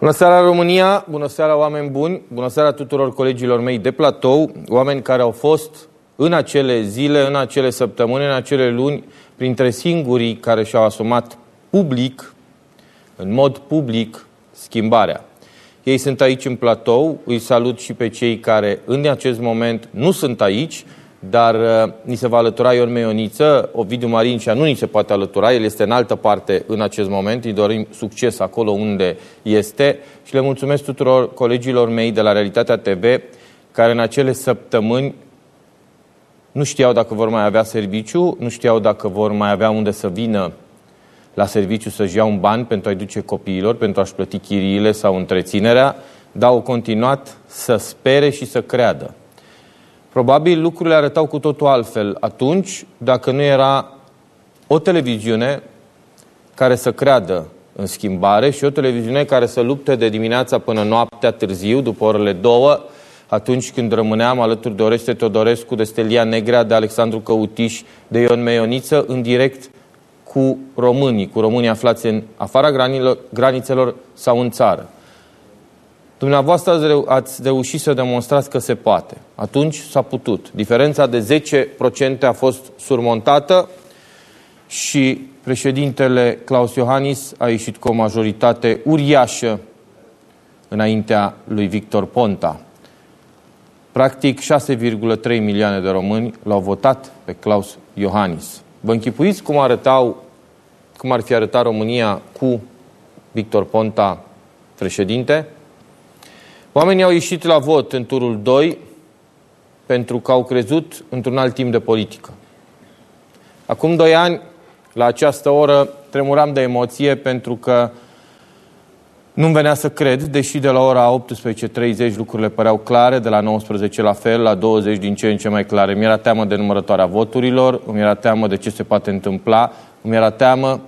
Bună seara România, bună seara oameni buni, bună seara tuturor colegilor mei de platou, oameni care au fost în acele zile, în acele săptămâni, în acele luni, printre singurii care și-au asumat public, în mod public, schimbarea. Ei sunt aici în platou, îi salut și pe cei care în acest moment nu sunt aici, dar uh, ni se va alătura Ion Meioniță, Ovidiu Marincea nu ni se poate alătura, el este în altă parte în acest moment, îi dorim succes acolo unde este și le mulțumesc tuturor colegilor mei de la Realitatea TV care în acele săptămâni nu știau dacă vor mai avea serviciu, nu știau dacă vor mai avea unde să vină la serviciu să-și iau un ban pentru a-i duce copiilor, pentru a-și plăti chiriile sau întreținerea, dar au continuat să spere și să creadă. Probabil lucrurile arătau cu totul altfel atunci, dacă nu era o televiziune care să creadă în schimbare și o televiziune care să lupte de dimineața până noaptea târziu, după orele două, atunci când rămâneam alături de Oreste Teodorescu, de Stelia Negrea, de Alexandru Căutiș, de Ion Meioniță, în direct cu românii, cu românii aflați în afara granițelor sau în țară. Dumneavoastră ați reușit să demonstrați că se poate. Atunci s-a putut. Diferența de 10% a fost surmontată și președintele Claus Iohannis a ieșit cu o majoritate uriașă înaintea lui Victor Ponta. Practic 6,3 milioane de români l-au votat pe Claus Iohannis. Vă închipuiți cum arătau, cum ar fi arătat România cu Victor Ponta președinte? Oamenii au ieșit la vot în turul 2 pentru că au crezut într-un alt timp de politică. Acum doi ani, la această oră, tremuram de emoție pentru că nu-mi venea să cred, deși de la ora 18.30 lucrurile păreau clare, de la 19 la fel, la 20 din ce în ce mai clare. Mi-era teamă de numărătoarea voturilor, mi era teamă de ce se poate întâmpla, mi era teamă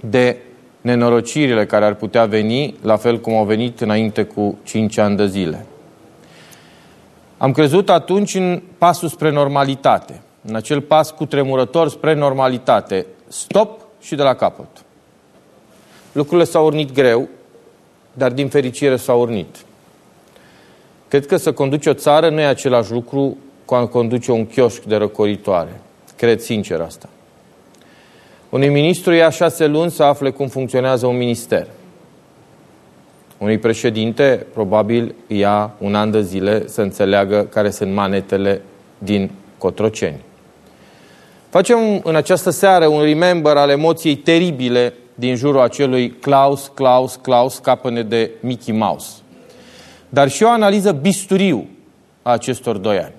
de nenorocirile care ar putea veni, la fel cum au venit înainte cu 5 ani de zile. Am crezut atunci în pasul spre normalitate, în acel pas cu tremurător spre normalitate. Stop și de la capăt. Lucrurile s-au urnit greu, dar din fericire s-au urnit. Cred că să conduce o țară nu e același lucru cu a conduce un chioșc de răcoritoare. Cred sincer asta. Unui ministru ia șase luni să afle cum funcționează un minister. Unui președinte, probabil, ia un an de zile să înțeleagă care sunt manetele din Cotroceni. Facem în această seară un remember al emoției teribile din jurul acelui Klaus, Klaus, Klaus, capăne de Mickey Mouse. Dar și o analiză bisturiu a acestor doi ani.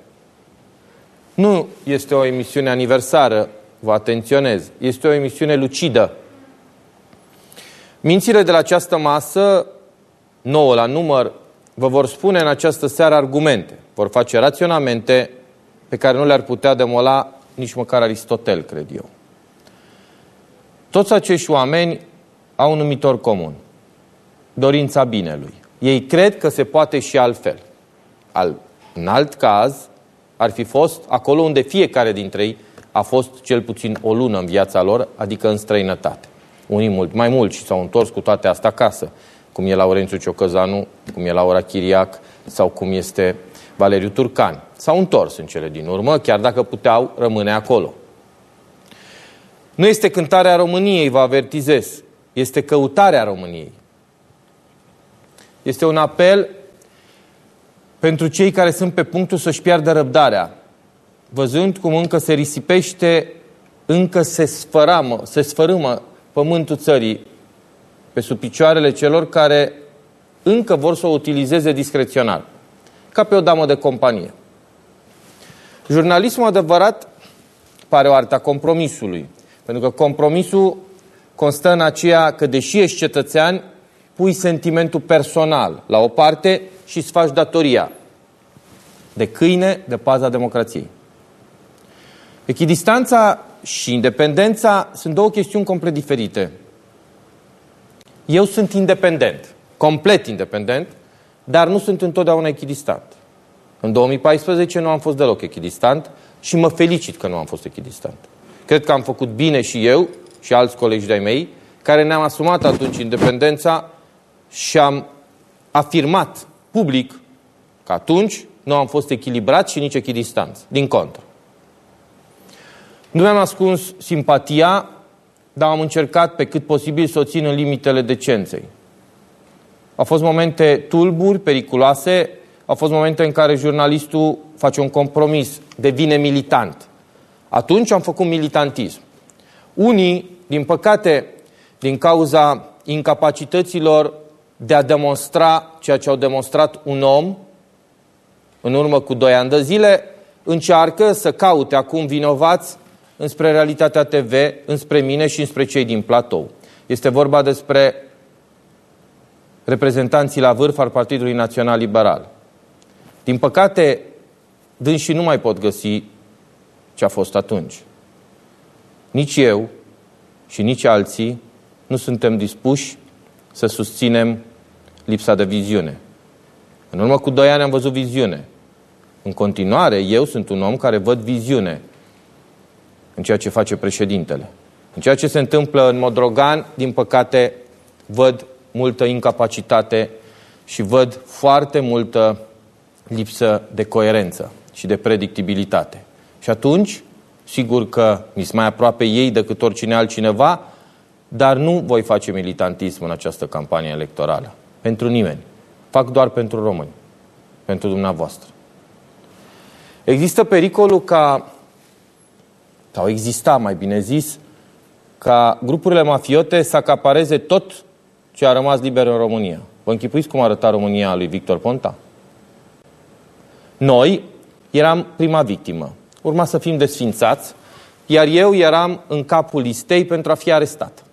Nu este o emisiune aniversară vă atenționez, este o emisiune lucidă. Mințile de la această masă, nouă la număr, vă vor spune în această seară argumente, vor face raționamente pe care nu le-ar putea demola nici măcar Aristotel, cred eu. Toți acești oameni au un numitor comun, dorința binelui. Ei cred că se poate și altfel. Al, în alt caz, ar fi fost acolo unde fiecare dintre ei a fost cel puțin o lună în viața lor, adică în străinătate. Unii mult mai mulți și s-au întors cu toate astea acasă, cum e Laurențiu Ciocăzanu, cum e Laura Chiriac sau cum este Valeriu Turcan. S-au întors în cele din urmă, chiar dacă puteau rămâne acolo. Nu este cântarea României, vă avertizez. Este căutarea României. Este un apel pentru cei care sunt pe punctul să-și piardă răbdarea, văzând cum încă se risipește, încă se sfăramă, se sfărâmă pământul țării pe sub picioarele celor care încă vor să o utilizeze discreționar, ca pe o damă de companie. Jurnalismul adevărat pare o arta compromisului, pentru că compromisul constă în aceea că, deși ești cetățean, pui sentimentul personal la o parte și îți faci datoria de câine de paza democrației. Echidistanța și independența sunt două chestiuni complet diferite. Eu sunt independent, complet independent, dar nu sunt întotdeauna echidistant. În 2014 nu am fost deloc echidistant și mă felicit că nu am fost echidistant. Cred că am făcut bine și eu și alți colegi de-ai mei, care ne-am asumat atunci independența și am afirmat public că atunci nu am fost echilibrați și nici echidistanți. Din contră. Nu mi-am ascuns simpatia, dar am încercat pe cât posibil să o țin în limitele decenței. Au fost momente tulburi, periculoase, au fost momente în care jurnalistul face un compromis, devine militant. Atunci am făcut militantism. Unii, din păcate, din cauza incapacităților de a demonstra ceea ce au demonstrat un om în urmă cu doi ani de zile, încearcă să caute acum vinovați înspre Realitatea TV, înspre mine și înspre cei din platou. Este vorba despre reprezentanții la vârf al Partidului Național Liberal. Din păcate, dânsii nu mai pot găsi ce a fost atunci. Nici eu și nici alții nu suntem dispuși să susținem lipsa de viziune. În urmă cu doi ani am văzut viziune. În continuare, eu sunt un om care văd viziune în ceea ce face președintele. În ceea ce se întâmplă în Modrogan, din păcate, văd multă incapacitate și văd foarte multă lipsă de coerență și de predictibilitate. Și atunci, sigur că mi mai aproape ei decât oricine altcineva, dar nu voi face militantism în această campanie electorală. Pentru nimeni. Fac doar pentru români. Pentru dumneavoastră. Există pericolul ca, sau exista mai bine zis, ca grupurile mafiote să acapareze tot ce a rămas liber în România. Vă închipuiți cum arăta România lui Victor Ponta? Noi eram prima victimă. Urma să fim desfințați, iar eu eram în capul listei pentru a fi arestat.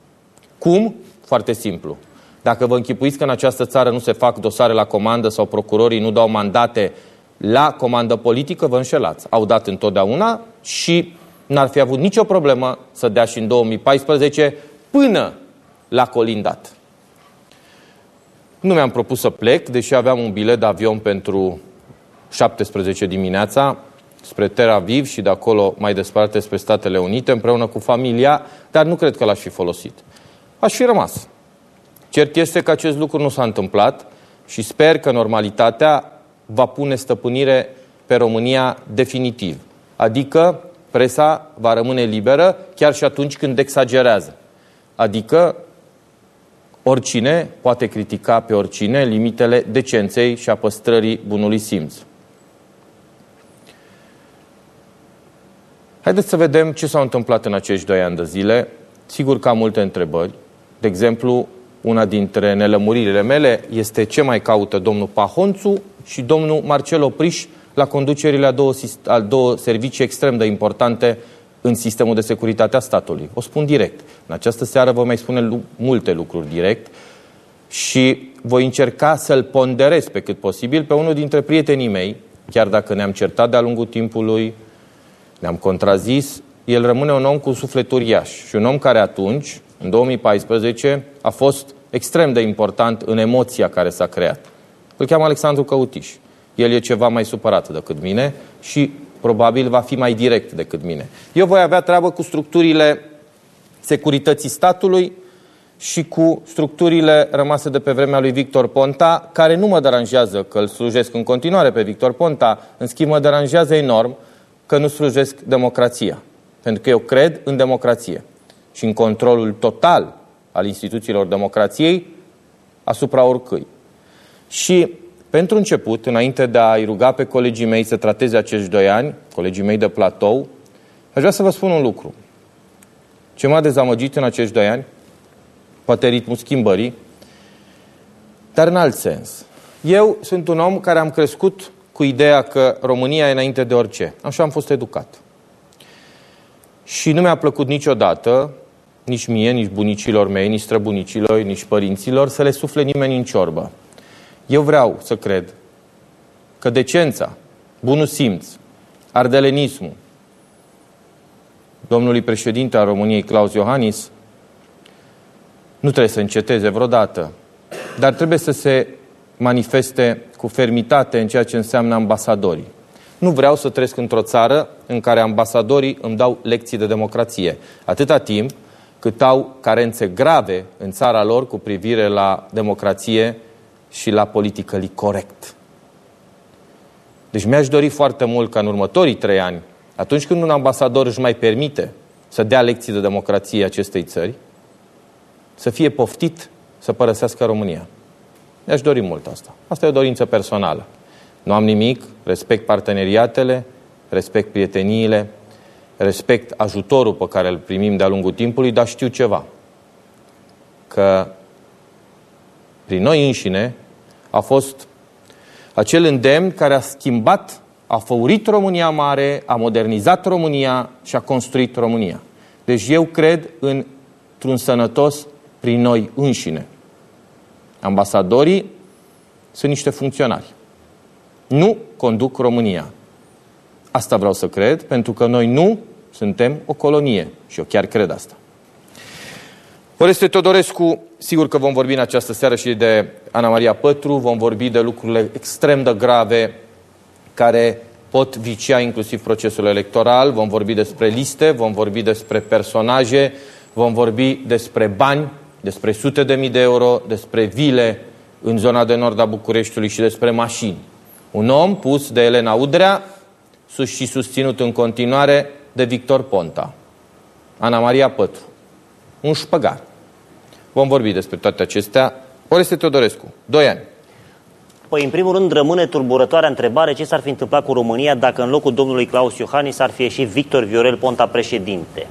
Cum? Foarte simplu. Dacă vă închipuiți că în această țară nu se fac dosare la comandă sau procurorii nu dau mandate la comandă politică, vă înșelați. Au dat întotdeauna și n-ar fi avut nicio problemă să dea și în 2014 până la colindat. Nu mi-am propus să plec, deși aveam un bilet de avion pentru 17 dimineața spre Tel Aviv și de acolo mai departe spre Statele Unite împreună cu familia, dar nu cred că l-aș fi folosit. Aș fi rămas. Cert este că acest lucru nu s-a întâmplat și sper că normalitatea va pune stăpânire pe România definitiv. Adică presa va rămâne liberă chiar și atunci când exagerează. Adică oricine poate critica pe oricine limitele decenței și a păstrării bunului simț. Haideți să vedem ce s-a întâmplat în acești doi ani de zile. Sigur că am multe întrebări. De exemplu, una dintre nelămuririle mele este ce mai caută domnul Pahonțu și domnul Marcel Opriș la conducerile a două, a două servicii extrem de importante în sistemul de securitate a statului. O spun direct. În această seară vă mai spune multe lucruri direct și voi încerca să-l ponderez pe cât posibil pe unul dintre prietenii mei, chiar dacă ne-am certat de-a lungul timpului, ne-am contrazis, el rămâne un om cu suflet uriaș și un om care atunci, în 2014, a fost extrem de important în emoția care s-a creat. Îl cheamă Alexandru Căutiș. El e ceva mai supărat decât mine și probabil va fi mai direct decât mine. Eu voi avea treabă cu structurile securității statului și cu structurile rămase de pe vremea lui Victor Ponta, care nu mă deranjează că îl slujesc în continuare pe Victor Ponta, în schimb mă deranjează enorm că nu slujesc democrația. Pentru că eu cred în democrație și în controlul total al instituțiilor democrației asupra oricui. Și pentru început, înainte de a-i ruga pe colegii mei să trateze acești doi ani, colegii mei de platou, aș vrea să vă spun un lucru. Ce m-a dezamăgit în acești doi ani, poate ritmul schimbării, dar în alt sens. Eu sunt un om care am crescut cu ideea că România e înainte de orice. Așa am fost educat. Și nu mi-a plăcut niciodată, nici mie, nici bunicilor mei, nici străbunicilor, nici părinților, să le sufle nimeni în ciorbă. Eu vreau să cred că decența, bunul simț, ardelenismul, domnului președinte al României, Claus Iohannis, nu trebuie să înceteze vreodată, dar trebuie să se manifeste cu fermitate în ceea ce înseamnă ambasadorii. Nu vreau să trăiesc într-o țară în care ambasadorii îmi dau lecții de democrație. Atâta timp cât au carențe grave în țara lor cu privire la democrație și la politically corect. Deci mi-aș dori foarte mult ca în următorii trei ani, atunci când un ambasador își mai permite să dea lecții de democrație acestei țări, să fie poftit să părăsească România. Mi-aș dori mult asta. Asta e o dorință personală. Nu am nimic, respect parteneriatele, respect prieteniile, respect ajutorul pe care îl primim de-a lungul timpului, dar știu ceva. Că prin noi înșine a fost acel îndemn care a schimbat, a făurit România mare, a modernizat România și a construit România. Deci eu cred într-un sănătos prin noi înșine. Ambasadorii sunt niște funcționari. Nu conduc România. Asta vreau să cred, pentru că noi nu suntem o colonie. Și eu chiar cred asta. Oreste Teodorescu, sigur că vom vorbi în această seară și de Ana Maria Pătru, vom vorbi de lucrurile extrem de grave care pot vicia inclusiv procesul electoral, vom vorbi despre liste, vom vorbi despre personaje, vom vorbi despre bani, despre sute de mii de euro, despre vile în zona de nord a Bucureștiului și despre mașini. Un om pus de Elena Udrea sus și susținut în continuare de Victor Ponta. Ana Maria Pătru. Un șpăgar. Vom vorbi despre toate acestea. Oreste Teodorescu, doi ani. Păi, în primul rând, rămâne turburătoarea întrebare ce s-ar fi întâmplat cu România dacă în locul domnului Claus Iohannis ar fi ieșit Victor Viorel Ponta președinte.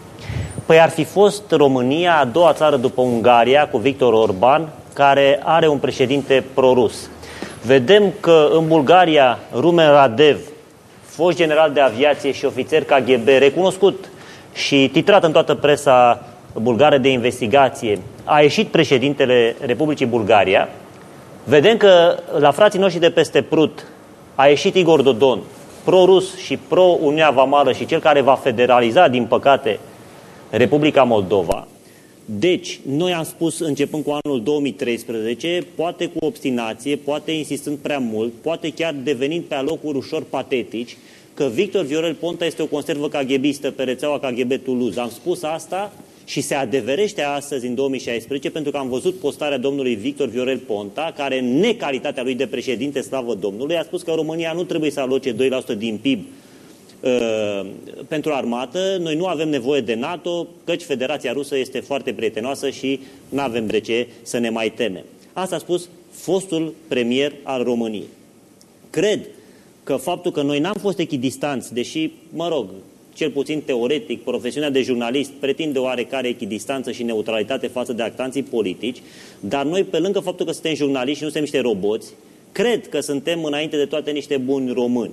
Păi ar fi fost România a doua țară după Ungaria cu Victor Orban, care are un președinte prorus. Vedem că în Bulgaria Rumen Radev, fost general de aviație și ofițer KGB, recunoscut și titrat în toată presa bulgară de investigație, a ieșit președintele Republicii Bulgaria. Vedem că la frații noștri de peste Prut a ieșit Igor Dodon, pro-rus și pro-Uniunea Vamală și cel care va federaliza, din păcate, Republica Moldova. Deci, noi am spus, începând cu anul 2013, poate cu obstinație, poate insistând prea mult, poate chiar devenind pe alocuri ușor patetici, că Victor Viorel Ponta este o conservă caghebistă pe rețeaua KGB Toulouse. Am spus asta și se adeverește astăzi, în 2016, pentru că am văzut postarea domnului Victor Viorel Ponta, care, în necalitatea lui de președinte, slavă Domnului, a spus că România nu trebuie să aloce 2% din PIB Uh, pentru armată, noi nu avem nevoie de NATO, căci Federația Rusă este foarte prietenoasă și nu avem de ce să ne mai temem. Asta a spus fostul premier al României. Cred că faptul că noi n-am fost echidistanți, deși, mă rog, cel puțin teoretic, profesiunea de jurnalist pretinde oarecare echidistanță și neutralitate față de actanții politici, dar noi, pe lângă faptul că suntem jurnaliști și nu suntem niște roboți, cred că suntem înainte de toate niște buni români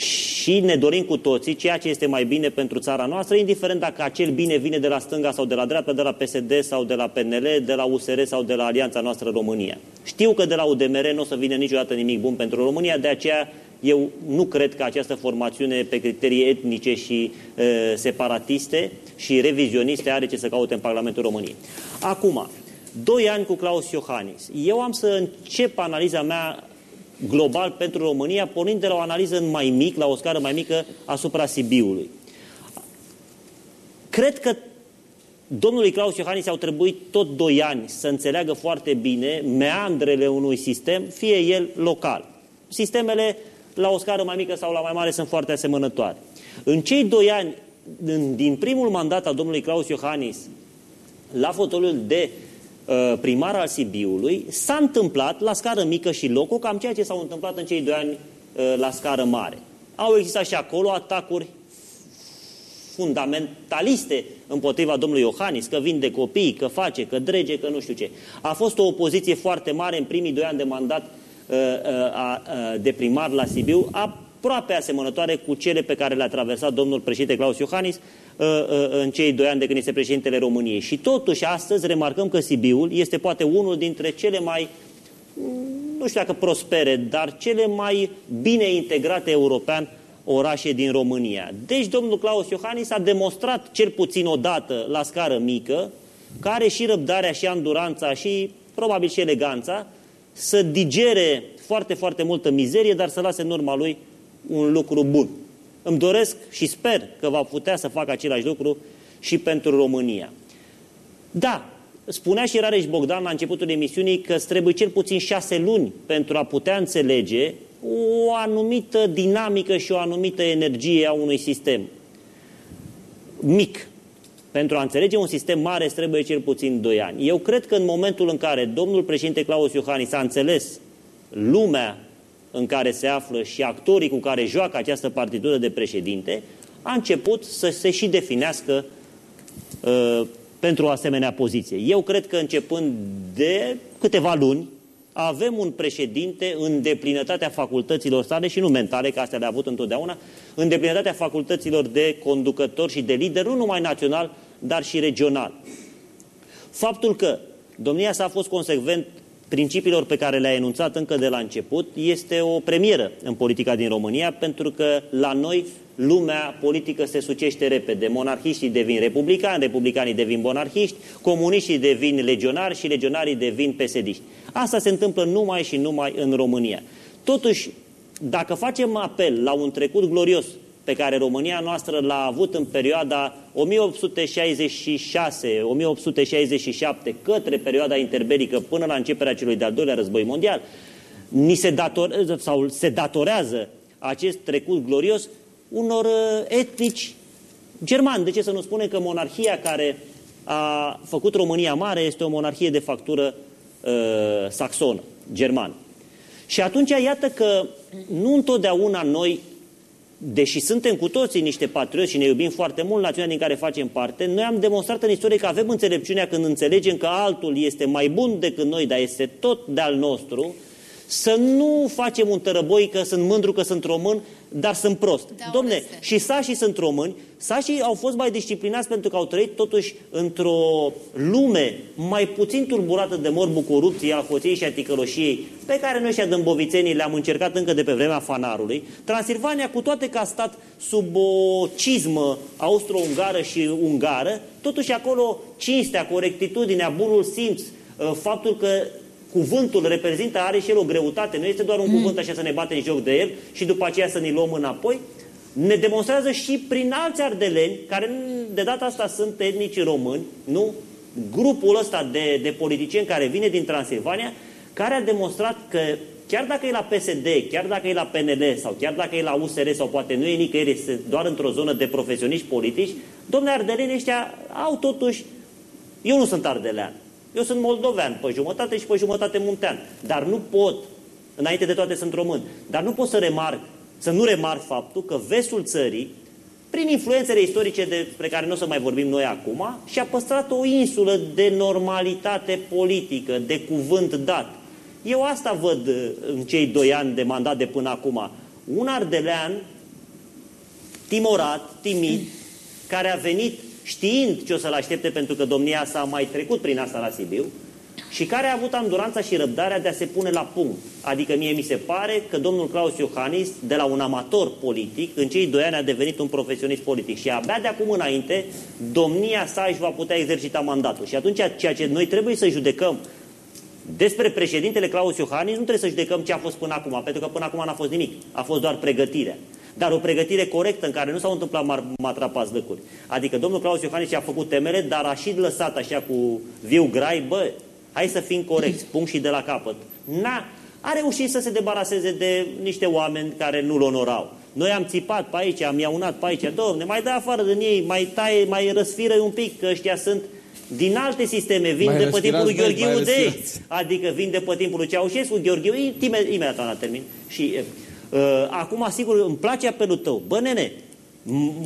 și ne dorim cu toții ceea ce este mai bine pentru țara noastră, indiferent dacă acel bine vine de la stânga sau de la dreapta, de la PSD sau de la PNL, de la USR sau de la Alianța noastră România. Știu că de la UDMR nu o să vină niciodată nimic bun pentru România, de aceea eu nu cred că această formațiune pe criterii etnice și e, separatiste și revizioniste are ce să caute în Parlamentul României. Acum, doi ani cu Claus Iohannis. Eu am să încep analiza mea global pentru România, pornind de la o analiză mai mic, la o scară mai mică asupra Sibiului. Cred că domnului Claus Iohannis au trebuit tot doi ani să înțeleagă foarte bine meandrele unui sistem, fie el local. Sistemele la o scară mai mică sau la mai mare sunt foarte asemănătoare. În cei doi ani, din primul mandat al domnului Claus Iohannis, la fotoliul de Uh, primar al Sibiului, s-a întâmplat la scară mică și locul cam ceea ce s-au întâmplat în cei doi ani uh, la scară mare. Au existat și acolo atacuri fundamentaliste împotriva domnului Iohannis, că vinde copii, că face, că drege, că nu știu ce. A fost o opoziție foarte mare în primii doi ani de mandat uh, de primar la Sibiu, aproape asemănătoare cu cele pe care le-a traversat domnul președinte Claus Iohannis Uh, uh, în cei doi ani de când este președintele României. Și totuși astăzi remarcăm că Sibiul este poate unul dintre cele mai, nu știu dacă prospere, dar cele mai bine integrate european orașe din România. Deci domnul Claus Iohannis a demonstrat cel puțin o dată la scară mică, care și răbdarea și anduranța și probabil și eleganța să digere foarte, foarte multă mizerie, dar să lase în urma lui un lucru bun. Îmi doresc și sper că va putea să facă același lucru și pentru România. Da, spunea și Rareș Bogdan la începutul emisiunii că îți trebuie cel puțin șase luni pentru a putea înțelege o anumită dinamică și o anumită energie a unui sistem mic. Pentru a înțelege un sistem mare îți trebuie cel puțin 2 ani. Eu cred că în momentul în care domnul președinte Claus Iohannis a înțeles lumea în care se află și actorii cu care joacă această partitură de președinte, a început să se și definească uh, pentru o asemenea poziție. Eu cred că începând de câteva luni, avem un președinte în deplinătatea facultăților sale și nu mentale, că astea le-a avut întotdeauna, în deplinătatea facultăților de conducător și de lider, nu numai național, dar și regional. Faptul că domnia sa a fost consecvent principiilor pe care le-a enunțat încă de la început este o premieră în politica din România, pentru că la noi lumea politică se sucește repede. Monarhiștii devin republicani, republicanii devin monarhiști, comuniștii devin legionari și legionarii devin pesediști. Asta se întâmplă numai și numai în România. Totuși, dacă facem apel la un trecut glorios pe care România noastră l-a avut în perioada 1866-1867 către perioada interbelică până la începerea celui de-al doilea război mondial, ni se, dator, sau se datorează acest trecut glorios unor uh, etnici germani. De ce să nu spune că monarhia care a făcut România mare este o monarhie de factură uh, saxonă, germană. Și atunci iată că nu întotdeauna noi, deși suntem cu toții niște patrioți și ne iubim foarte mult națiunea din care facem parte, noi am demonstrat în istorie că avem înțelepciunea când înțelegem că altul este mai bun decât noi, dar este tot de-al nostru, să nu facem un tărăboi că sunt mândru că sunt român, dar sunt prost. Da, Domne, și sașii sunt români, sașii au fost mai disciplinați pentru că au trăit totuși într-o lume mai puțin turburată de morbul corupției, al hoției și a ticăloșiei, pe care noi și dâmbovițenii le-am încercat încă de pe vremea fanarului. Transilvania, cu toate că a stat sub o cizmă austro-ungară și ungară, totuși acolo cinstea, corectitudinea, bunul simț, ă, faptul că cuvântul reprezintă, are și el o greutate, nu este doar un mm. cuvânt așa să ne batem joc de el și după aceea să ne luăm înapoi, ne demonstrează și prin alți ardeleni, care de data asta sunt etnici români, nu? Grupul ăsta de, de politicieni care vine din Transilvania, care a demonstrat că chiar dacă e la PSD, chiar dacă e la PNL sau chiar dacă e la USR sau poate nu e nicăieri, este doar într-o zonă de profesioniști politici, domnule ardeleni ăștia au totuși, eu nu sunt ardelean, eu sunt moldovean pe jumătate și pe jumătate muntean. Dar nu pot, înainte de toate sunt român, dar nu pot să remarc, să nu remarc faptul că vestul țării, prin influențele istorice despre care nu o să mai vorbim noi acum, și-a păstrat o insulă de normalitate politică, de cuvânt dat. Eu asta văd în cei doi ani de mandat de până acum. Un ardelean timorat, timid, care a venit știind ce o să-l aștepte pentru că domnia sa a mai trecut prin asta la Sibiu și care a avut anduranța și răbdarea de a se pune la punct. Adică mie mi se pare că domnul Claus Iohannis, de la un amator politic, în cei doi ani a devenit un profesionist politic și abia de acum înainte domnia sa își va putea exercita mandatul. Și atunci ceea ce noi trebuie să judecăm despre președintele Claus Iohannis nu trebuie să judecăm ce a fost până acum, pentru că până acum n-a fost nimic. A fost doar pregătirea dar o pregătire corectă în care nu s-au întâmplat matrapați lăcuri. Adică domnul Claus Iohannis a făcut temele, dar a și lăsat așa cu viu grai, bă, hai să fim corecți, punct și de la capăt. N-a, a reușit să se debaraseze de niște oameni care nu-l onorau. Noi am țipat pe aici, am iaunat pe aici, domne, mai dă afară din ei, mai tai, mai răsfiră un pic, că ăștia sunt din alte sisteme, vin mai de pe timpul lui Gheorghiu de adică vin de pe timpul lui Ceaușescu, Gheorghiu, imediat la termin. Și Uh, acum, sigur, îmi place apelul tău. Bă, nene,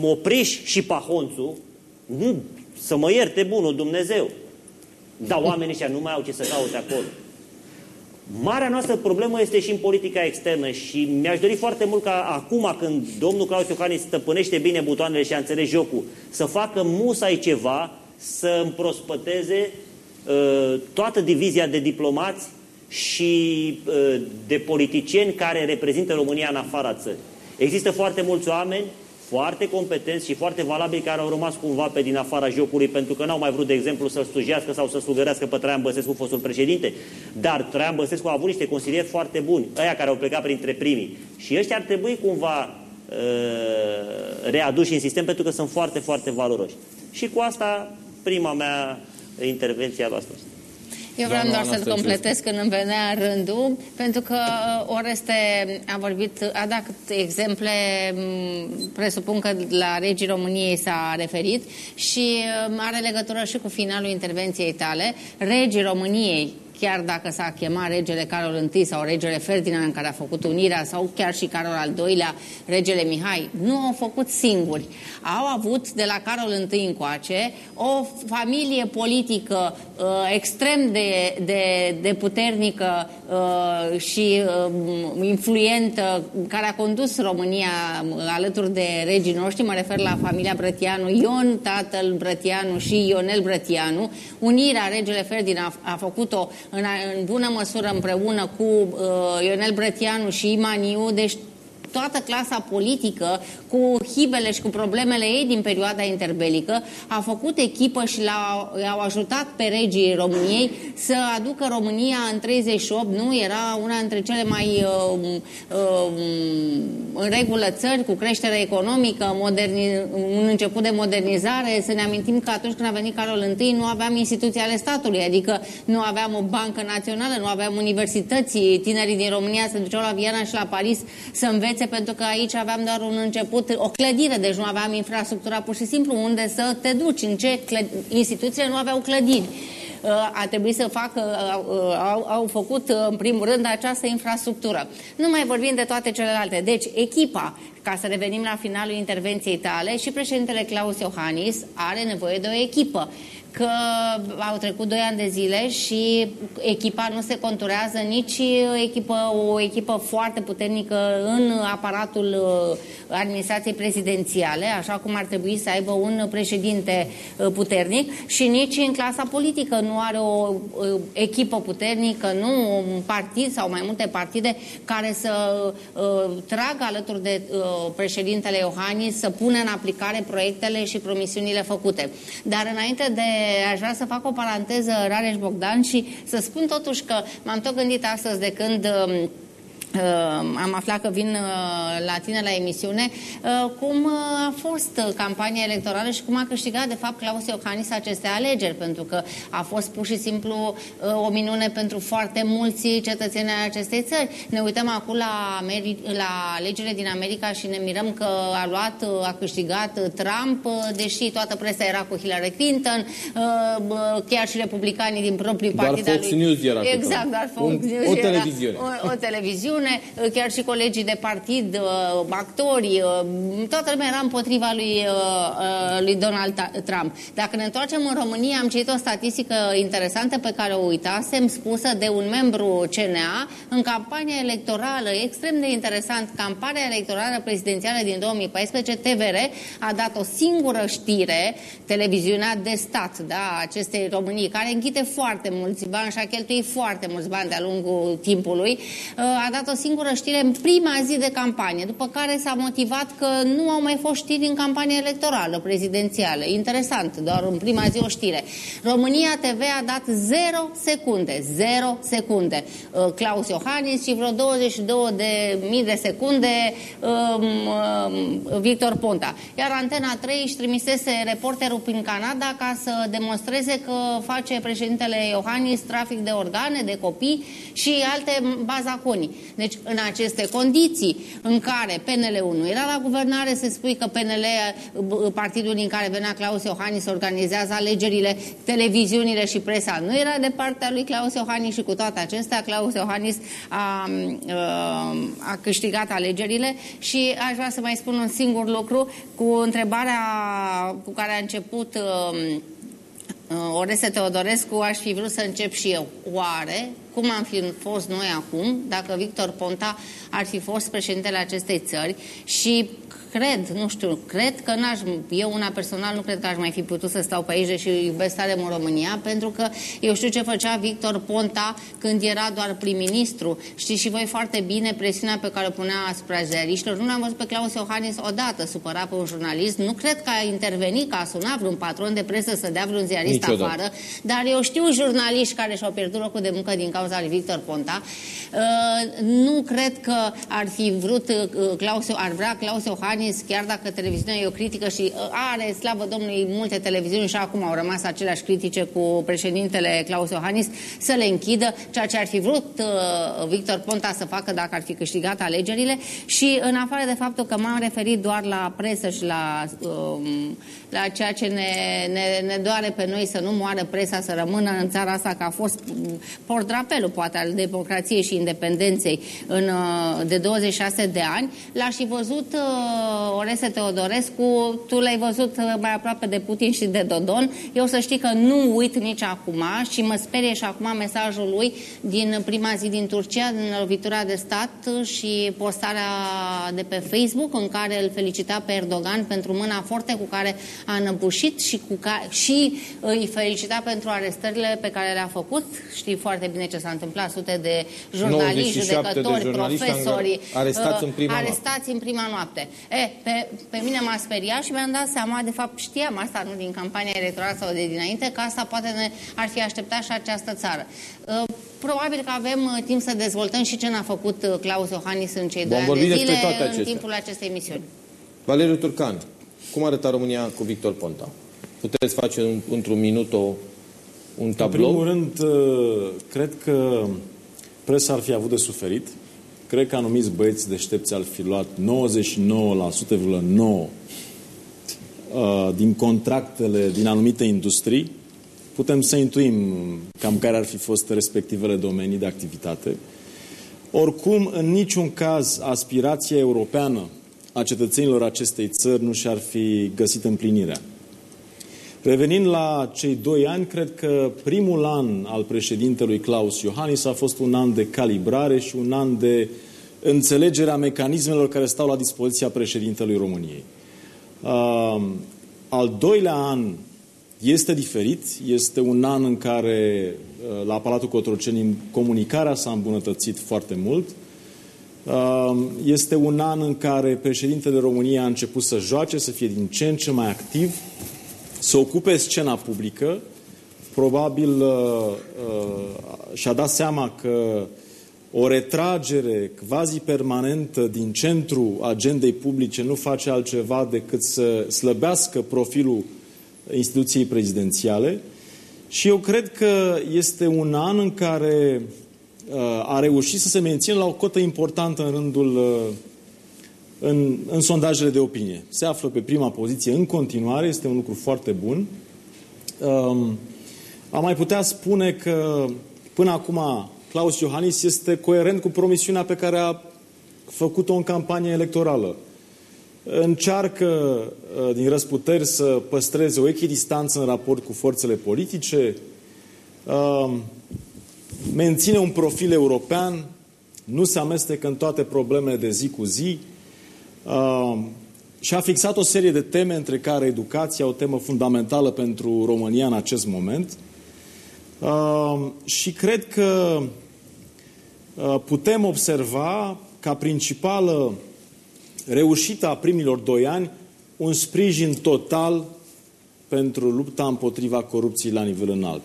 Mopriș și Pahonțu, nu, să mă ierte bunul Dumnezeu. Dar oamenii ăștia nu mai au ce să caute acolo. Marea noastră problemă este și în politica externă și mi-aș dori foarte mult ca acum când domnul Claus Iohannis stăpânește bine butoanele și a înțeles jocul, să facă musai ceva să împrospăteze uh, toată divizia de diplomați și uh, de politicieni care reprezintă România în afara țării. Există foarte mulți oameni foarte competenți și foarte valabili care au rămas cumva pe din afara jocului pentru că n-au mai vrut, de exemplu, să-l slujească sau să slugărească pe Traian Băsescu, fostul președinte. Dar Traian Băsescu a avut niște consilieri foarte buni, ăia care au plecat printre primii. Și ăștia ar trebui cumva uh, readuși în sistem pentru că sunt foarte, foarte valoroși. Și cu asta prima mea intervenția noastră. Eu vreau doar să-l completez când îmi venea rândul, pentru că uh, Oreste a vorbit, a dat exemple, presupun că la regii României s-a referit și uh, are legătură și cu finalul intervenției tale. Regii României chiar dacă s-a chemat regele Carol I sau regele Ferdinand care a făcut unirea sau chiar și Carol al II-lea, regele Mihai, nu au făcut singuri. Au avut de la Carol I încoace o familie politică uh, extrem de, de, de puternică uh, și uh, influentă care a condus România alături de regii noștri, mă refer la familia Brătianu, Ion, tatăl Brătianu și Ionel Brătianu. Unirea regele Ferdinand a, a făcut-o în, în bună măsură împreună cu uh, Ionel Brătianu și Imaniu, deci toată clasa politică, cu hibele și cu problemele ei din perioada interbelică, a făcut echipă și l-au ajutat pe regii României să aducă România în 38, nu? Era una dintre cele mai uh, uh, în regulă țări, cu creștere economică, un început de modernizare. Să ne amintim că atunci când a venit Carol I, nu aveam instituții ale statului, adică nu aveam o bancă națională, nu aveam universități, tinerii din România se duceau la Viena și la Paris să învețe situație, pentru că aici aveam doar un început, o clădire, deci nu aveam infrastructura pur și simplu unde să te duci, în ce instituțiile nu aveau clădiri uh, a trebuit să facă, uh, uh, au, au făcut în primul rând această infrastructură. Nu mai vorbim de toate celelalte. Deci, echipa, ca să revenim la finalul intervenției tale, și președintele Claus Iohannis are nevoie de o echipă că au trecut 2 ani de zile și echipa nu se conturează nici echipă, o echipă foarte puternică în aparatul uh, administrației prezidențiale, așa cum ar trebui să aibă un președinte uh, puternic și nici în clasa politică nu are o uh, echipă puternică, nu un partid sau mai multe partide care să tragă alături de președintele Iohannis să pună în aplicare proiectele și promisiunile făcute. Dar înainte de aș vrea să fac o paranteză, Rareș Bogdan, și să spun totuși că m-am tot gândit astăzi de când um, Uh, am aflat că vin uh, la tine la emisiune, uh, cum a fost campania electorală și cum a câștigat, de fapt, Claus Iohannis aceste alegeri, pentru că a fost pur și simplu o minune pentru foarte mulți cetățeni ai acestei țări. Ne uităm acum la, Ameri- la alegerile din America și ne mirăm că a luat, a câștigat Trump, deși toată presa era cu Hillary Clinton, chiar și republicanii din propriul partid. Doar Fox News era Exact, doar Fox Un, News o televiziune. O, o televiziune chestiune, uh, chiar și colegii de partid, uh, actori, uh, toată lumea era împotriva lui, lui Donald Trump. Dacă ne întoarcem în România, am citit o statistică interesantă pe care o uitasem, spusă de un membru CNA în campania electorală, extrem de interesant, campania electorală prezidențială din 2014, TVR a dat o singură știre, televiziunea de stat, da, acestei Românii, care închide foarte mulți bani și a cheltuit foarte mulți bani de-a lungul timpului, a dat o o singură știre în prima zi de campanie, după care s-a motivat că nu au mai fost știri în campanie electorală, prezidențială. Interesant, doar în prima zi o știre. România TV a dat 0 secunde, 0 secunde. Uh, Claus Iohannis și vreo 22 de mii de secunde um, um, Victor Ponta. Iar Antena 3 își trimisese reporterul prin Canada ca să demonstreze că face președintele Iohannis trafic de organe, de copii și alte bazaconii. Deci, în aceste condiții în care PNL-ul nu era la guvernare, se spui că PNL, partidul din care venea Claus Iohannis, organizează alegerile, televiziunile și presa. Nu era de partea lui Claus Iohannis și cu toate acestea, Claus Iohannis a, a, a câștigat alegerile și aș vrea să mai spun un singur lucru cu întrebarea cu care a început Oreste Teodorescu, aș fi vrut să încep și eu. Oare cum am fi fost noi acum dacă Victor Ponta ar fi fost președintele acestei țări și cred, nu știu, cred că n-aș, eu una personal nu cred că aș mai fi putut să stau pe aici și iubesc tare în România, pentru că eu știu ce făcea Victor Ponta când era doar prim-ministru. Știți și voi foarte bine presiunea pe care o punea asupra ziariștilor. Nu l-am văzut pe Claus Iohannis odată supărat pe un jurnalist. Nu cred că a intervenit, că a sunat vreun patron de presă să dea vreun ziarist Niciodată. afară, dar eu știu jurnaliști care și-au pierdut locul de muncă din cauza cauza lui Victor Ponta. Uh, nu cred că ar fi vrut uh, Claus, ar vrea Claus Iohannis, chiar dacă televiziunea e o critică și uh, are, slavă Domnului, multe televiziuni și acum au rămas aceleași critice cu președintele Claus Iohannis, să le închidă, ceea ce ar fi vrut Victor Ponta să facă dacă ar fi câștigat alegerile. Și în afară de faptul că m-am referit doar la presă și la, um, la ceea ce ne, ne, ne doare pe noi să nu moară presa, să rămână în țara asta, că a fost portrapelul poate al democrației și independenței în, uh, de 26 de ani, l-aș fi văzut uh, Oreste Teodorescu, tu l-ai văzut uh, mai aproape de Putin și de Dodon. Eu să știi că nu uit nici acum și mă sperie și acum mesajul lui din prima zi din Turcia, din lovitura de stat și postarea de pe Facebook în care îl felicita pe Erdogan pentru mâna forte cu care a înăbușit și, cu ca- și îi felicita pentru arestările pe care le-a făcut. Știi foarte bine ce s-a întâmplat, sute de jurnaliști, judecători, de profesori arestați, în prima, arestați în prima noapte. E, pe, pe mine m-a speriat și mi-am dat seama, de fapt știam asta nu din campania electorală sau de dinainte, că asta poate ne ar fi așteptat și această țară. Probabil că avem uh, timp să dezvoltăm și ce n-a făcut uh, Claus Iohannis în cei doi ani de zile în timpul acestei emisiuni. Valeriu Turcan, cum arăta România cu Victor Ponta? Puteți face într-un minut o, un tablou? În primul rând, uh, cred că presa ar fi avut de suferit. Cred că anumiți băieți deștepți ar fi luat 99,9% din contractele din anumite industrii. Putem să intuim cam care ar fi fost respectivele domenii de activitate. Oricum, în niciun caz, aspirația europeană a cetățenilor acestei țări nu și-ar fi găsit împlinirea. Revenind la cei doi ani, cred că primul an al președintelui Claus Iohannis a fost un an de calibrare și un an de înțelegere a mecanismelor care stau la dispoziția președintelui României. Uh, al doilea an este diferit, este un an în care uh, la Palatul Cotroceni comunicarea s-a îmbunătățit foarte mult, uh, este un an în care președintele României a început să joace, să fie din ce în ce mai activ, să ocupe scena publică, probabil uh, uh, și-a dat seama că o retragere quasi permanentă din centru agendei publice nu face altceva decât să slăbească profilul instituției prezidențiale. Și eu cred că este un an în care uh, a reușit să se mențină la o cotă importantă în rândul uh, în, în sondajele de opinie. Se află pe prima poziție în continuare, este un lucru foarte bun. Um, am mai putea spune că până acum Claus Iohannis este coerent cu promisiunea pe care a făcut-o în campanie electorală. Încearcă uh, din răsputeri să păstreze o echidistanță în raport cu forțele politice, um, menține un profil european, nu se amestecă în toate problemele de zi cu zi, uh, și a fixat o serie de teme, între care educația, o temă fundamentală pentru România în acest moment. Uh, și cred că uh, putem observa ca principală reușită a primilor doi ani un sprijin total pentru lupta împotriva corupției la nivel înalt.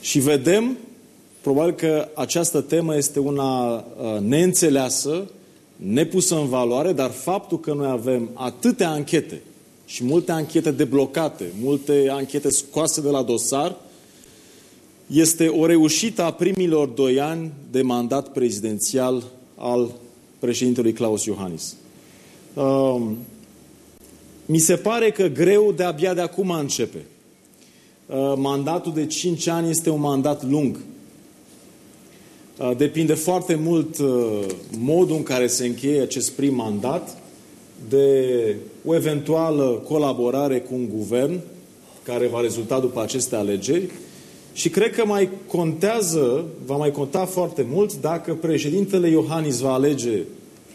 Și vedem, probabil că această temă este una uh, neînțeleasă, nepusă în valoare, dar faptul că noi avem atâtea anchete și multe anchete deblocate, multe anchete scoase de la dosar, este o reușită a primilor doi ani de mandat prezidențial al președintelui Claus Iohannis. Uh, mi se pare că greu de abia de acum începe. Uh, mandatul de 5 ani este un mandat lung. Uh, depinde foarte mult uh, modul în care se încheie acest prim mandat, de o eventuală colaborare cu un guvern care va rezulta după aceste alegeri. Și cred că mai contează, va mai conta foarte mult dacă președintele Iohannis va alege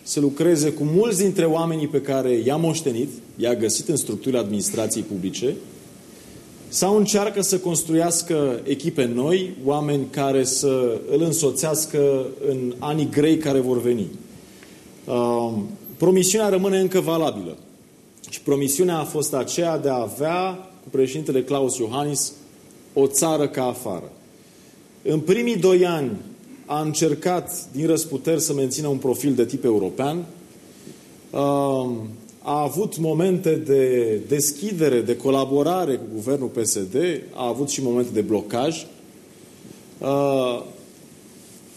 să lucreze cu mulți dintre oamenii pe care i-a moștenit, i-a găsit în structurile administrației publice, sau încearcă să construiască echipe noi, oameni care să îl însoțească în anii grei care vor veni. Uh, promisiunea rămâne încă valabilă. Și promisiunea a fost aceea de a avea cu președintele Claus Iohannis o țară ca afară. În primii doi ani a încercat din răsputeri să mențină un profil de tip european, a avut momente de deschidere, de colaborare cu guvernul PSD, a avut și momente de blocaj,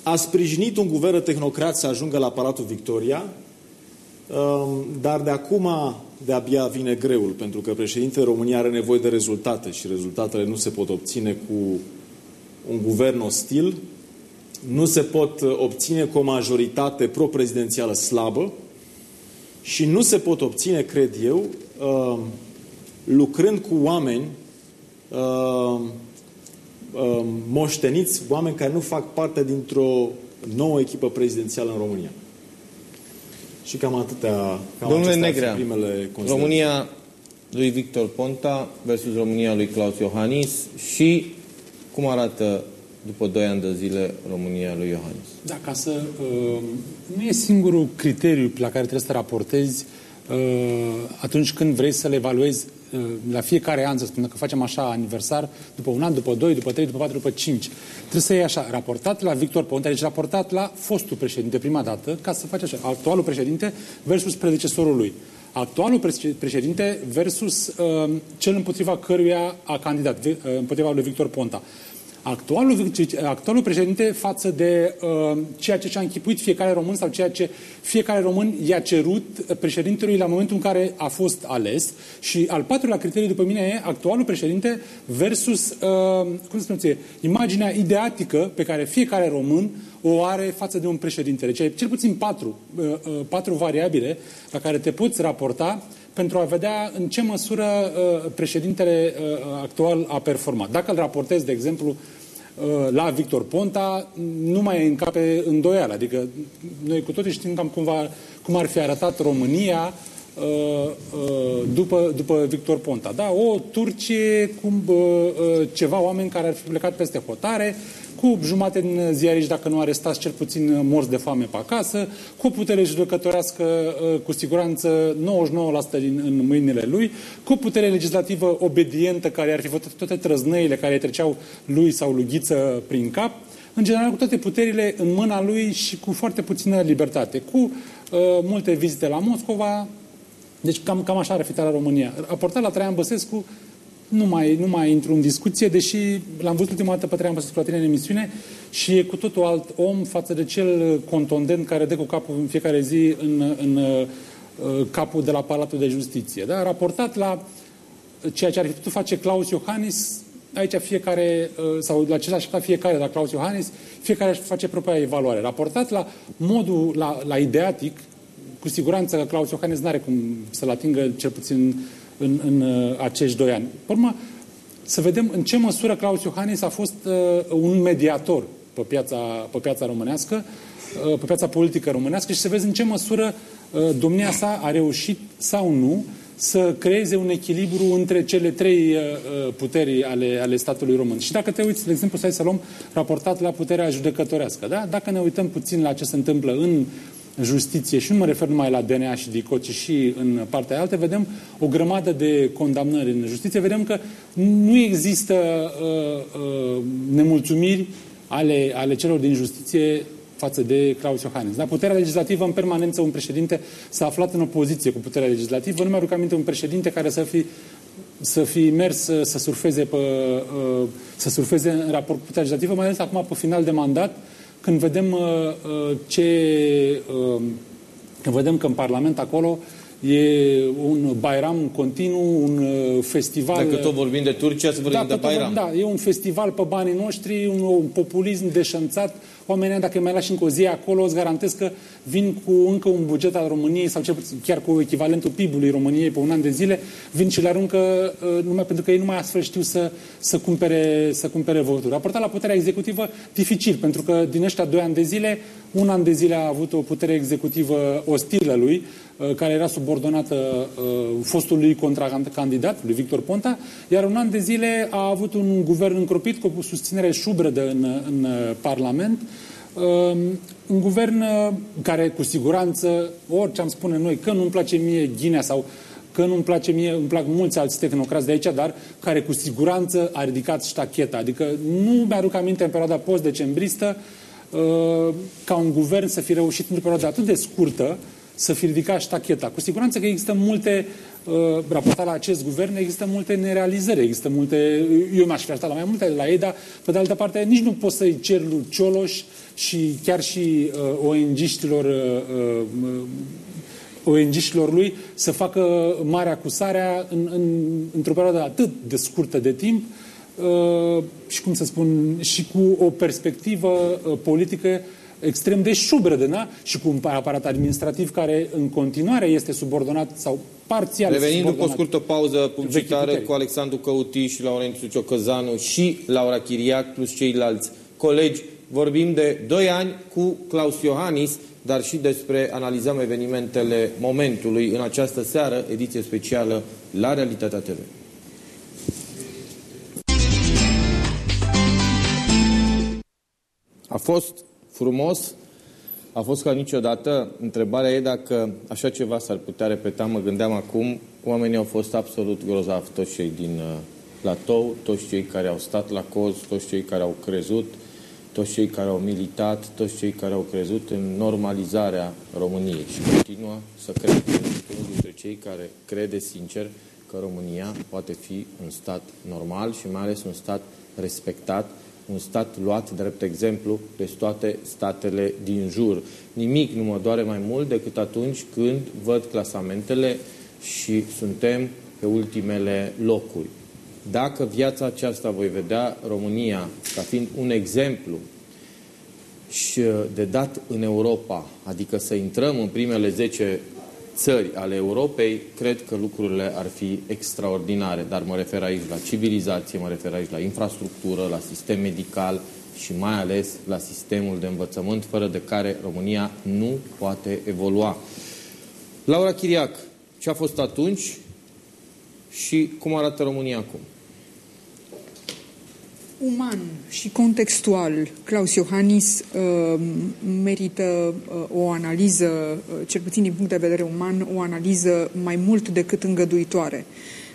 a sprijinit un guvern tehnocrat să ajungă la Palatul Victoria, dar de acum de-abia vine greul, pentru că președintele României are nevoie de rezultate și rezultatele nu se pot obține cu un guvern ostil, nu se pot obține cu o majoritate pro-prezidențială slabă și nu se pot obține, cred eu, uh, lucrând cu oameni uh, uh, moșteniți, oameni care nu fac parte dintr-o nouă echipă prezidențială în România. Și cam atâtea, cam Domnule Negrea, primele România lui Victor Ponta versus România lui Claus Iohannis și cum arată după 2 ani de zile România lui Iohannis? Da, ca să... Uh, nu e singurul criteriu la care trebuie să te raportezi uh, atunci când vrei să le evaluezi uh, la fiecare an, să spunem că facem așa aniversar, după un an, după doi, după trei, după patru, după cinci. Trebuie să iei așa, raportat la Victor Ponta, deci raportat la fostul președinte prima dată, ca să faci așa, actualul președinte versus predecesorul lui. Actualul președinte versus uh, cel împotriva căruia a candidat, uh, împotriva lui Victor Ponta actualul, actualul președinte față de uh, ceea ce și-a închipuit fiecare român sau ceea ce fiecare român i-a cerut președintelui la momentul în care a fost ales. Și al patrulea criteriu, după mine, e actualul președinte versus, uh, cum spuneți, imaginea ideatică pe care fiecare român o are față de un președinte. Deci ai cel puțin patru, uh, uh, patru variabile la care te poți raporta pentru a vedea în ce măsură uh, președintele uh, actual a performat. Dacă îl raportez, de exemplu, uh, la Victor Ponta, nu mai încape îndoială. Adică noi cu toții știm cam cum, va, cum ar fi arătat România uh, uh, după, după Victor Ponta. Da, o Turcie cu uh, ceva oameni care ar fi plecat peste hotare, cu jumate din ziariști, dacă nu arestați, cel puțin morți de foame pe acasă, cu putere judecătorească uh, cu siguranță 99% din, în mâinile lui, cu putere legislativă obedientă care ar fi votat toate trăznăile care treceau lui sau lui Ghiță prin cap, în general cu toate puterile în mâna lui și cu foarte puțină libertate, cu uh, multe vizite la Moscova, deci cam, cam așa ar fi la România. Raportat la Traian Băsescu, nu mai, nu mai intru în discuție, deși l-am văzut ultima dată pe Traian Băsescu la tine în emisiune și e cu totul alt om față de cel contondent care dă cu capul în fiecare zi în, în uh, capul de la Palatul de Justiție. Da? Raportat la ceea ce ar fi putut face Claus Iohannis, aici fiecare, uh, sau la ce s-a așteptat fiecare la Claus Iohannis, fiecare își face propria evaluare. Raportat la modul, la, la ideatic, cu siguranță că Claus Iohannis nu are cum să-l atingă cel puțin în, în uh, acești doi ani. Pe urmă, să vedem în ce măsură Claus Iohannis a fost uh, un mediator pe piața, pe piața românească, uh, pe piața politică românească și să vezi în ce măsură uh, domnia sa a reușit sau nu să creeze un echilibru între cele trei uh, uh, puteri ale, ale statului român. Și dacă te uiți, de exemplu, să luăm raportat la puterea judecătorească, da? dacă ne uităm puțin la ce se întâmplă în justiție, și nu mă refer numai la DNA și DICO, ci și în partea altă, vedem o grămadă de condamnări în justiție, vedem că nu există uh, uh, nemulțumiri ale, ale celor din justiție față de Claus Iohannis. Da? Puterea legislativă în permanență, un președinte s-a aflat în opoziție cu puterea legislativă. Nu mi-aduc aminte un președinte care să fi să fi mers să, să surfeze pe, uh, să surfeze în raport cu puterea legislativă, mai ales acum pe final de mandat, când vedem uh, uh, ce... Uh, când vedem că în Parlament acolo e un Bairam continuu, un festival... Dacă tot vorbim de Turcia, să vorbim da, de Bairam. Da, e un festival pe banii noștri, un, un populism deșanțat. Oamenii, dacă mai lași încă o zi acolo, îți garantez că vin cu încă un buget al României sau cel puțin chiar cu echivalentul PIB-ului României pe un an de zile, vin și le aruncă numai pentru că ei numai astfel știu să, să, cumpere, să cumpere voturi. Raportat la puterea executivă, dificil, pentru că din ăștia doi ani de zile, un an de zile a avut o putere executivă ostilă lui, Uh, care era subordonată uh, fostului contracandidat, lui Victor Ponta, iar un an de zile a avut un guvern încropit cu susținere șubredă în, în uh, Parlament, un guvern care cu siguranță, orice am spune noi, că nu-mi place mie Ghinea sau că nu-mi place mie, îmi plac mulți alți tehnocrați de aici, dar care cu siguranță a ridicat ștacheta. Adică nu mi-aduc aminte în perioada post-decembristă uh, ca un guvern să fi reușit într-o perioadă atât de scurtă să fi ridicat ștacheta. Cu siguranță că există multe, uh, raportat la acest guvern, există multe nerealizări, există multe, eu m-aș fi așteptat la mai multe de la ei, dar pe de altă parte nici nu poți să-i cer lui Cioloș și chiar și uh, ONG-știlor uh, uh, ONG-șilor lui să facă mare acusarea în, în, într-o perioadă atât de scurtă de timp uh, și, cum să spun, și cu o perspectivă uh, politică extrem de șubredă, da? și cu un aparat administrativ care în continuare este subordonat sau parțial Revenind după o scurtă pauză publicitară cu Alexandru Căuti și Laurențiu Ciocăzanu și Laura Chiriac plus ceilalți colegi, vorbim de 2 ani cu Claus Iohannis, dar și despre analizăm evenimentele momentului în această seară, ediție specială la Realitatea TV. A fost frumos, a fost ca niciodată. Întrebarea e dacă așa ceva s-ar putea repeta. Mă gândeam acum, oamenii au fost absolut grozavi, toți cei din uh, platou, toți cei care au stat la coz, toți cei care au crezut, toți cei care au militat, toți cei care au crezut în normalizarea României și continuă să credă unul dintre cei care crede sincer că România poate fi un stat normal și mai ales un stat respectat, un stat luat drept exemplu de toate statele din jur. Nimic nu mă doare mai mult decât atunci când văd clasamentele și suntem pe ultimele locuri. Dacă viața aceasta voi vedea România ca fiind un exemplu și de dat în Europa, adică să intrăm în primele 10 țări ale Europei, cred că lucrurile ar fi extraordinare. Dar mă refer aici la civilizație, mă refer aici la infrastructură, la sistem medical și mai ales la sistemul de învățământ, fără de care România nu poate evolua. Laura Chiriac, ce a fost atunci și cum arată România acum? Uman și contextual, Claus Iohannis uh, merită uh, o analiză, uh, cel puțin din punct de vedere uman, o analiză mai mult decât îngăduitoare.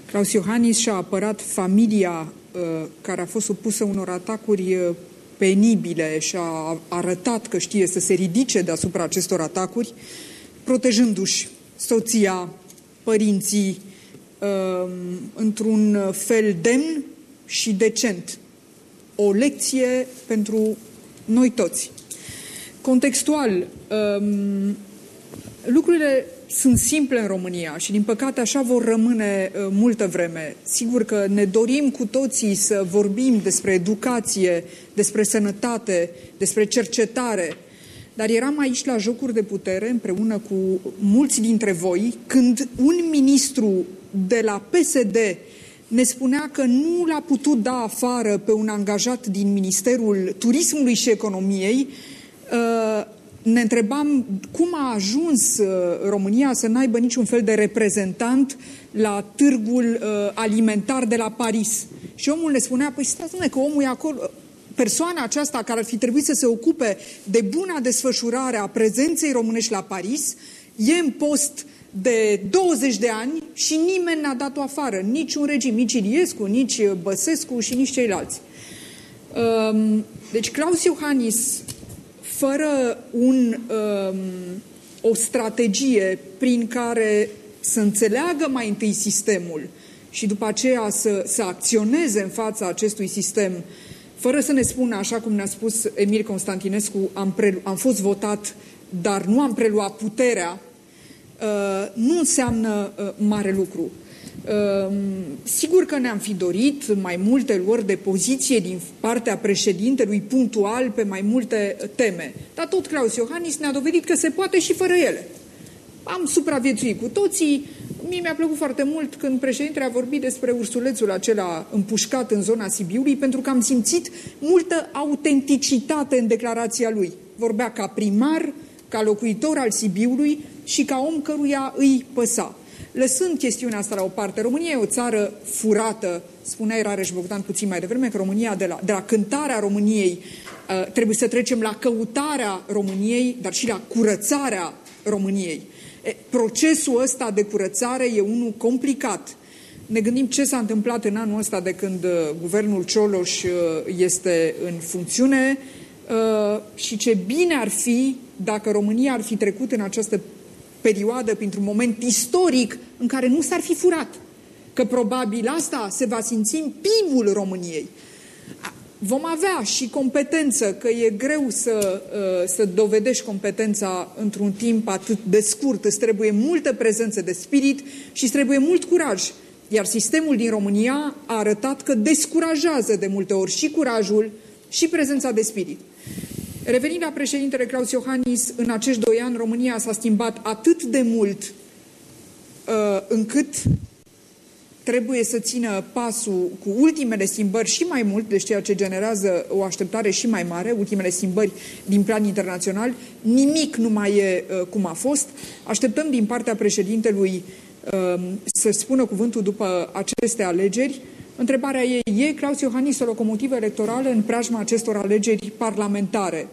Claus Iohannis și-a apărat familia uh, care a fost supusă unor atacuri uh, penibile și a arătat că știe să se ridice deasupra acestor atacuri, protejându-și soția, părinții, uh, într-un fel demn și decent o lecție pentru noi toți. Contextual, um, lucrurile sunt simple în România și, din păcate, așa vor rămâne uh, multă vreme. Sigur că ne dorim cu toții să vorbim despre educație, despre sănătate, despre cercetare, dar eram aici la jocuri de putere împreună cu mulți dintre voi când un ministru de la PSD ne spunea că nu l-a putut da afară pe un angajat din Ministerul Turismului și Economiei. Uh, ne întrebam cum a ajuns uh, România să n-aibă niciun fel de reprezentant la târgul uh, alimentar de la Paris. Și omul ne spunea, păi stați că omul e acolo, persoana aceasta care ar fi trebuit să se ocupe de buna desfășurare a prezenței românești la Paris, e în post uh, de 20 de ani și nimeni n-a dat-o afară. Nici un regim, nici Iliescu, nici Băsescu și nici ceilalți. Um, deci Claus Iohannis, fără un, um, o strategie prin care să înțeleagă mai întâi sistemul și după aceea să, să acționeze în fața acestui sistem, fără să ne spună, așa cum ne-a spus Emil Constantinescu, am, prelu- am fost votat, dar nu am preluat puterea, Uh, nu înseamnă uh, mare lucru. Uh, sigur că ne-am fi dorit mai multe luări de poziție din partea președintelui punctual pe mai multe teme, dar tot Claus Iohannis ne-a dovedit că se poate și fără ele. Am supraviețuit cu toții. Mie mi-a plăcut foarte mult când președintele a vorbit despre ursulețul acela împușcat în zona Sibiului, pentru că am simțit multă autenticitate în declarația lui. Vorbea ca primar, ca locuitor al Sibiului și ca om căruia îi păsa. Lăsând chestiunea asta la o parte, România e o țară furată, spunea Irareș Bogdan puțin mai devreme, că România de la, de la cântarea României uh, trebuie să trecem la căutarea României, dar și la curățarea României. E, procesul ăsta de curățare e unul complicat. Ne gândim ce s-a întâmplat în anul ăsta de când uh, guvernul Cioloș uh, este în funcțiune uh, și ce bine ar fi dacă România ar fi trecut în această perioadă printr-un moment istoric în care nu s-ar fi furat. Că probabil asta se va simți în PIB-ul României. Vom avea și competență, că e greu să, să dovedești competența într-un timp atât de scurt. Îți trebuie multă prezență de spirit și îți trebuie mult curaj. Iar sistemul din România a arătat că descurajează de multe ori și curajul și prezența de spirit. Revenind la președintele Claus Iohannis, în acești doi ani România s-a schimbat atât de mult uh, încât trebuie să țină pasul cu ultimele schimbări și mai mult, deci ceea ce generează o așteptare și mai mare, ultimele schimbări din plan internațional. Nimic nu mai e uh, cum a fost. Așteptăm din partea președintelui uh, să spună cuvântul după aceste alegeri. Întrebarea e, e Claus Iohannis o locomotivă electorală în preajma acestor alegeri parlamentare?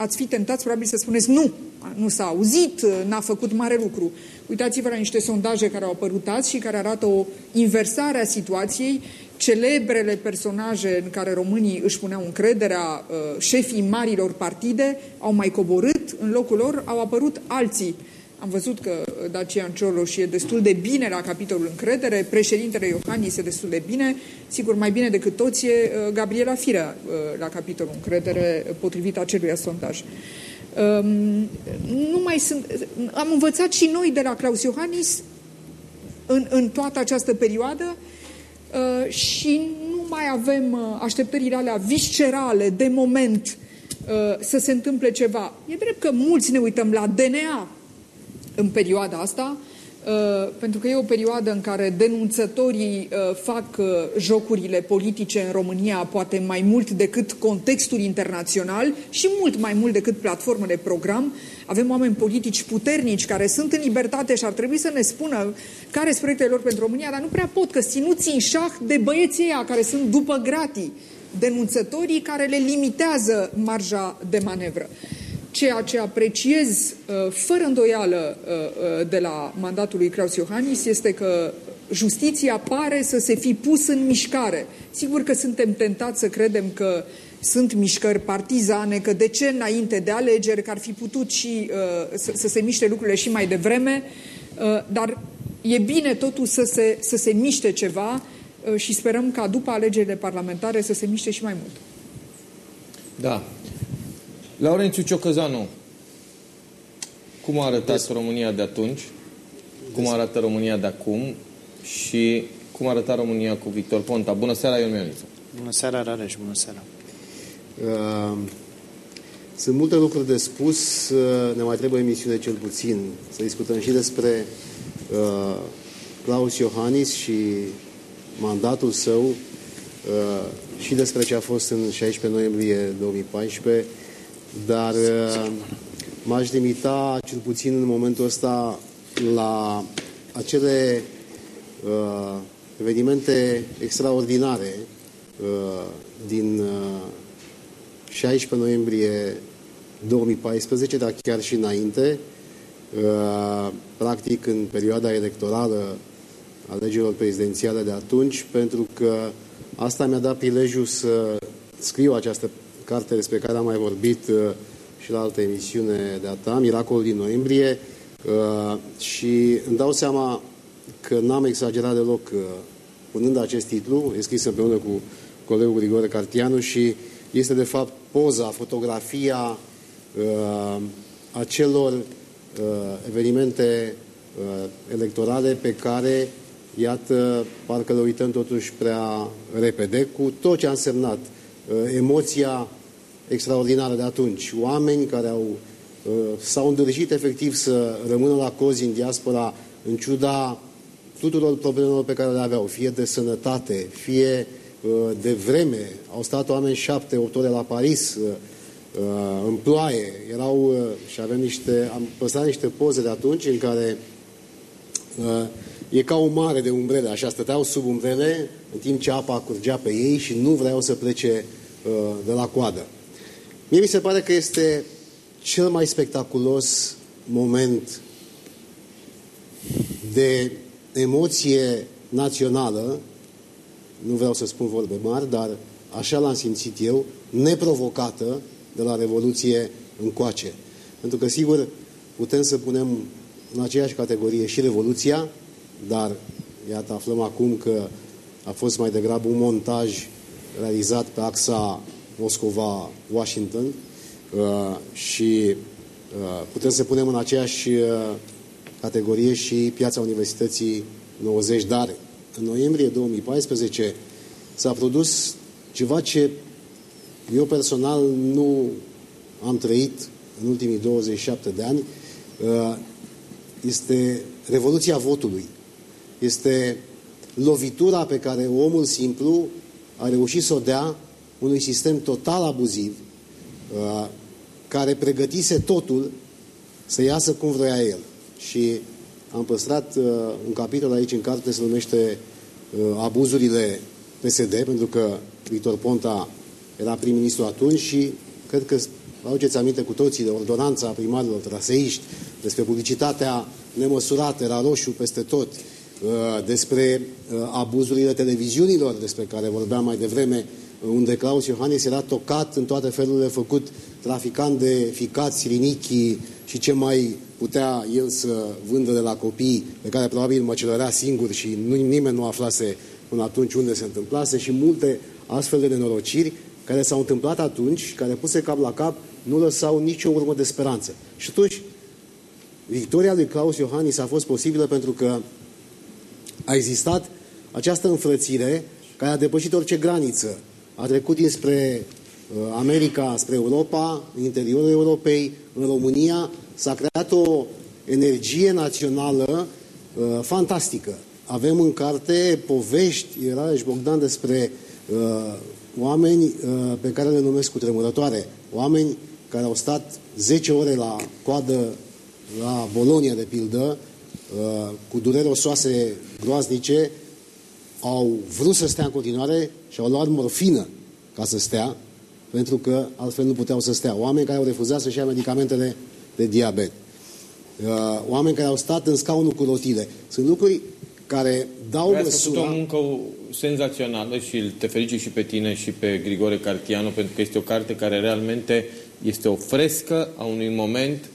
Ați fi tentați probabil să spuneți nu, nu s-a auzit, n-a făcut mare lucru. Uitați-vă la niște sondaje care au apărut azi și care arată o inversare a situației. Celebrele personaje în care românii își puneau încrederea, uh, șefii marilor partide, au mai coborât, în locul lor au apărut alții am văzut că Dacian Cioloș e destul de bine la capitolul încredere, președintele Iohannis e destul de bine, sigur mai bine decât toți e uh, Gabriela Firea uh, la capitolul încredere, potrivit acelui sondaj. Um, nu mai sunt, am învățat și noi de la Claus Iohannis în, în toată această perioadă uh, și nu mai avem așteptările alea viscerale de moment să se întâmple ceva. E drept că mulți ne uităm la DNA, în perioada asta, uh, pentru că e o perioadă în care denunțătorii uh, fac uh, jocurile politice în România poate mai mult decât contextul internațional și mult mai mult decât platformele program. Avem oameni politici puternici care sunt în libertate și ar trebui să ne spună care sunt proiectele lor pentru România, dar nu prea pot, că ținuți în șah de băieții ăia care sunt după gratii, denunțătorii care le limitează marja de manevră. Ceea ce apreciez uh, fără îndoială uh, uh, de la mandatul lui Claus Iohannis este că justiția pare să se fi pus în mișcare. Sigur că suntem tentați să credem că sunt mișcări partizane, că de ce înainte de alegeri, că ar fi putut și uh, să, să se miște lucrurile și mai devreme, uh, dar e bine totul să se, să se miște ceva uh, și sperăm ca după alegerile parlamentare să se miște și mai mult. Da, Laurențiu Ciocăzanu, cum a arătat Des... România de atunci? Cum Des... arată România de acum? Și cum arăta România cu Victor Ponta? Bună seara, Ion Mioniță. Bună seara, Rareș, bună seara. Uh, sunt multe lucruri de spus, uh, ne mai trebuie emisiune cel puțin. Să discutăm și despre uh, Claus Iohannis și mandatul său uh, și despre ce a fost în 16 noiembrie 2014 dar uh, m-aș limita, cel puțin în momentul ăsta, la acele uh, evenimente extraordinare uh, din uh, 16 noiembrie 2014, dar chiar și înainte, uh, practic în perioada electorală a legilor prezidențiale de atunci, pentru că asta mi-a dat prilejul să scriu această carte despre care am mai vorbit uh, și la altă emisiune de-a ta, Miracolul din noiembrie, uh, și îmi dau seama că n-am exagerat deloc uh, punând acest titlu, e scris împreună cu colegul Grigore Cartianu și este de fapt poza, fotografia acelor evenimente electorale pe care, iată, parcă le uităm totuși prea repede, cu tot ce a însemnat emoția extraordinară de atunci. Oameni care au, uh, s-au îndrăgit efectiv să rămână la cozi în diaspora în ciuda tuturor problemelor pe care le aveau, fie de sănătate, fie uh, de vreme. Au stat oameni șapte, opt ore la Paris, uh, în ploaie. Erau, și avem niște, am păstrat niște poze de atunci în care e ca o mare de umbrele, așa stăteau sub umbrele în timp ce apa curgea pe ei și nu vreau să plece de la coadă. Mie mi se pare că este cel mai spectaculos moment de emoție națională, nu vreau să spun vorbe mari, dar așa l-am simțit eu, neprovocată de la Revoluție încoace. Pentru că, sigur, putem să punem în aceeași categorie și Revoluția, dar iată, aflăm acum că a fost mai degrabă un montaj realizat pe axa Moscova-Washington uh, și uh, putem să punem în aceeași uh, categorie și piața Universității 90, dar în noiembrie 2014 s-a produs ceva ce eu personal nu am trăit în ultimii 27 de ani. Uh, este revoluția votului. Este lovitura pe care omul simplu a reușit să o dea unui sistem total abuziv, uh, care pregătise totul să iasă cum vrea el. Și am păstrat uh, un capitol aici în carte se numește Abuzurile PSD, pentru că Victor Ponta era prim-ministru atunci și cred că vă aduceți aminte cu toții de ordonanța primarilor traseiști, despre publicitatea nemăsurată, era roșu peste tot, uh, despre uh, abuzurile televiziunilor, despre care vorbeam mai devreme, unde Claus Iohannis era tocat în toate felurile făcut traficant de ficați, rinichii și ce mai putea el să vândă de la copii, pe care probabil măcelărea singur și nu, nimeni nu aflase până atunci unde se întâmplase și multe astfel de nenorociri care s-au întâmplat atunci și care puse cap la cap nu lăsau nicio urmă de speranță. Și atunci, victoria lui Claus Iohannis a fost posibilă pentru că a existat această înfrățire care a depășit orice graniță. A trecut dinspre uh, America spre Europa, în interiorul Europei, în România, s-a creat o energie națională uh, fantastică. Avem în carte povești, era și Bogdan despre uh, oameni uh, pe care le numesc cu tremurătoare, oameni care au stat 10 ore la coadă la Bolonia, de pildă, uh, cu dureri osoase groaznice, au vrut să stea în continuare și au luat morfină ca să stea, pentru că altfel nu puteau să stea. Oameni care au refuzat să-și ia medicamentele de diabet. Uh, oameni care au stat în scaunul cu rotile. Sunt lucruri care dau Vreau măsura... o muncă senzațională și te felicit și pe tine și pe Grigore Cartianu pentru că este o carte care realmente este o frescă a unui moment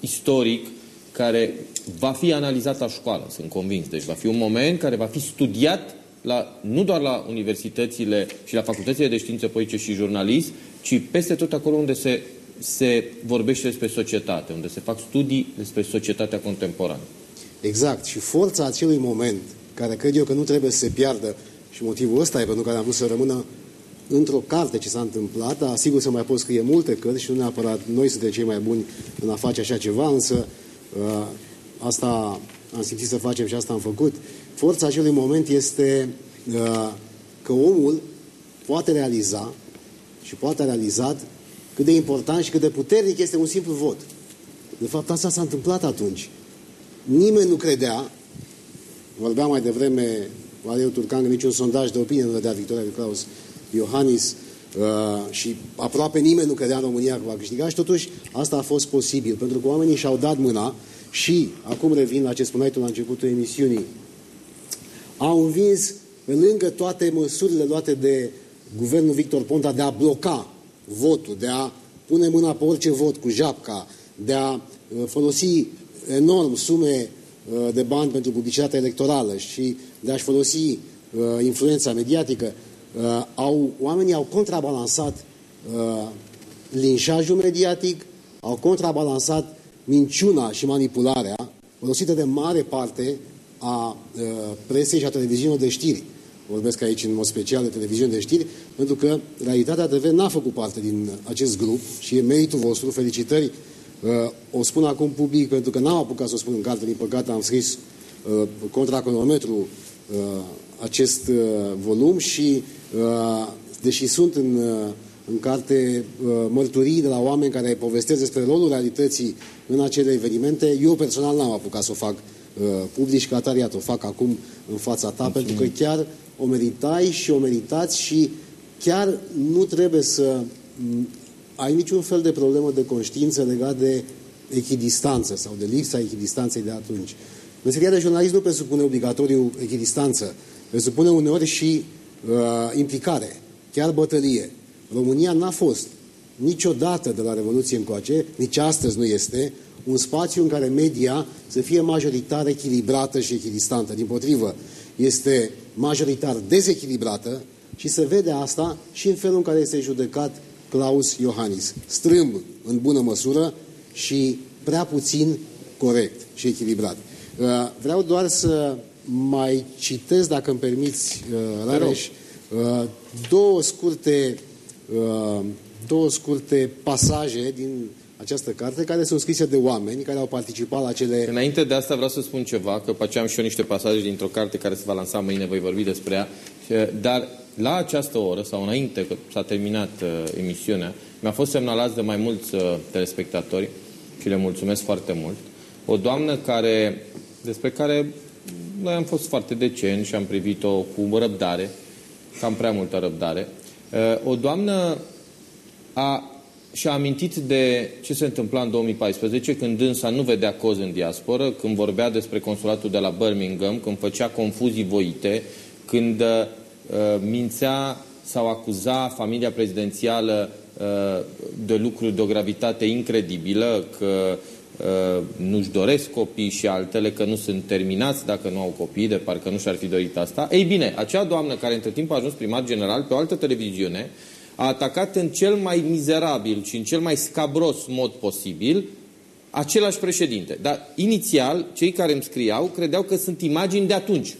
istoric care va fi analizat la școală, sunt convins. Deci va fi un moment care va fi studiat la, nu doar la universitățile și la facultățile de științe politice și jurnalism, ci peste tot acolo unde se, se vorbește despre societate, unde se fac studii despre societatea contemporană. Exact. Și forța acelui moment, care cred eu că nu trebuie să se piardă, și motivul ăsta e pentru care am vrut să rămână într-o carte ce s-a întâmplat, dar sigur să mai pot scrie multe cărți și nu neapărat noi suntem cei mai buni în a face așa ceva, însă uh, asta am simțit să facem și asta am făcut. Forța acelui moment este uh, că omul poate realiza și poate realizat cât de important și cât de puternic este un simplu vot. De fapt, asta s-a întâmplat atunci. Nimeni nu credea, vorbeam mai devreme Valeriu Turcan, că niciun sondaj de opinie nu dădea victoria lui Claus Iohannis uh, și aproape nimeni nu credea în România că va câștiga și totuși asta a fost posibil, pentru că oamenii și-au dat mâna și, acum revin la ce spuneai tu la începutul emisiunii, au învins pe lângă toate măsurile luate de guvernul Victor Ponta de a bloca votul, de a pune mâna pe orice vot cu japca, de a uh, folosi enorm sume uh, de bani pentru publicitatea electorală și de a-și folosi uh, influența mediatică, au, oamenii au contrabalansat linșajul mediatic, au contrabalansat minciuna și manipularea folosită de mare parte a presei și a televiziunilor de știri. Vorbesc aici în mod special de televiziuni de știri, pentru că Realitatea TV n-a făcut parte din acest grup și e meritul vostru, felicitări Uh, o spun acum public pentru că n-am apucat să o spun în carte, din păcate am scris uh, contra cronometru uh, acest volum și deși sunt în, în carte mărturii de la oameni care povestesc despre rolul realității în acele evenimente, eu personal n-am apucat să o fac public și ca atare, o fac acum în fața ta, Mulțumim. pentru că chiar o meritai și o meritați și chiar nu trebuie să ai niciun fel de problemă de conștiință legat de echidistanță sau de lipsa echidistanței de atunci. Meseria de jurnalist nu presupune obligatoriu echidistanță, presupune uneori și uh, implicare, chiar bătălie. România n-a fost niciodată de la Revoluție încoace, nici astăzi nu este, un spațiu în care media să fie majoritar echilibrată și echidistantă. Din potrivă, este majoritar dezechilibrată și se vede asta și în felul în care este judecat Klaus Iohannis. Strâmb în bună măsură și prea puțin corect și echilibrat. Uh, vreau doar să mai citesc, dacă îmi permiți, uh, Rareș, uh, două scurte, două scurte pasaje din această carte, care sunt scrise de oameni care au participat la cele... Înainte de asta vreau să spun ceva, că pe am și eu niște pasaje dintr-o carte care se va lansa mâine, voi vorbi despre ea, dar la această oră, sau înainte, că s-a terminat uh, emisiunea, mi-a fost semnalat de mai mulți uh, telespectatori și le mulțumesc foarte mult, o doamnă care, despre care noi am fost foarte decenți și am privit-o cu răbdare, cam prea multă răbdare. Uh, o doamnă a și-a amintit de ce se întâmpla în 2014, când dânsa nu vedea cozi în diasporă, când vorbea despre consulatul de la Birmingham, când făcea confuzii voite, când uh, mințea sau acuza familia prezidențială uh, de lucruri de o gravitate incredibilă, că uh, nu-și doresc copii și altele, că nu sunt terminați dacă nu au copii, de parcă nu și-ar fi dorit asta. Ei bine, acea doamnă care între timp a ajuns primar general pe o altă televiziune, a atacat în cel mai mizerabil și în cel mai scabros mod posibil același președinte. Dar inițial, cei care îmi scriau credeau că sunt imagini de atunci.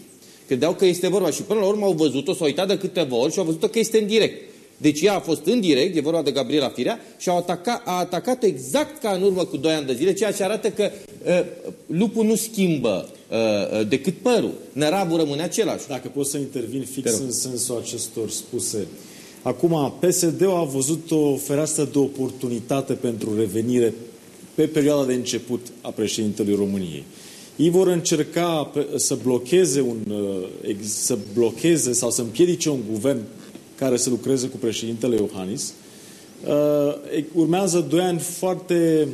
Credeau că este vorba și până la urmă au văzut-o, s-au uitat de câteva ori și au văzut că este în direct. Deci ea a fost în direct, e vorba de Gabriela Firea, și a atacat, a atacat exact ca în urmă cu 2 ani de zile, ceea ce arată că uh, lupul nu schimbă uh, decât părul. Năravul rămâne același. Dacă pot să intervin fix în sensul acestor spuse. Acum, PSD-ul a văzut o fereastră de oportunitate pentru revenire pe perioada de început a președintelui României. Ei vor încerca să blocheze, un, uh, să blocheze sau să împiedice un guvern care să lucreze cu președintele Iohannis. Uh, urmează doi ani foarte,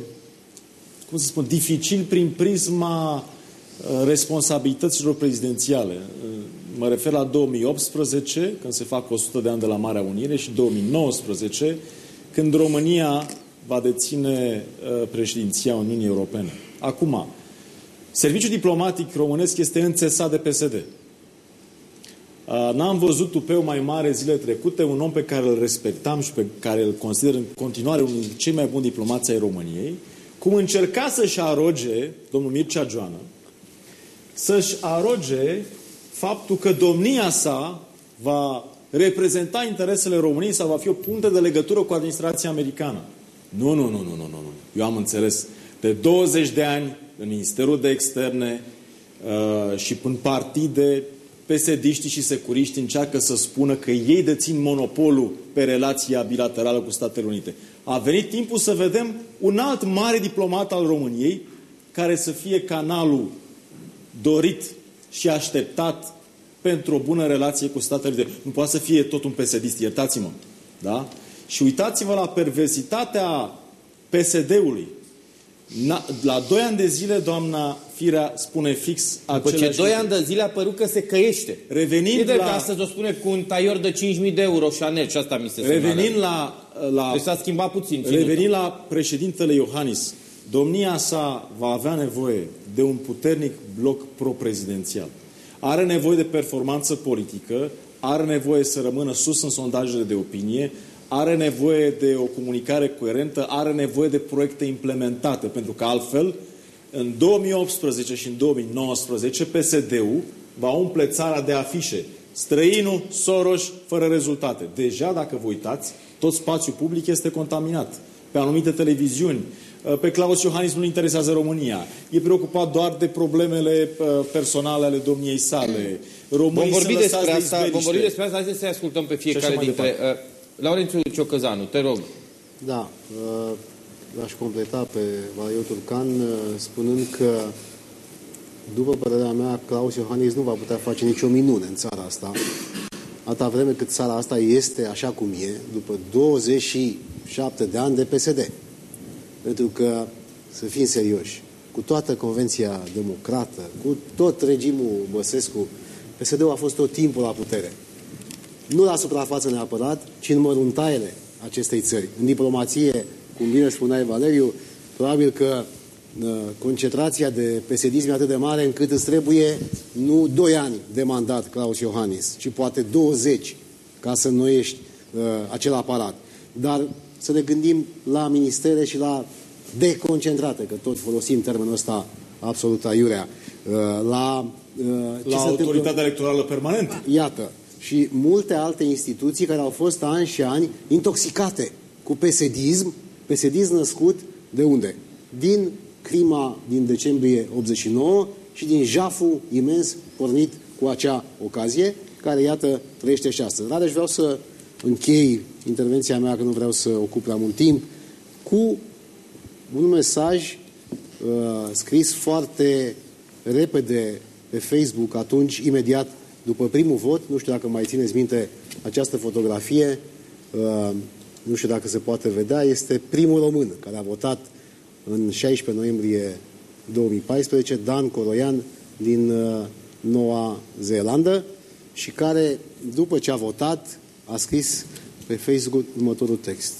cum să spun, dificil prin prisma uh, responsabilităților prezidențiale. Mă refer la 2018, când se fac 100 de ani de la Marea Unire, și 2019, când România va deține uh, președinția Uniunii Europene. Acum, serviciul diplomatic românesc este înțesat de PSD. Uh, n-am văzut tupeu mai mare zile trecute, un om pe care îl respectam și pe care îl consider în continuare unul dintre cei mai buni diplomați ai României, cum încerca să-și aroge, domnul Mircea Joană, să-și aroge faptul că domnia sa va reprezenta interesele României sau va fi o punte de legătură cu administrația americană. Nu, nu, nu, nu, nu, nu. Eu am înțeles. De 20 de ani, în Ministerul de Externe uh, și în partide, pesediștii și securiști încearcă să spună că ei dețin monopolul pe relația bilaterală cu Statele Unite. A venit timpul să vedem un alt mare diplomat al României care să fie canalul dorit și așteptat pentru o bună relație cu Statele Unite. Nu poate să fie tot un psd iertați-mă. Da? Și uitați-vă la perversitatea PSD-ului. La doi ani de zile, doamna Firea spune fix După ce doi ani de zile a părut că se căiește. Revenind e la... astăzi o spune cu un taior de 5.000 de euro Chanel și asta mi se Revenind la, la... Deci s-a schimbat puțin. Revenind la președintele Iohannis, domnia sa va avea nevoie de un puternic bloc pro-prezidențial. Are nevoie de performanță politică, are nevoie să rămână sus în sondajele de opinie, are nevoie de o comunicare coerentă, are nevoie de proiecte implementate, pentru că altfel, în 2018 și în 2019, PSD-ul va umple țara de afișe. Străinul, Soros, fără rezultate. Deja, dacă vă uitați, tot spațiul public este contaminat. Pe anumite televiziuni, Uh, pe Claus Iohannis nu interesează România. E preocupat doar de problemele uh, personale ale domniei sale. Românii vom vorbi despre asta, de vom vorbi despre asta, haideți să ascultăm pe fiecare dintre... Uh, Laurențiu Ciocăzanu, te rog. Da, uh, l-aș completa pe Valeriu Turcan uh, spunând că după părerea mea, Claus Iohannis nu va putea face nicio minune în țara asta, atâta vreme cât țara asta este așa cum e, după 27 de ani de PSD. Pentru că, să fim serioși, cu toată Convenția Democrată, cu tot regimul Băsescu, PSD-ul a fost tot timpul la putere. Nu la suprafață neapărat, ci în măruntaiele acestei țări. În diplomație, cum bine spuneai Valeriu, probabil că uh, concentrația de pesedism e atât de mare încât îți trebuie nu 2 ani de mandat Claus Iohannis, ci poate 20 ca să înnoiești uh, acel aparat. Dar să ne gândim la ministere și la deconcentrate, că tot folosim termenul ăsta absolut aiurea, uh, la... Uh, la autoritatea electorală permanentă. Iată. Și multe alte instituții care au fost ani și ani intoxicate cu pesedism, pesedism născut de unde? Din crima din decembrie 89 și din jaful imens pornit cu acea ocazie, care, iată, trăiește și astăzi. Dar vreau să închei intervenția mea, că nu vreau să ocup prea mult timp, cu un mesaj uh, scris foarte repede pe Facebook, atunci, imediat după primul vot. Nu știu dacă mai țineți minte această fotografie, uh, nu știu dacă se poate vedea, este primul român care a votat în 16 noiembrie 2014, Dan Coroian din uh, Noua Zeelandă și care, după ce a votat, a scris pe Facebook următorul text.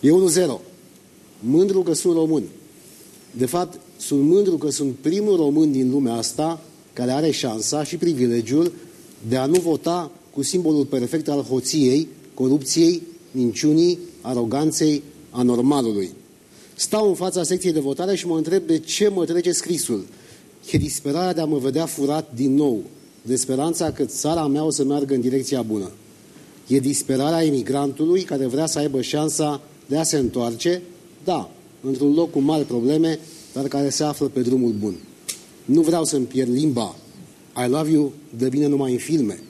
E 1-0. Mândru că sunt român. De fapt, sunt mândru că sunt primul român din lumea asta care are șansa și privilegiul de a nu vota cu simbolul perfect al hoției, corupției, minciunii, aroganței, anormalului. Stau în fața secției de votare și mă întreb de ce mă trece scrisul. E disperarea de a mă vedea furat din nou, de speranța că țara mea o să meargă în direcția bună. E disperarea imigrantului care vrea să aibă șansa de a se întoarce, da, într-un loc cu mari probleme, dar care se află pe drumul bun. Nu vreau să-mi pierd limba. I love you de bine numai în filme.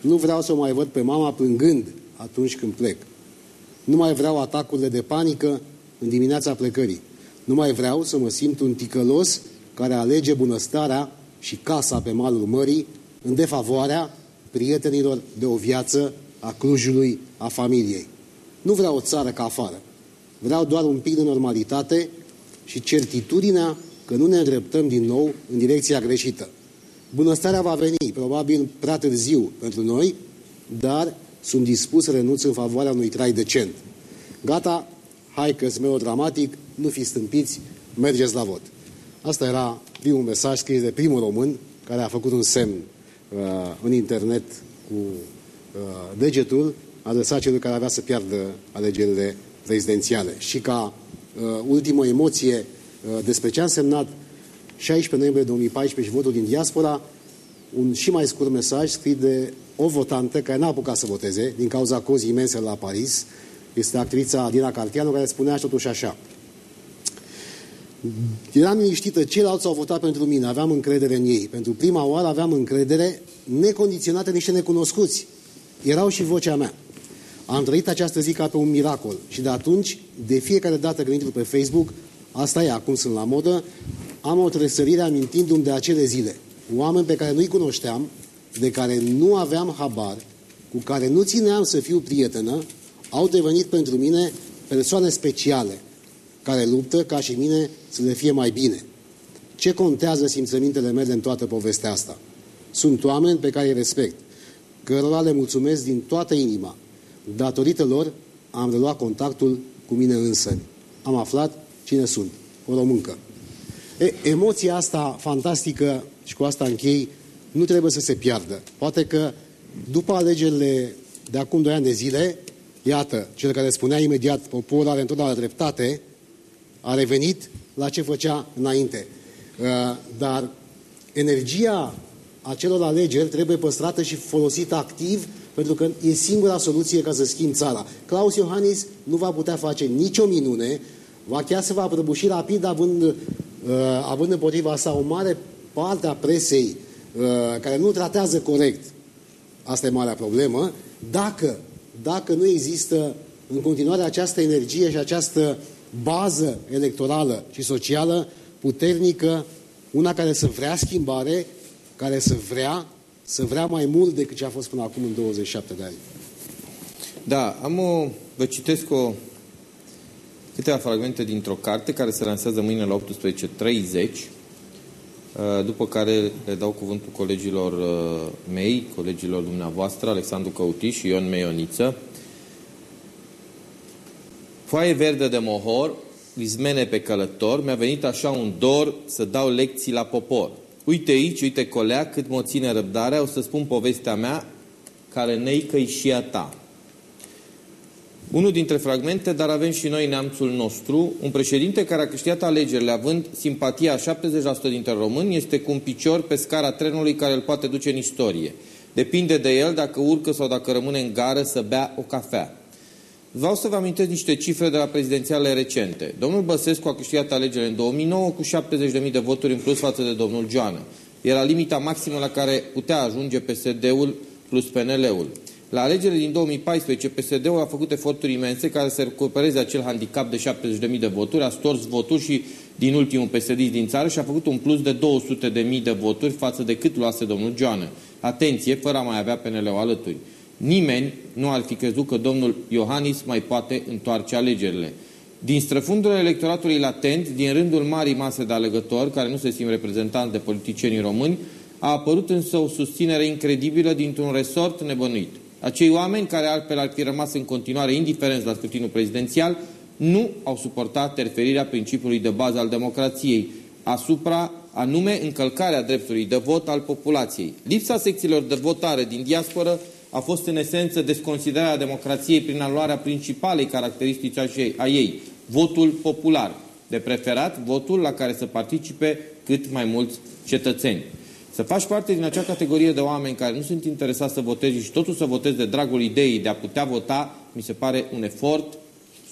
Nu vreau să o mai văd pe mama plângând atunci când plec. Nu mai vreau atacurile de panică în dimineața plecării. Nu mai vreau să mă simt un ticălos care alege bunăstarea și casa pe malul mării în defavoarea prietenilor de o viață a Clujului, a familiei. Nu vreau o țară ca afară. Vreau doar un pic de normalitate și certitudinea că nu ne îndreptăm din nou în direcția greșită. Bunăstarea va veni, probabil prea târziu pentru noi, dar sunt dispus să renunț în favoarea unui trai decent. Gata, hai că melodramatic, nu fi stâmpiți, mergeți la vot. Asta era primul mesaj scris de primul român care a făcut un semn uh, în internet cu uh, degetul adresat celor care avea să piardă alegerile prezidențiale. Și ca uh, ultimă emoție uh, despre ce a însemnat 16 noiembrie 2014 și votul din diaspora, un și mai scurt mesaj scris de o votantă care n-a apucat să voteze din cauza cozii imense la Paris. Este actrița Dina Cartianu care spunea totuși așa. Eram liniștită, ceilalți au votat pentru mine, aveam încredere în ei. Pentru prima oară aveam încredere necondiționată niște necunoscuți. Erau și vocea mea. Am trăit această zi ca pe un miracol și de atunci, de fiecare dată când intru pe Facebook, asta e, acum sunt la modă, am o tresărire amintindu-mi de acele zile. Oameni pe care nu-i cunoșteam, de care nu aveam habar, cu care nu țineam să fiu prietenă, au devenit pentru mine persoane speciale, care luptă ca și mine să le fie mai bine. Ce contează simțămintele mele în toată povestea asta? Sunt oameni pe care îi respect, cărora le mulțumesc din toată inima. Datorită lor am reluat contactul cu mine însă. Am aflat cine sunt, o româncă. E, emoția asta fantastică, și cu asta închei, nu trebuie să se piardă. Poate că după alegerile de acum doi ani de zile, iată, cel care spunea imediat, poporul are întotdeauna dreptate, a revenit la ce făcea înainte. Uh, dar energia acelor alegeri trebuie păstrată și folosită activ pentru că e singura soluție ca să schimb țara. Claus Iohannis nu va putea face nicio minune, va chiar se va prăbuși rapid având, uh, având împotriva sa o mare parte a presei uh, care nu tratează corect. Asta e marea problemă. Dacă, dacă nu există în continuare această energie și această bază electorală și socială puternică, una care să vrea schimbare, care să vrea, să vrea mai mult decât ce a fost până acum în 27 de ani. Da, am o, vă citesc o câteva fragmente dintr-o carte care se lansează mâine la 18.30, după care le dau cuvântul colegilor mei, colegilor dumneavoastră, Alexandru Căuti și Ion Meioniță. Foaie verde de mohor, izmene pe călător, mi-a venit așa un dor să dau lecții la popor. Uite aici, uite colea, cât mă ține răbdarea, o să spun povestea mea, care neică și a ta. Unul dintre fragmente, dar avem și noi neamțul nostru, un președinte care a câștigat alegerile având simpatia a 70% dintre români, este cu un picior pe scara trenului care îl poate duce în istorie. Depinde de el dacă urcă sau dacă rămâne în gară să bea o cafea. Vreau să vă amintesc niște cifre de la prezidențiale recente. Domnul Băsescu a câștigat alegerile în 2009 cu 70.000 de voturi în plus față de domnul Joană. Era limita maximă la care putea ajunge PSD-ul plus PNL-ul. La alegerile din 2014, PSD-ul a făcut eforturi imense care să recupereze acel handicap de 70.000 de voturi, a stors voturi și din ultimul PSD din țară și a făcut un plus de 200.000 de voturi față de cât luase domnul Joană. Atenție, fără a mai avea PNL-ul alături. Nimeni nu ar fi crezut că domnul Iohannis mai poate întoarce alegerile. Din străfundurile electoratului latent, din rândul marii mase de alegători, care nu se simt reprezentanți de politicienii români, a apărut însă o susținere incredibilă dintr-un resort nebănuit. Acei oameni care altfel ar fi rămas în continuare indiferenți la scrutinul prezidențial nu au suportat terferirea principiului de bază al democrației asupra anume încălcarea dreptului de vot al populației. Lipsa secțiilor de votare din diasporă a fost în esență desconsiderarea democrației prin aluarea principalei caracteristici a ei, votul popular, de preferat votul la care să participe cât mai mulți cetățeni. Să faci parte din acea categorie de oameni care nu sunt interesați să voteze și totul să votezi de dragul ideii de a putea vota, mi se pare un efort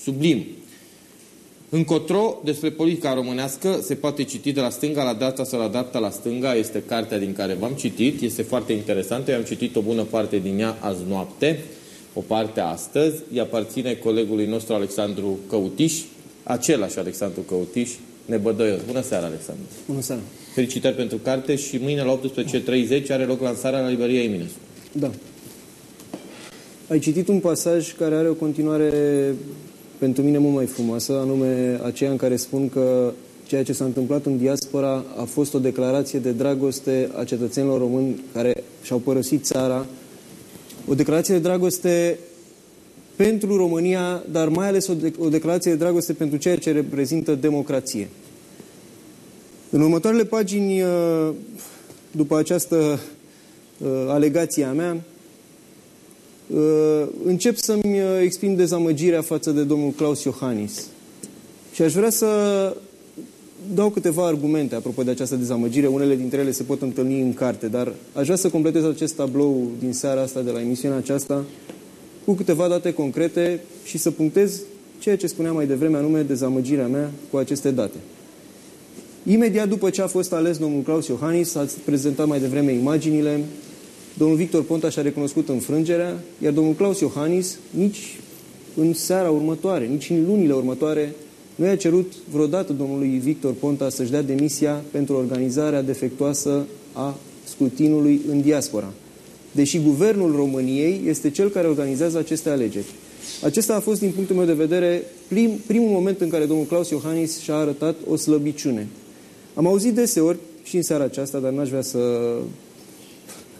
sublim. Încotro, despre politica românească, se poate citi de la stânga la dreapta sau la dreapta la stânga. Este cartea din care v-am citit. Este foarte interesantă. Eu am citit o bună parte din ea azi noapte, o parte astăzi. Ea aparține colegului nostru Alexandru Căutiș, același Alexandru Căutiș, nebădăios. Bună seara, Alexandru! Bună seara! Felicitări pentru carte și mâine la 18.30 are loc lansarea la Librăria Eminescu. Da. Ai citit un pasaj care are o continuare pentru mine mult mai frumoasă, anume aceea în care spun că ceea ce s-a întâmplat în diaspora a fost o declarație de dragoste a cetățenilor români care și-au părăsit țara, o declarație de dragoste pentru România, dar mai ales o, de- o declarație de dragoste pentru ceea ce reprezintă democrație. În următoarele pagini, uh, după această uh, alegație a mea, uh, încep să-mi exprim dezamăgirea față de domnul Claus Iohannis. Și aș vrea să dau câteva argumente apropo de această dezamăgire. Unele dintre ele se pot întâlni în carte, dar aș vrea să completez acest tablou din seara asta de la emisiunea aceasta cu câteva date concrete și să punctez ceea ce spuneam mai devreme, anume dezamăgirea mea cu aceste date. Imediat după ce a fost ales domnul Claus Iohannis, ați prezentat mai devreme imaginile, domnul Victor Ponta și-a recunoscut înfrângerea, iar domnul Claus Iohannis nici în seara următoare, nici în lunile următoare, nu i-a cerut vreodată domnului Victor Ponta să-și dea demisia pentru organizarea defectuoasă a scrutinului în diaspora. Deși guvernul României este cel care organizează aceste alegeri. Acesta a fost, din punctul meu de vedere, prim, primul moment în care domnul Claus Iohannis și-a arătat o slăbiciune. Am auzit deseori, și în seara aceasta, dar n-aș vrea să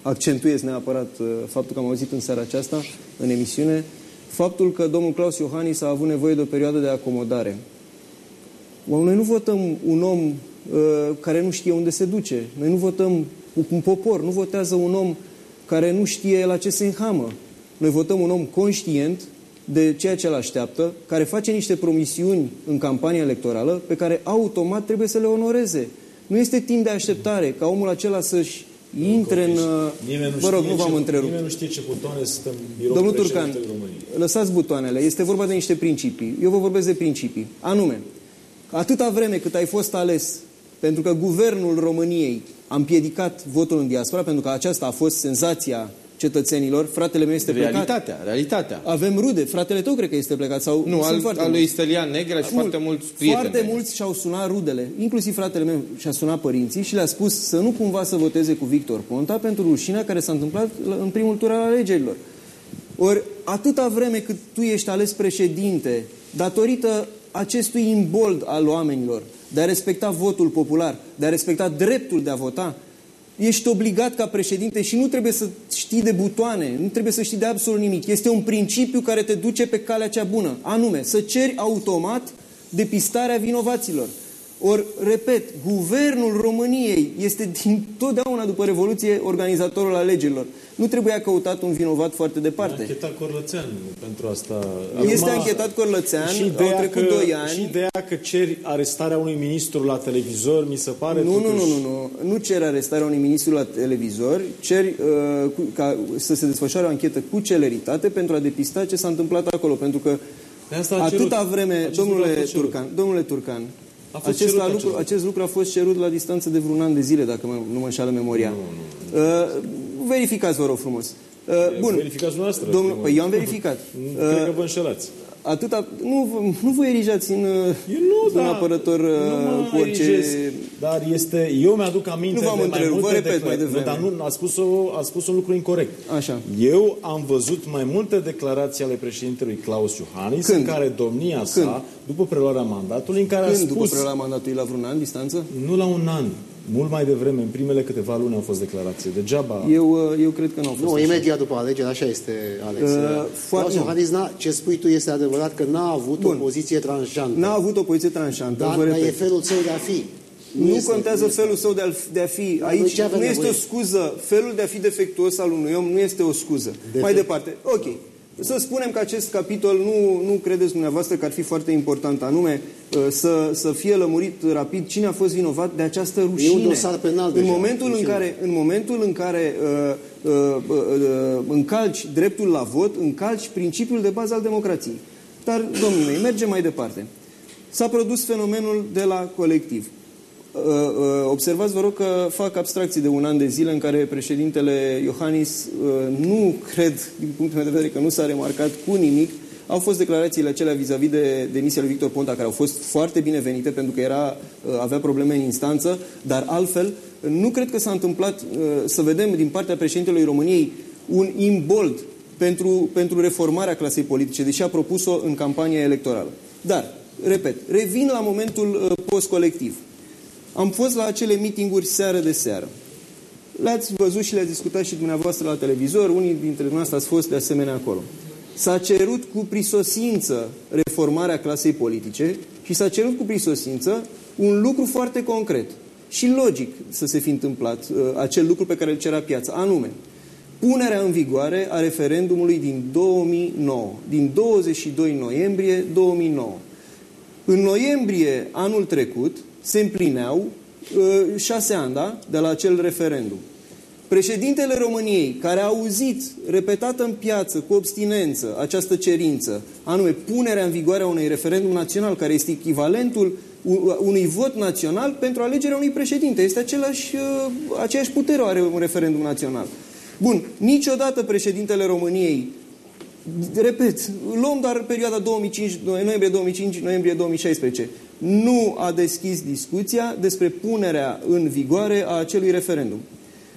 accentuez neapărat uh, faptul că am auzit în seara aceasta, în emisiune, faptul că domnul Claus Iohannis a avut nevoie de o perioadă de acomodare. Noi nu votăm un om uh, care nu știe unde se duce. Noi nu votăm un popor, nu votează un om care nu știe la ce se înhamă. Noi votăm un om conștient de ceea ce îl așteaptă, care face niște promisiuni în campania electorală pe care automat trebuie să le onoreze. Nu este timp de așteptare ca omul acela să-și intre în... Nimeni nu Vă rog, știe nu v-am ce- întrerupt. Nimeni nu știe ce butoane sunt în birou Domnul Turcan, României. lăsați butoanele. Este vorba de niște principii. Eu vă vorbesc de principii. Anume, atâta vreme cât ai fost ales pentru că guvernul României a împiedicat votul în diaspora, pentru că aceasta a fost senzația cetățenilor, fratele meu este plecat. Realitatea, realitatea. Avem rude, fratele tău cred că este plecat. Sau Nu, sunt al, foarte al lui mulți. Stelian Negra și Mult. foarte mulți prieteni. Foarte mulți și-au sunat rudele, inclusiv fratele meu și-a sunat părinții și le-a spus să nu cumva să voteze cu Victor Ponta pentru rușinea care s-a întâmplat la- în primul tur al alegerilor. Ori atâta vreme cât tu ești ales președinte, datorită acestui imbold al oamenilor, de a respecta votul popular, de a respecta dreptul de a vota, ești obligat ca președinte și nu trebuie să știi de butoane, nu trebuie să știi de absolut nimic. Este un principiu care te duce pe calea cea bună, anume să ceri automat depistarea vinovaților. Ori, repet, guvernul României este din totdeauna după Revoluție organizatorul alegerilor. Nu trebuia căutat un vinovat foarte departe. A anchetat Corlățean pentru asta. Este Acum, anchetat Corlățean, și au trecut că, 2 ani. Și ideea că ceri arestarea unui ministru la televizor, mi se pare Nu, totuși... nu, nu, nu, nu. Nu cer arestarea unui ministru la televizor, ceri uh, ca să se desfășoare o anchetă cu celeritate pentru a depista ce s-a întâmplat acolo. Pentru că de asta atâta vreme, domnule Turcan, domnule Turcan, acest lucru, acest, acest lucru a fost cerut la distanță de vreun an de zile, dacă mă, nu mă înșală memoria. Nu, nu, nu. Uh, verificați, vă rog frumos. Uh, bun. Verificați noastră. Domnul, păi eu am verificat. Uh, Cred că vă înșelați atâta, nu, nu vă erijați în eu nu, un da, apărător nu uh, cu orice... Erigez, dar este, eu mi-aduc aminte nu v-am de mai multe vă repet mai devreme. Dar nu, a spus, o, a spus un lucru incorrect. Așa. Eu am văzut mai multe declarații ale președintelui Claus Iohannis Când? în care domnia Când? sa, după preluarea mandatului, în care Când a spus... după preluarea mandatului la vreun an distanță? Nu la un an. Mult mai devreme, în primele câteva luni au fost declarații. Degeaba... Eu, uh, eu cred că nu au fost Nu, așa. imediat după alegeri, așa este, Alex. Uh, foarte Iohannis, ce spui tu este adevărat că n-a avut Bun. o poziție tranșantă. N-a avut o poziție tranșantă, dar, dar e felul său de a fi. Nu, nu contează este, felul său de a, de a fi. Aici nu este o scuză. Felul de a fi defectuos al unui om nu este o scuză. Defect. Mai departe. Ok. Să spunem că acest capitol nu, nu credeți dumneavoastră că ar fi foarte important, anume uh, să, să fie lămurit rapid cine a fost vinovat de această rușine. E un dosar penal în deja, momentul în care, în momentul în care uh, uh, uh, uh, încalci dreptul la vot, încalci principiul de bază al democrației. Dar, domnule, mei, mergem mai departe. S-a produs fenomenul de la colectiv. Uh, uh, observați, vă rog, că fac abstracții de un an de zile în care președintele Iohannis uh, nu cred, din punctul meu de vedere, că nu s-a remarcat cu nimic. Au fost declarațiile acelea vis-a-vis -vis de demisia lui Victor Ponta, care au fost foarte binevenite pentru că era, avea probleme în instanță, dar altfel nu cred că s-a întâmplat să vedem din partea președintelui României un imbold pentru, pentru reformarea clasei politice, deși a propus-o în campania electorală. Dar, repet, revin la momentul post-colectiv. Am fost la acele mitinguri seară de seară. Le-ați văzut și le-ați discutat și dumneavoastră la televizor, unii dintre dumneavoastră ați fost de asemenea acolo. S-a cerut cu prisosință reformarea clasei politice și s-a cerut cu prisosință un lucru foarte concret și logic să se fi întâmplat uh, acel lucru pe care îl cerea piața, anume punerea în vigoare a referendumului din 2009, din 22 noiembrie 2009. În noiembrie anul trecut, se împlineau uh, șase ani da? de la acel referendum. Președintele României, care a auzit repetată în piață cu obstinență această cerință, anume punerea în vigoare a unui referendum național, care este echivalentul unui vot național pentru alegerea unui președinte. Este același, uh, aceeași putere are un referendum național. Bun, niciodată președintele României repet, luăm doar perioada 2005, noiembrie 2005, noiembrie 2016. Nu a deschis discuția despre punerea în vigoare a acelui referendum.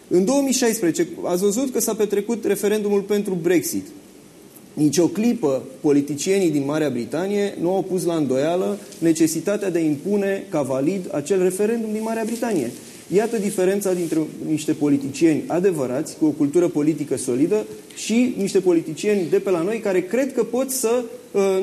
În 2016 ați văzut că s-a petrecut referendumul pentru Brexit. Nici o clipă politicienii din Marea Britanie nu au pus la îndoială necesitatea de a impune ca valid acel referendum din Marea Britanie. Iată diferența dintre niște politicieni adevărați, cu o cultură politică solidă, și niște politicieni de pe la noi care cred că pot să uh,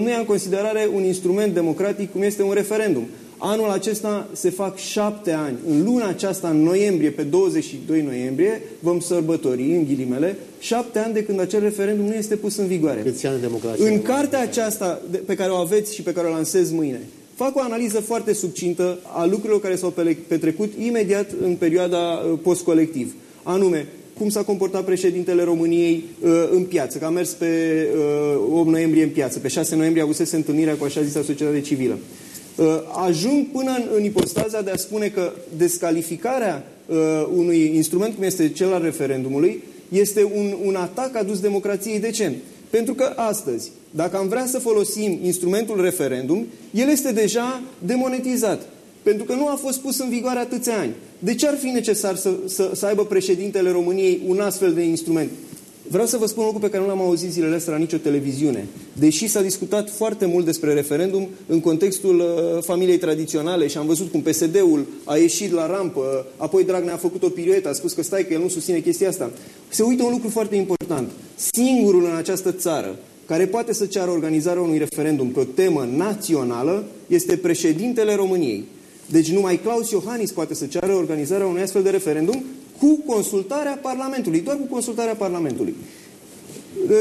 nu ia în considerare un instrument democratic cum este un referendum. Anul acesta se fac șapte ani. În luna aceasta, în noiembrie, pe 22 noiembrie, vom sărbători, în ghilimele, șapte ani de când acel referendum nu este pus în vigoare. Câți ani democrație? În cartea aceasta pe care o aveți și pe care o lansez mâine, fac o analiză foarte succintă a lucrurilor care s-au petrecut imediat în perioada uh, post-colectiv. Anume, cum s-a comportat președintele României uh, în piață, că a mers pe uh, 8 noiembrie în piață, pe 6 noiembrie avusese întâlnirea cu așa zisa societate civilă. Uh, ajung până în, în ipostaza de a spune că descalificarea uh, unui instrument cum este cel al referendumului este un, un atac adus democrației. De ce? Pentru că astăzi, dacă am vrea să folosim instrumentul referendum, el este deja demonetizat. Pentru că nu a fost pus în vigoare atâția ani. De ce ar fi necesar să, să, să aibă președintele României un astfel de instrument? Vreau să vă spun un lucru pe care nu l-am auzit zilele astea la nicio televiziune. Deși s-a discutat foarte mult despre referendum în contextul uh, familiei tradiționale și am văzut cum PSD-ul a ieșit la rampă, apoi Dragnea a făcut o piruetă, a spus că stai că el nu susține chestia asta. Se uită un lucru foarte important. Singurul în această țară care poate să ceară organizarea unui referendum pe o temă națională este președintele României. Deci numai Claus Iohannis poate să ceară organizarea unui astfel de referendum cu consultarea Parlamentului, doar cu consultarea Parlamentului.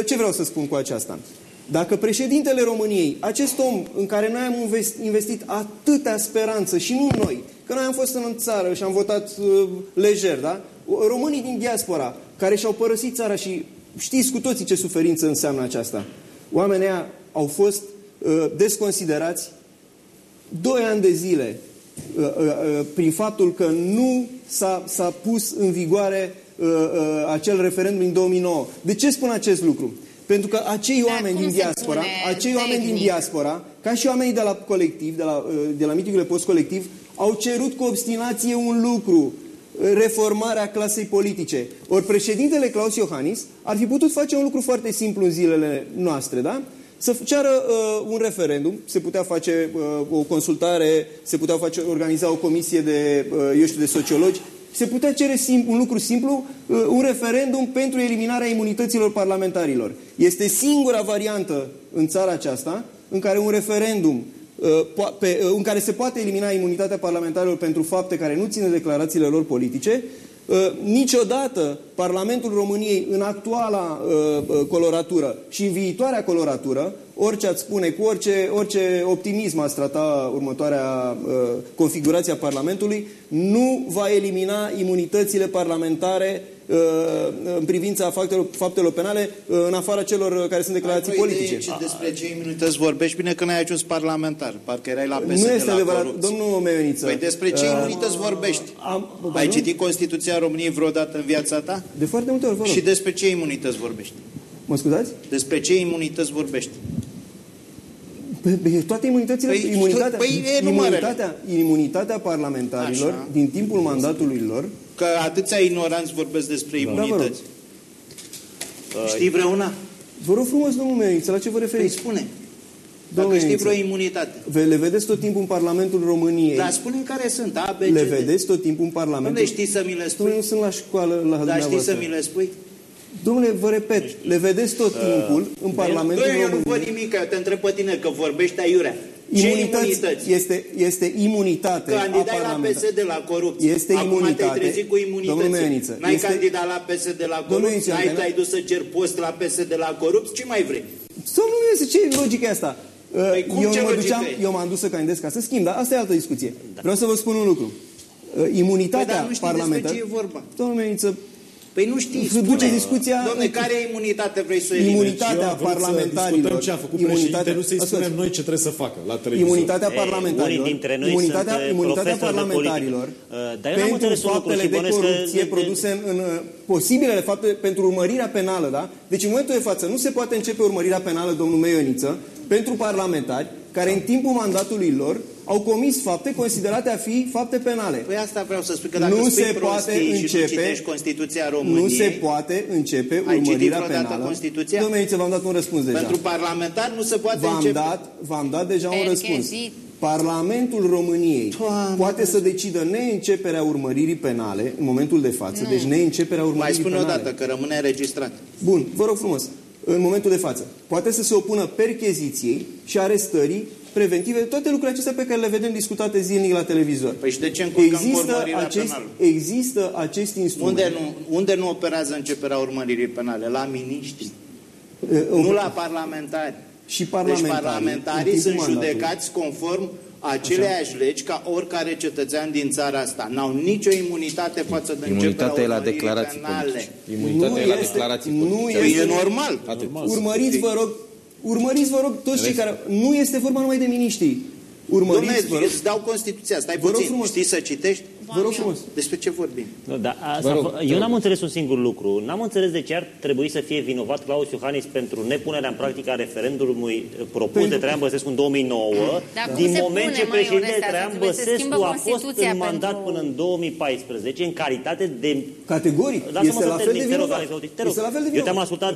Ce vreau să spun cu aceasta? Dacă președintele României, acest om în care noi am investit atâtea speranță și nu noi, că noi am fost în țară și am votat uh, lejer, da? Românii din diaspora, care și-au părăsit țara și știți cu toții ce suferință înseamnă aceasta. Oamenii au fost uh, desconsiderați doi ani de zile uh, uh, uh, prin faptul că nu s-a pus în vigoare uh, uh, acel referendum din 2009. De ce spun acest lucru? Pentru că acei Dar oameni din diaspora, acei oameni din diaspora, ca și oamenii de la colectiv, de la, uh, de la mitingurile post-colectiv, au cerut cu obstinație un lucru, reformarea clasei politice. Ori președintele Claus Iohannis ar fi putut face un lucru foarte simplu în zilele noastre, da? Să ceară uh, un referendum, se putea face uh, o consultare, se putea face, organiza o comisie de, uh, eu știu, de sociologi, se putea cere simplu, un lucru simplu, uh, un referendum pentru eliminarea imunităților parlamentarilor. Este singura variantă în țara aceasta în care un referendum uh, pe, uh, în care se poate elimina imunitatea parlamentarilor pentru fapte care nu țin de declarațiile lor politice, Uh, niciodată Parlamentul României în actuala uh, uh, coloratură și în viitoarea coloratură, orice ați spune, cu orice, orice optimism ați trata următoarea configurație a Parlamentului, nu va elimina imunitățile parlamentare Uh, în privința faptelor, faptelor penale, uh, în afara celor care sunt declarații politice. Și despre ce imunități vorbești, bine că n-ai ajuns parlamentar, parcă erai la PSD Nu este la adevărat, corupție. domnul Meveniță. Păi despre ce uh, imunități vorbești? Am, Ai citit Constituția României vreodată în viața ta? De foarte multe ori, vă rog. Și despre ce imunități vorbești? Mă scuzați? Despre ce imunități vorbești? Păi, toate imunitățile, păi, imunitatea, păi, imunitatea, imunitatea parlamentarilor Așa. din timpul mandatului lor Că atâția ignoranți vorbesc despre da. imunități. Da, Știi vreuna? Vă rog frumos, domnul Meniță, la ce vă referiți? Păi spune. Dacă știi vreo imunitate. Le vedeți tot timpul în Parlamentul României. Dar spune în care sunt, A, B, Le vedeți tot timpul în Parlamentul... Unde știi să mi le spui? Domnule, nu sunt la școală la Dar știi să mi le spui? Domnule, vă repet, le vedeți tot timpul uh, în Parlamentul României. Eu nu văd nimic, eu te întreb pe tine că vorbești aiurea. Ce imunități? imunități? Este, este imunitate Candidai la PSD la corupție. Este Acum imunitate. te-ai trezit cu imunități. N-ai este... candidat la PSD la corupție, n-ai te-ai dus să cer post la PSD la corupție, ce mai vrei? Domnul Meniță, ce logică e asta? Păi eu, mă duceam, eu m-am dus să candidez ca să schimb, dar asta e altă discuție. Da. Vreau să vă spun un lucru. Imunitatea păi, dar nu parlamentară... ce e vorba. Domnul Meniță, Păi nu știi, spune. duce discuția... Domne, care imunitate vrei să elimini? Imunitatea parlamentarilor. ce a făcut imunitate, nu să-i spunem noi ce trebuie să facă la televizor. Imunitatea parlamentarilor. Unii dintre noi imunitatea, sunt uh, imunitatea parlamentarilor uh, pentru faptele de corupție că... produse în uh, posibilele fapte pentru urmărirea penală, da? Deci în momentul de față nu se poate începe urmărirea penală, domnul Meioniță, pentru parlamentari care în timpul mandatului lor au comis fapte considerate a fi fapte penale. Păi asta vreau să spun că dacă nu spui se poate începe, nu Constituția României... Nu se poate începe ai urmărirea penală. Constituția? Domnule, v-am dat un răspuns deja. Pentru parlamentar nu se poate v-am începe. Dat, v-am dat deja un răspuns. Parlamentul României Doamne, poate să decidă neînceperea urmăririi penale în momentul de față. Nu. Deci neînceperea urmăririi penale. Mai spune o dată, că rămâne înregistrat. Bun, vă rog frumos. În momentul de față. Poate să se opună percheziției și arestării preventive, toate lucrurile acestea pe care le vedem discutate zilnic la televizor. Păi și de ce există acest, penală? Există acest instrument. Unde nu, unde nu operează începerea urmăririi penale? La miniștri. Uh, nu la parlamentari. Și parlamentarii, deci parlamentarii sunt judecați conform aceleași legi ca oricare cetățean din țara asta. N-au nicio imunitate față de Imunitatea e la declarații penale. politice. Imunitatea nu e la declarații nu politice. Este, e normal. Urmăriți, vă rog, urmăriți, vă rog, toți cei care... Nu este vorba numai de miniștri. urmăriți, Dom'le, vă rog. îți dau Constituția, stai Vă rog puțin. frumos. Știi să citești? Vă rog frumos. Despre ce vorbim? Nu, dar asta, rog, eu n-am înțeles un singur lucru. N-am înțeles de ce ar trebui să fie vinovat Claus Iohannis pentru nepunerea în practică a referendumului propus de Traian Băsescu în 2009, Dar cum din se moment pune, ce măi, președintele Oreste, Traian trebuie să Băsescu schimbă a fost Constituția în mandat pentru- până în 2014 în calitate de... Categoric. Lasă-mă Este să la fel termin, de te rog, vinovat. Alex, uite, te rog. Este la fel de Eu te-am vinovat. ascultat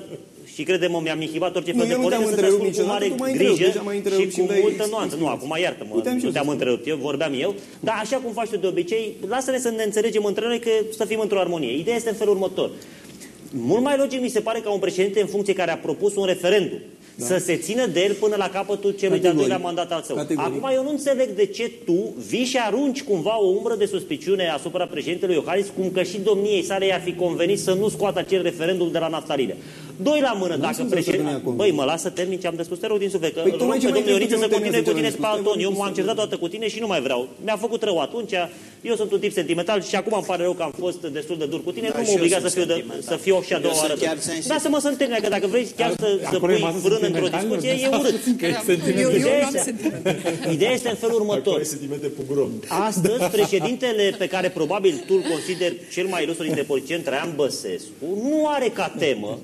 și crede-mă, mi-am inhibat orice Nu, fel de eu nu te-am polemică, să întrerupt ascult cu niciodată, mare tu m-ai întrerupt, grijă deja m-ai și întrerupt și cu îmi dai multă nuanță. Nu, explicații. acum iartă-mă, Puteam și nu eu te-am să întrerupt eu, vorbeam eu, dar așa cum faci tu de obicei, lasă-ne să ne înțelegem între noi că să fim într-o armonie. Ideea este în felul următor. Mult mai logic mi se pare ca un președinte în funcție care a propus un referendum da. să se țină de el până la capătul celui de-al Categoric. doilea mandat al său. Categoric. Acum eu nu înțeleg de ce tu vii și arunci cumva o umbră de suspiciune asupra președintelui Iohannis, cum că și domniei sale i-ar fi convenit să nu scoată acel referendum de la naftaline. Doi la mână, dacă spus eu să nu președinte... i-a convenit. Băi, mă lasă termin ce am de spus, te rog din suflet, că Păi păi, tocmai rog ce pe mai domnul trebuie Ionita să să continue cu tine termin și pe să alton. Eu termin m-am să certat toată cu tine și nu mai vreau. Mi-a făcut rău atunci, eu sunt un tip sentimental și acum îmi pare rău că am fost destul de dur cu tine, Da, nu și mă eu obliga să sunt fiu, de, sentimental. să fiu și a Eu doua sunt oară. chiar sensibil. Lasă-mă să termin, că dacă vrei chiar să, să Acolo e pui masă frân într-o sentimentală, discuție, da. e urât. Eu, eu Ideea n-am este- sentimente. Ideea este în felul următor. sentimente pugrom. Astăzi, președintele pe care probabil tu îl consideri cel mai ilustru dintre politicieni, Traian Băsescu, nu are ca temă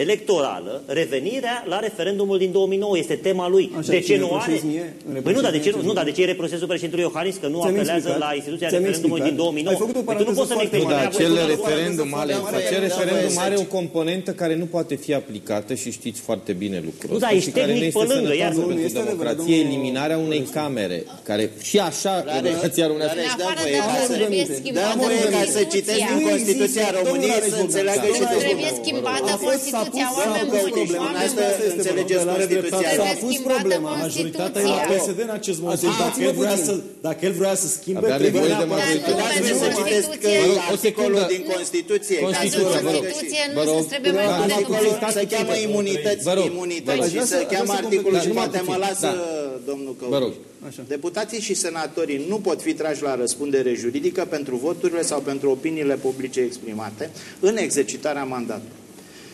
electorală revenirea la referendumul din 2009. Este tema lui. Așa, de și ce îmi nu are? reproșezi mie? Îmi Păi nu, dar de ce, reproșezi nu, mie nu, dar de ce e reprocesul președintelui Iohannis că nu Ți-am apelează explicat. la instituția Ți-am referendumului din explicat. 2009? Ai făcut o Păi tu nu paranteză poți să-mi foarte explici. Da, mare. mai acel apoi- referendum, foarte Alex, mare. acel Da, referendum da, are da. o componentă care nu poate fi aplicată și știți foarte bine lucrul Nu, ăsta da, ești și care tehnic nu este pe lângă, sănătoasă iartă-mă. pentru Este adevărat, democrație, domnul- eliminarea unei camere, care și așa Dar- democrația românească dar- În dă afară voie de ca asta să- trebuie Dă schimbată Dă voie ca să citesc din Constituția. Constituția există. României Domnul să Alex înțeleagă Bogdan, și domnul de Trebuie Alex schimbată A fost- s-a pus- Constituția, s-a oameni pus buni, problema. oameni Asta buni. înțelegeți Are dreptate. Constituția. S-a Trebuie pus schimbată problema. Majoritatea e la Constituția. PSD în acest moment. Dacă Ascultați-mă el, vrea puțin. să, dacă el vrea să schimbe, Avea trebuie nevoie de neapărat- majoritate. Dar nu Trebuie să pentru citesc Constituție. Vă rog, o articolul secundă. din Constituție. ca să Constituția, înțeleagă vă rog. și- Constituție Vă nu rog. se trebuie mai Da, mult de Articolul Constituție. se cheamă imunități, Vă rog, vă imunități rog. și Aș se vrea să- cheamă aș vrea să articolul completez. și Da, poate numai mă puțin. lasă Da. domnul Vă Căuț. rog. Așa. Deputații și senatorii nu pot fi trași la răspundere juridică pentru voturile sau pentru opiniile publice exprimate în exercitarea mandatului.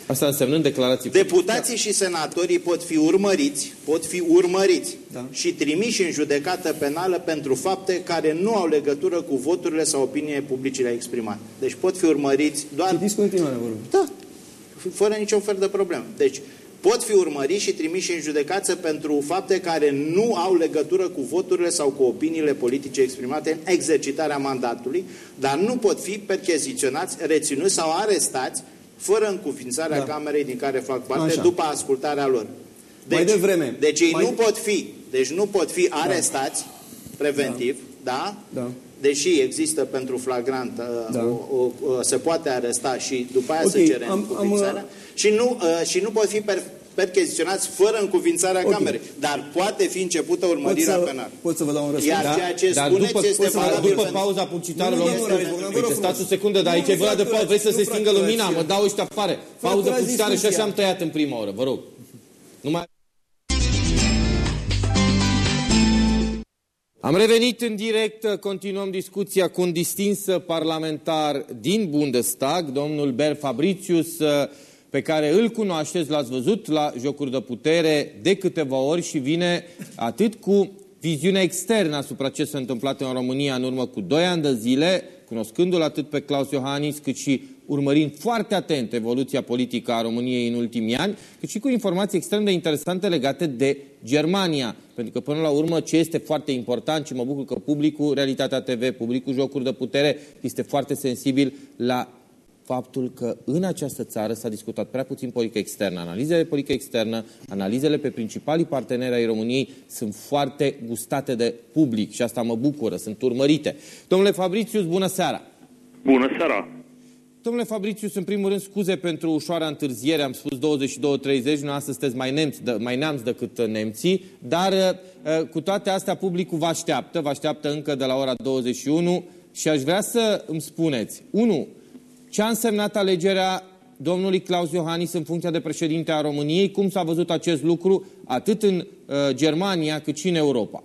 Asta însemnând declarații Deputații și senatorii pot fi urmăriți, pot fi urmăriți Da. și trimiși în judecată penală pentru fapte care nu au legătură cu voturile sau opiniile publice exprimate. Deci pot fi urmăriți doar Citiți continuare, vă rog. da, f- fără niciun fel de problemă. Deci, pot fi urmăriți și trimiși în judecață pentru fapte care nu au legătură cu voturile sau cu opiniile politice exprimate în exercitarea mandatului, dar nu pot fi percheziționați, reținuți sau arestați fără încuvințarea Da. camerei din care fac parte Așa. după ascultarea lor. Mai devreme. Deci ei Mai- nu pot fi, deci nu pot fi arestați preventiv, da? Da. Deși există pentru flagrant, uh, Da. o, o, o, se poate aresta și după aia Ok, se cere am- am, încuvințarea. uh, Și, nu, uh, și nu pot fi per, percheziționați fără încuvințarea Ok. camerei. Dar poate fi începută Pot urmărirea să, penală. pot să vă dau un răspuns? Iar Da, ceea ce dar spuneți după, este după, valabil după pentru- pauza publicitară Nu, nu, luăm nu, care- Alex Bogdan, vă Uite, rog stați o frumos. secundă, dar aici Nu e vorba de pauză. Vreți să se fracturați, stingă nu lumina? Mă fracturați dau ăștia afară. Pauză Fracturați publicitară și așa discuția. am tăiat în prima oră. Vă rog. Nu mai... Am revenit în direct, continuăm discuția cu un distins parlamentar din Bundestag, domnul Ber Fabricius, pe care îl cunoașteți, l-ați văzut la Jocuri de Putere de câteva ori și vine atât cu viziunea externă asupra ce s-a întâmplat în România în urmă cu 2 ani de zile, cunoscându-l atât pe Claus Iohannis, cât și urmărind foarte atent evoluția politică a României în ultimii ani, cât și cu informații extrem de interesante legate de Germania. Pentru că, până la urmă, ce este foarte important și mă bucur că publicul Realitatea TV, publicul Jocuri de Putere, este foarte sensibil la faptul că în această țară s-a discutat prea puțin politică externă. Analizele de politică externă, analizele pe principalii parteneri ai României sunt foarte gustate de public și asta mă bucură, sunt urmărite. Domnule Fabricius, bună seara! Bună seara! Domnule Fabricius, în primul rând, scuze pentru ușoara întârziere, am spus 22.30, noastră sunteți mai, nemți, de, mai neamți decât nemții, dar uh, cu toate astea publicul vă așteaptă, vă așteaptă încă de la ora 21 și aș vrea să îmi spuneți, unu, ce a însemnat alegerea domnului Claus Iohannis în funcția de președinte a României, cum s-a văzut acest lucru atât în uh, Germania cât și în Europa?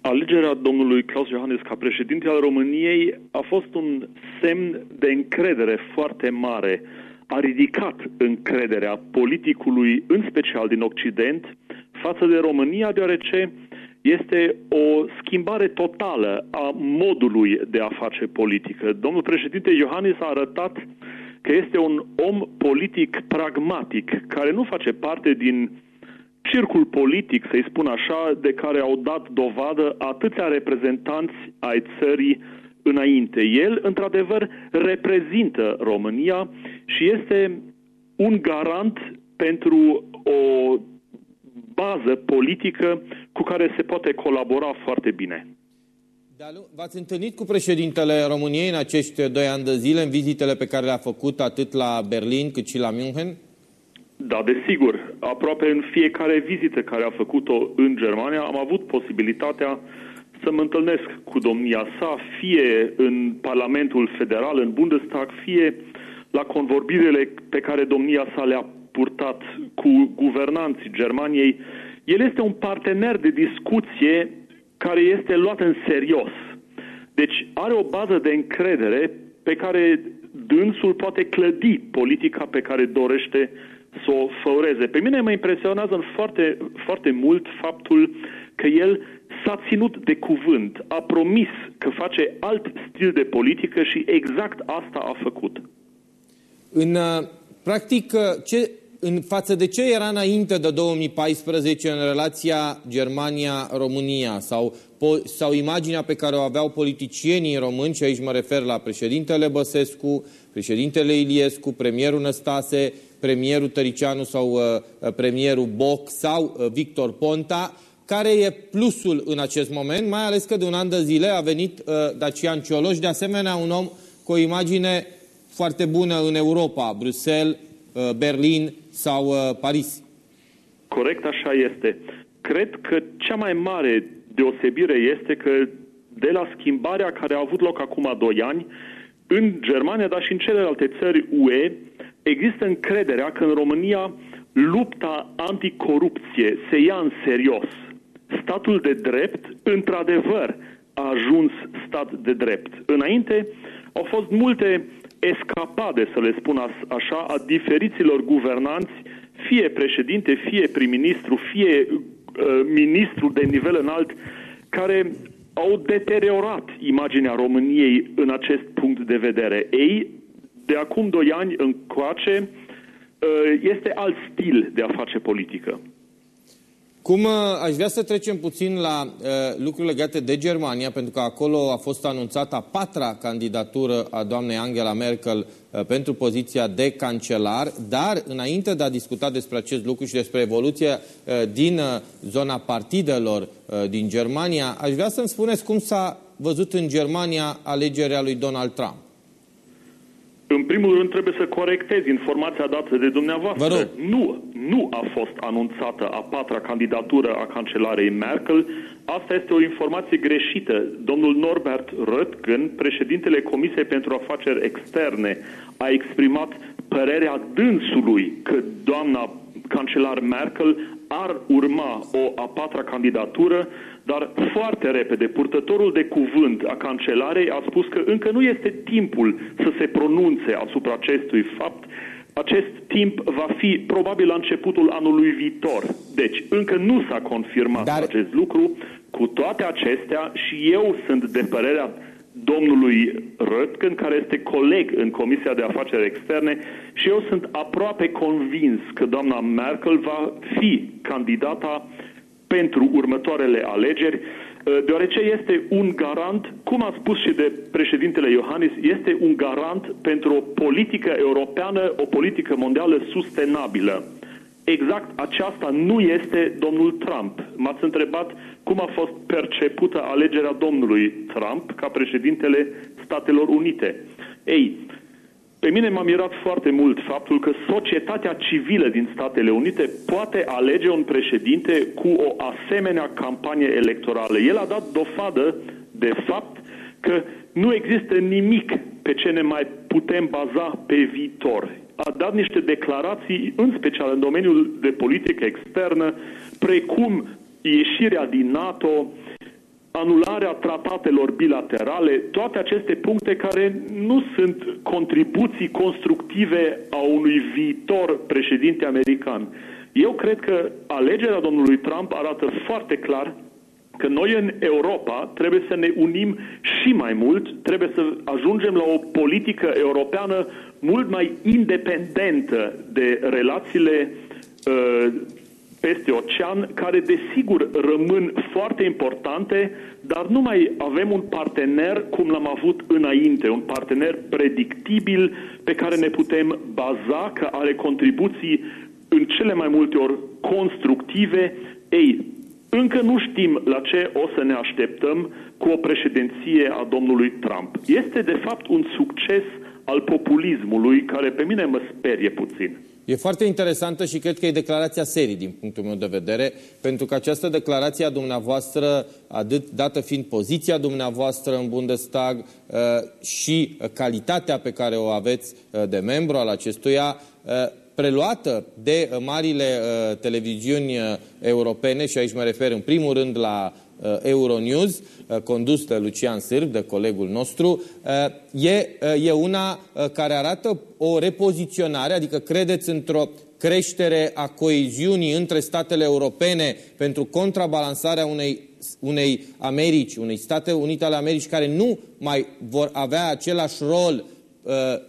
Alegerea domnului Claus Iohannis ca președinte al României a fost un semn de încredere foarte mare. A ridicat încrederea politicului, în special din Occident, față de România, deoarece este o schimbare totală a modului de a face politică. Domnul președinte Iohannis a arătat că este un om politic pragmatic, care nu face parte din circul politic, să-i spun așa, de care au dat dovadă atâția reprezentanți ai țării înainte. El, într-adevăr, reprezintă România și este un garant pentru o bază politică cu care se poate colabora foarte bine. V-ați întâlnit cu președintele României în acești doi ani de zile, în vizitele pe care le-a făcut atât la Berlin cât și la München? Da, desigur. Aproape în fiecare vizită care a făcut-o în Germania am avut posibilitatea să mă întâlnesc cu domnia sa, fie în Parlamentul Federal, în Bundestag, fie la convorbirile pe care domnia sa le-a purtat cu guvernanții Germaniei. El este un partener de discuție care este luat în serios. Deci are o bază de încredere pe care dânsul poate clădi politica pe care dorește să o făureze. Pe mine mă impresionează în foarte, foarte mult faptul că el s-a ținut de cuvânt, a promis că face alt stil de politică și exact asta a făcut. În, uh, practic, uh, ce, în față de ce era înainte de 2014 în relația Germania-România sau, sau imaginea pe care o aveau politicienii români, și aici mă refer la președintele Băsescu, președintele Iliescu, premierul Năstase, premierul Tăricianu sau uh, uh, premierul Boc sau uh, Victor Ponta, care e plusul în acest moment, mai ales că de un an de zile a venit uh, Dacian Cioloș, de asemenea un om cu o imagine foarte bună în Europa, Bruxelles, uh, Berlin sau uh, Paris. Corect, așa este. Cred că cea mai mare deosebire este că de la schimbarea care a avut loc acum doi ani, în Germania, dar și în celelalte țări UE, există încrederea că în România lupta anticorupție se ia în serios. Statul de drept, într-adevăr, a ajuns stat de drept. Înainte au fost multe escapade, să le spun așa, a diferiților guvernanți, fie președinte, fie prim-ministru, fie uh, ministru de nivel înalt, care au deteriorat imaginea României în acest punct de vedere. Ei, de acum doi ani încoace, uh, este alt stil de a face politică. Cum uh, aș vrea să trecem puțin la uh, lucruri legate de Germania, pentru că acolo a fost anunțată a patra candidatură a doamnei Angela Merkel uh, pentru poziția de cancelar, dar înainte de a discuta despre acest lucru și despre evoluția uh, din uh, zona partidelor uh, din Germania, aș vrea să-mi spuneți cum s-a văzut în Germania alegerea lui Donald Trump. În primul rând trebuie să corectez informația dată de dumneavoastră. Nu, nu a fost anunțată a patra candidatură a cancelarei Merkel. Asta este o informație greșită. Domnul Norbert Röttgen, președintele Comisiei pentru Afaceri Externe, a exprimat părerea dânsului că doamna cancelar Merkel ar urma o a patra candidatură dar foarte repede, purtătorul de cuvânt a cancelarei a spus că încă nu este timpul să se pronunțe asupra acestui fapt. Acest timp va fi probabil la începutul anului viitor. Deci, încă nu s-a confirmat dar... acest lucru. Cu toate acestea, și eu sunt de părerea domnului Röttgen, care este coleg în Comisia de Afaceri Externe și eu sunt aproape convins că doamna Merkel va fi candidata pentru următoarele alegeri, uh, deoarece este un garant, cum a spus și de președintele Iohannis, este un garant pentru o politică europeană, o politică mondială sustenabilă. Exact aceasta nu este domnul Trump. M-ați întrebat cum a fost percepută alegerea domnului Trump ca președintele Statelor Unite. Ei, pe mine m-a mirat foarte mult faptul că societatea civilă din Statele Unite poate alege un președinte cu o asemenea campanie electorală. El a dat dovadă de fapt că nu există nimic pe ce ne mai putem baza pe viitor. A dat niște declarații, în special în domeniul de politică externă, precum ieșirea din NATO, anularea tratatelor bilaterale, toate aceste puncte care nu sunt contribuții constructive a unui viitor președinte american. Eu cred că alegerea domnului Trump arată foarte clar că noi în Europa trebuie să ne unim și mai mult, trebuie să ajungem la o politică europeană mult mai independentă de relațiile uh, peste ocean, care desigur rămân foarte importante, dar nu mai avem un partener cum l-am avut înainte, un partener predictibil pe care ne putem baza că are contribuții în cele mai multe ori constructive. Ei, încă nu știm la ce o să ne așteptăm cu o președinție a domnului Trump. Este de fapt un succes al populismului care pe mine mă sperie puțin. E foarte interesantă și cred că e declarația serii din punctul meu de vedere, pentru că această declarație a dumneavoastră, dată fiind poziția dumneavoastră în Bundestag uh, și calitatea pe care o aveți uh, de membru al acestuia, uh, preluată de marile televiziuni europene, și aici mă refer în primul rând la Euronews, condus de Lucian Sârb, de colegul nostru, e, e una care arată o repoziționare, adică credeți într-o creștere a coeziunii între statele europene pentru contrabalansarea unei, unei Americi, unei State Unite ale Americii care nu mai vor avea același rol uh,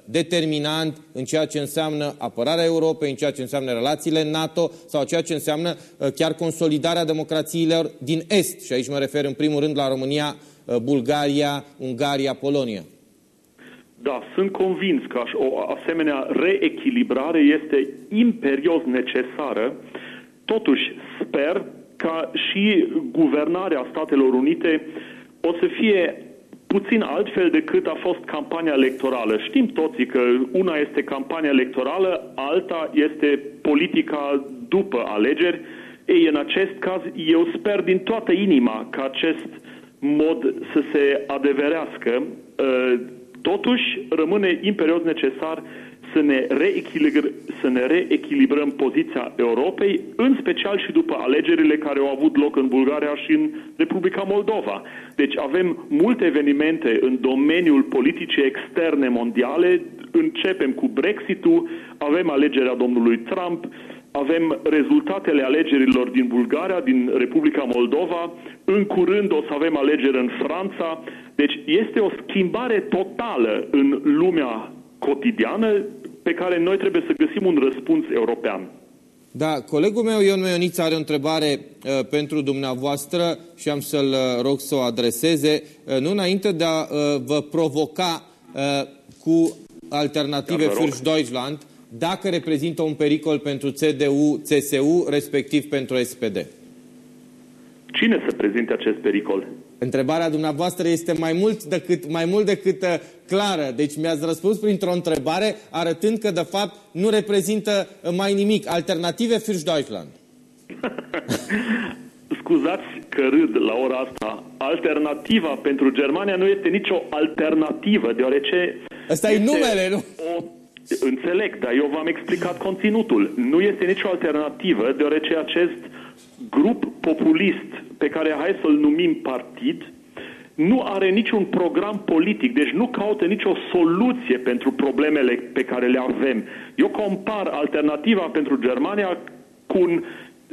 determinant în ceea ce înseamnă apărarea Europei, în ceea ce înseamnă relațiile NATO sau ceea ce înseamnă uh, chiar consolidarea democrațiilor din Est. Și aici mă refer în primul rând la România, uh, Bulgaria, Ungaria, Polonia. Da, sunt convins că o asemenea reechilibrare este imperios necesară. Totuși, sper ca și guvernarea Statelor Unite o să fie puțin altfel decât a fost campania electorală. Știm toții că una este campania electorală, alta este politica după alegeri. Ei, în acest caz, eu sper din toată inima că acest mod să se adeverească. Uh, Totuși, rămâne imperios necesar să ne, reechilibr- să ne reechilibrăm poziția Europei, în special și după alegerile care au avut loc în Bulgaria și în Republica Moldova. Deci avem multe evenimente în domeniul politicii externe mondiale, începem cu Brexit-ul, avem alegerea domnului Trump, avem rezultatele alegerilor din Bulgaria, din Republica Moldova, în curând o să avem alegeri în Franța, deci este o schimbare totală în lumea cotidiană pe care noi trebuie să găsim un răspuns european. Da, colegul meu Ion Meioniț are o întrebare uh, pentru dumneavoastră și am să-l uh, rog să o adreseze, uh, nu înainte de a uh, vă provoca uh, cu alternative da, Fürst Deutschland, dacă reprezintă un pericol pentru CDU, CSU, respectiv pentru SPD. Cine să prezinte acest pericol? Întrebarea dumneavoastră este mai mult decât, mai mult decât uh, clară. Deci mi-ați răspuns printr-o întrebare arătând că, de fapt, nu reprezintă uh, mai nimic. Alternative Fürst Deutschland. Scuzați că râd la ora asta. Alternativa pentru Germania nu este nicio alternativă, deoarece... Asta e numele, nu? O... Înțeleg, dar eu v-am explicat conținutul. Nu este nicio alternativă, deoarece acest grup populist pe care hai să-l numim partid, nu are niciun program politic, deci nu caută nicio soluție pentru problemele pe care le avem. Eu compar alternativa pentru Germania cu un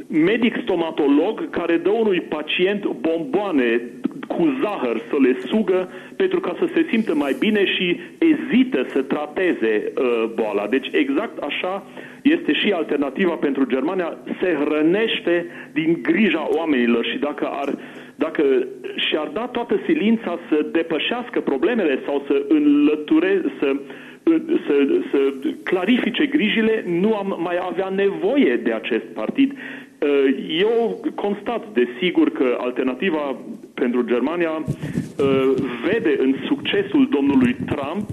medic stomatolog care dă unui pacient bomboane cu zahăr să le sugă pentru ca să se simtă mai bine și ezită să trateze uh, boala. Deci exact așa este și alternativa pentru Germania, se hrănește din grija oamenilor și dacă ar dacă și-ar da toată silința să depășească problemele sau să înlăture, să, să, să clarifice grijile, nu am mai avea nevoie de acest partid. Uh, eu constat, desigur, că alternativa pentru Germania uh, vede în succesul domnului Trump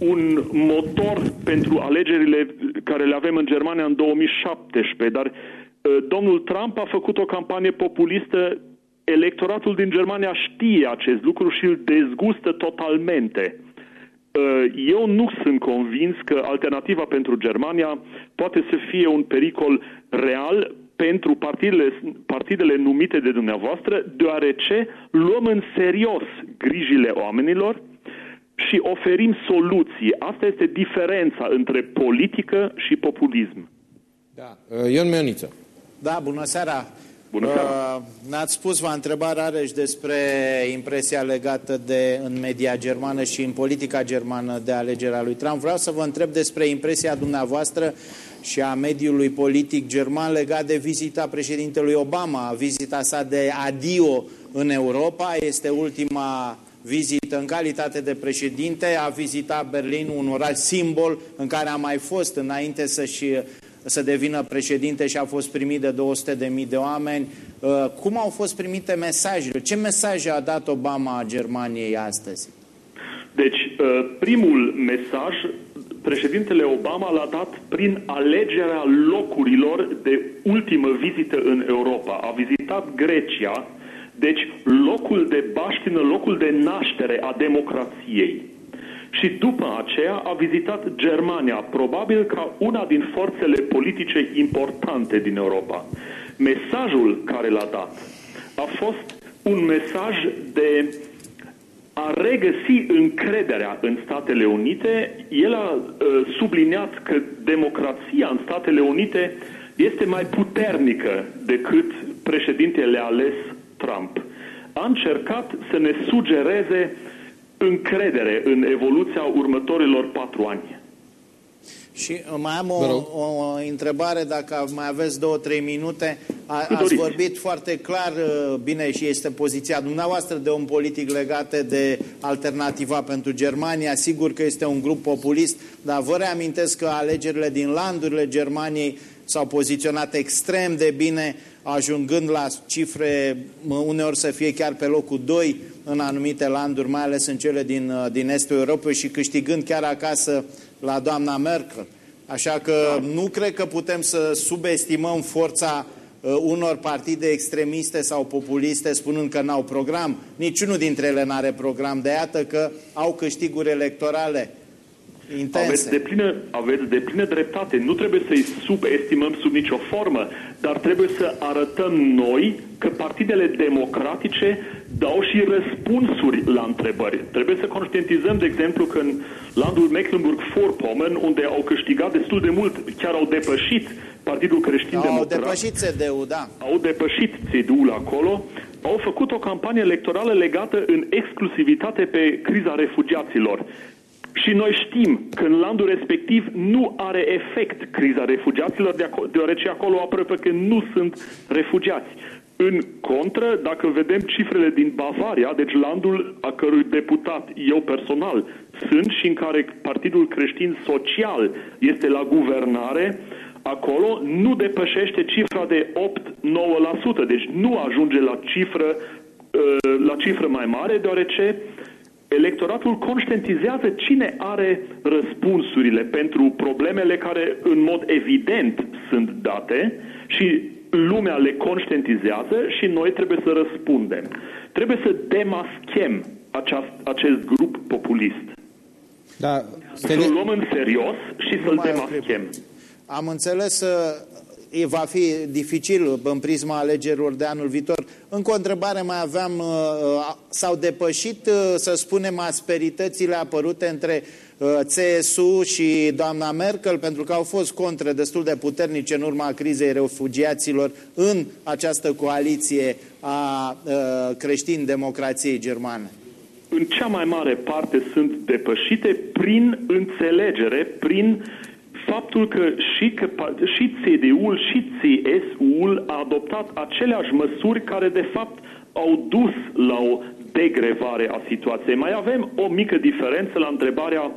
un motor pentru alegerile care le avem în Germania în 2017, dar uh, domnul Trump a făcut o campanie populistă electoratul din Germania știe acest lucru și îl dezgustă totalmente. Eu nu sunt convins că alternativa pentru Germania poate să fie un pericol real pentru partidele, partidele numite de dumneavoastră, deoarece luăm în serios grijile oamenilor și oferim soluții. Asta este diferența între politică și populism. Da. Uh, Ion Meoniță. Da, bună seara. Bună seara! Uh, n-ați spus, v-a întrebat Rareș despre impresia legată de în media germană și în politica germană de alegerea lui Trump. Vreau să vă întreb despre impresia dumneavoastră și a mediului politic german legat de vizita președintelui Obama, vizita sa de adio în Europa. Este ultima vizită în calitate de președinte, a vizitat Berlin, un oraș simbol în care a mai fost înainte să-și să devină președinte și a fost primit de 200.000 de oameni. Uh, cum au fost primite mesajele? Ce mesaje a dat Obama Germaniei astăzi? Deci, uh, primul mesaj, președintele Obama l-a dat prin alegerea locurilor de ultimă vizită în Europa. A vizitat Grecia, deci locul de baștină, locul de naștere a democrației. Și după aceea a vizitat Germania, probabil ca una din forțele politice importante din Europa. Mesajul care l-a dat a fost un mesaj de a regăsi încrederea în Statele Unite. El a uh, subliniat că democrația în Statele Unite este mai puternică decât președintele ales Trump. A încercat să ne sugereze încredere în evoluția următorilor patru ani. Și mai am o, o întrebare, dacă mai aveți două, trei minute. A, ați vorbit foarte clar, uh, bine, și este poziția dumneavoastră de un politic legate de alternativa pentru Germania. Sigur că este un grup populist, dar vă reamintesc că alegerile din landurile Germaniei s-au poziționat extrem de bine, ajungând la cifre uneori să fie chiar pe locul 2 în anumite landuri, mai ales în cele din, uh, din estul Europei și câștigând chiar acasă la doamna Merkel. Așa că nu cred că putem să subestimăm forța uh, unor partide extremiste sau populiste spunând că n-au program. Niciunul dintre ele n-are program. De iată că au câștiguri electorale intense. Aveți de, plină, aveți de plină dreptate. Nu trebuie să-i subestimăm sub nicio formă, dar trebuie să arătăm noi că partidele democratice dau și răspunsuri la întrebări. Trebuie să conștientizăm, de exemplu, că în landul Mecklenburg-Vorpommern, unde au câștigat destul de mult, chiar au depășit Partidul Creștin-Democrat. Au depășit CDU, da. Au depășit CDU-ul acolo. Au făcut o campanie electorală legată în exclusivitate pe criza refugiaților. Și noi știm că în landul respectiv nu are efect criza refugiaților, deoarece acolo aproape că nu sunt refugiați. În contră, dacă vedem cifrele din Bavaria, deci landul a cărui deputat eu personal sunt și în care Partidul Creștin Social este la guvernare, acolo nu depășește cifra de 8-9%, deci nu ajunge la cifră, uh, la cifră mai mare, deoarece electoratul conștientizează cine are răspunsurile pentru problemele care în mod evident sunt date și lumea le conștientizează și noi trebuie să răspundem. Trebuie să demaschem aceast, acest grup populist. Da, să-l luăm în serios și să-l demaschem. Am înțeles va fi dificil în prisma alegerilor de anul viitor. Încă o întrebare mai aveam, uh, uh, s-au depășit, uh, să spunem, asperitățile apărute între CSU și doamna Merkel, pentru că au fost contre destul de puternice în urma crizei refugiaților în această coaliție a creștin-democrației germane. În cea mai mare parte sunt depășite prin înțelegere, prin faptul că și, că, și CDU-ul și CSU-ul a adoptat aceleași măsuri care de fapt au dus la o degrevare a situației. Mai avem o mică diferență la întrebarea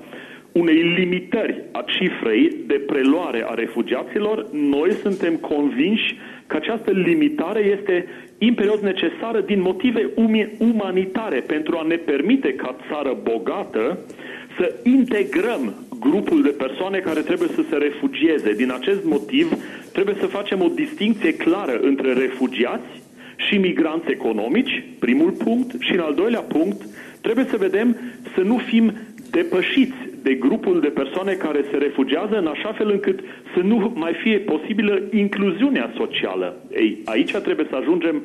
unei limitări a cifrei de preluare a refugiaților. Noi suntem convinși că această limitare este imperios necesară din motive umanitare pentru a ne permite ca țară bogată să integrăm grupul de persoane care trebuie să se refugieze. Din acest motiv, trebuie să facem o distinție clară între refugiați și migranți economici, primul punct, și în al doilea punct, trebuie să vedem să nu fim depășiți de grupul de persoane care se refugiază în așa fel încât să nu mai fie posibilă incluziunea socială. Ei, aici trebuie să ajungem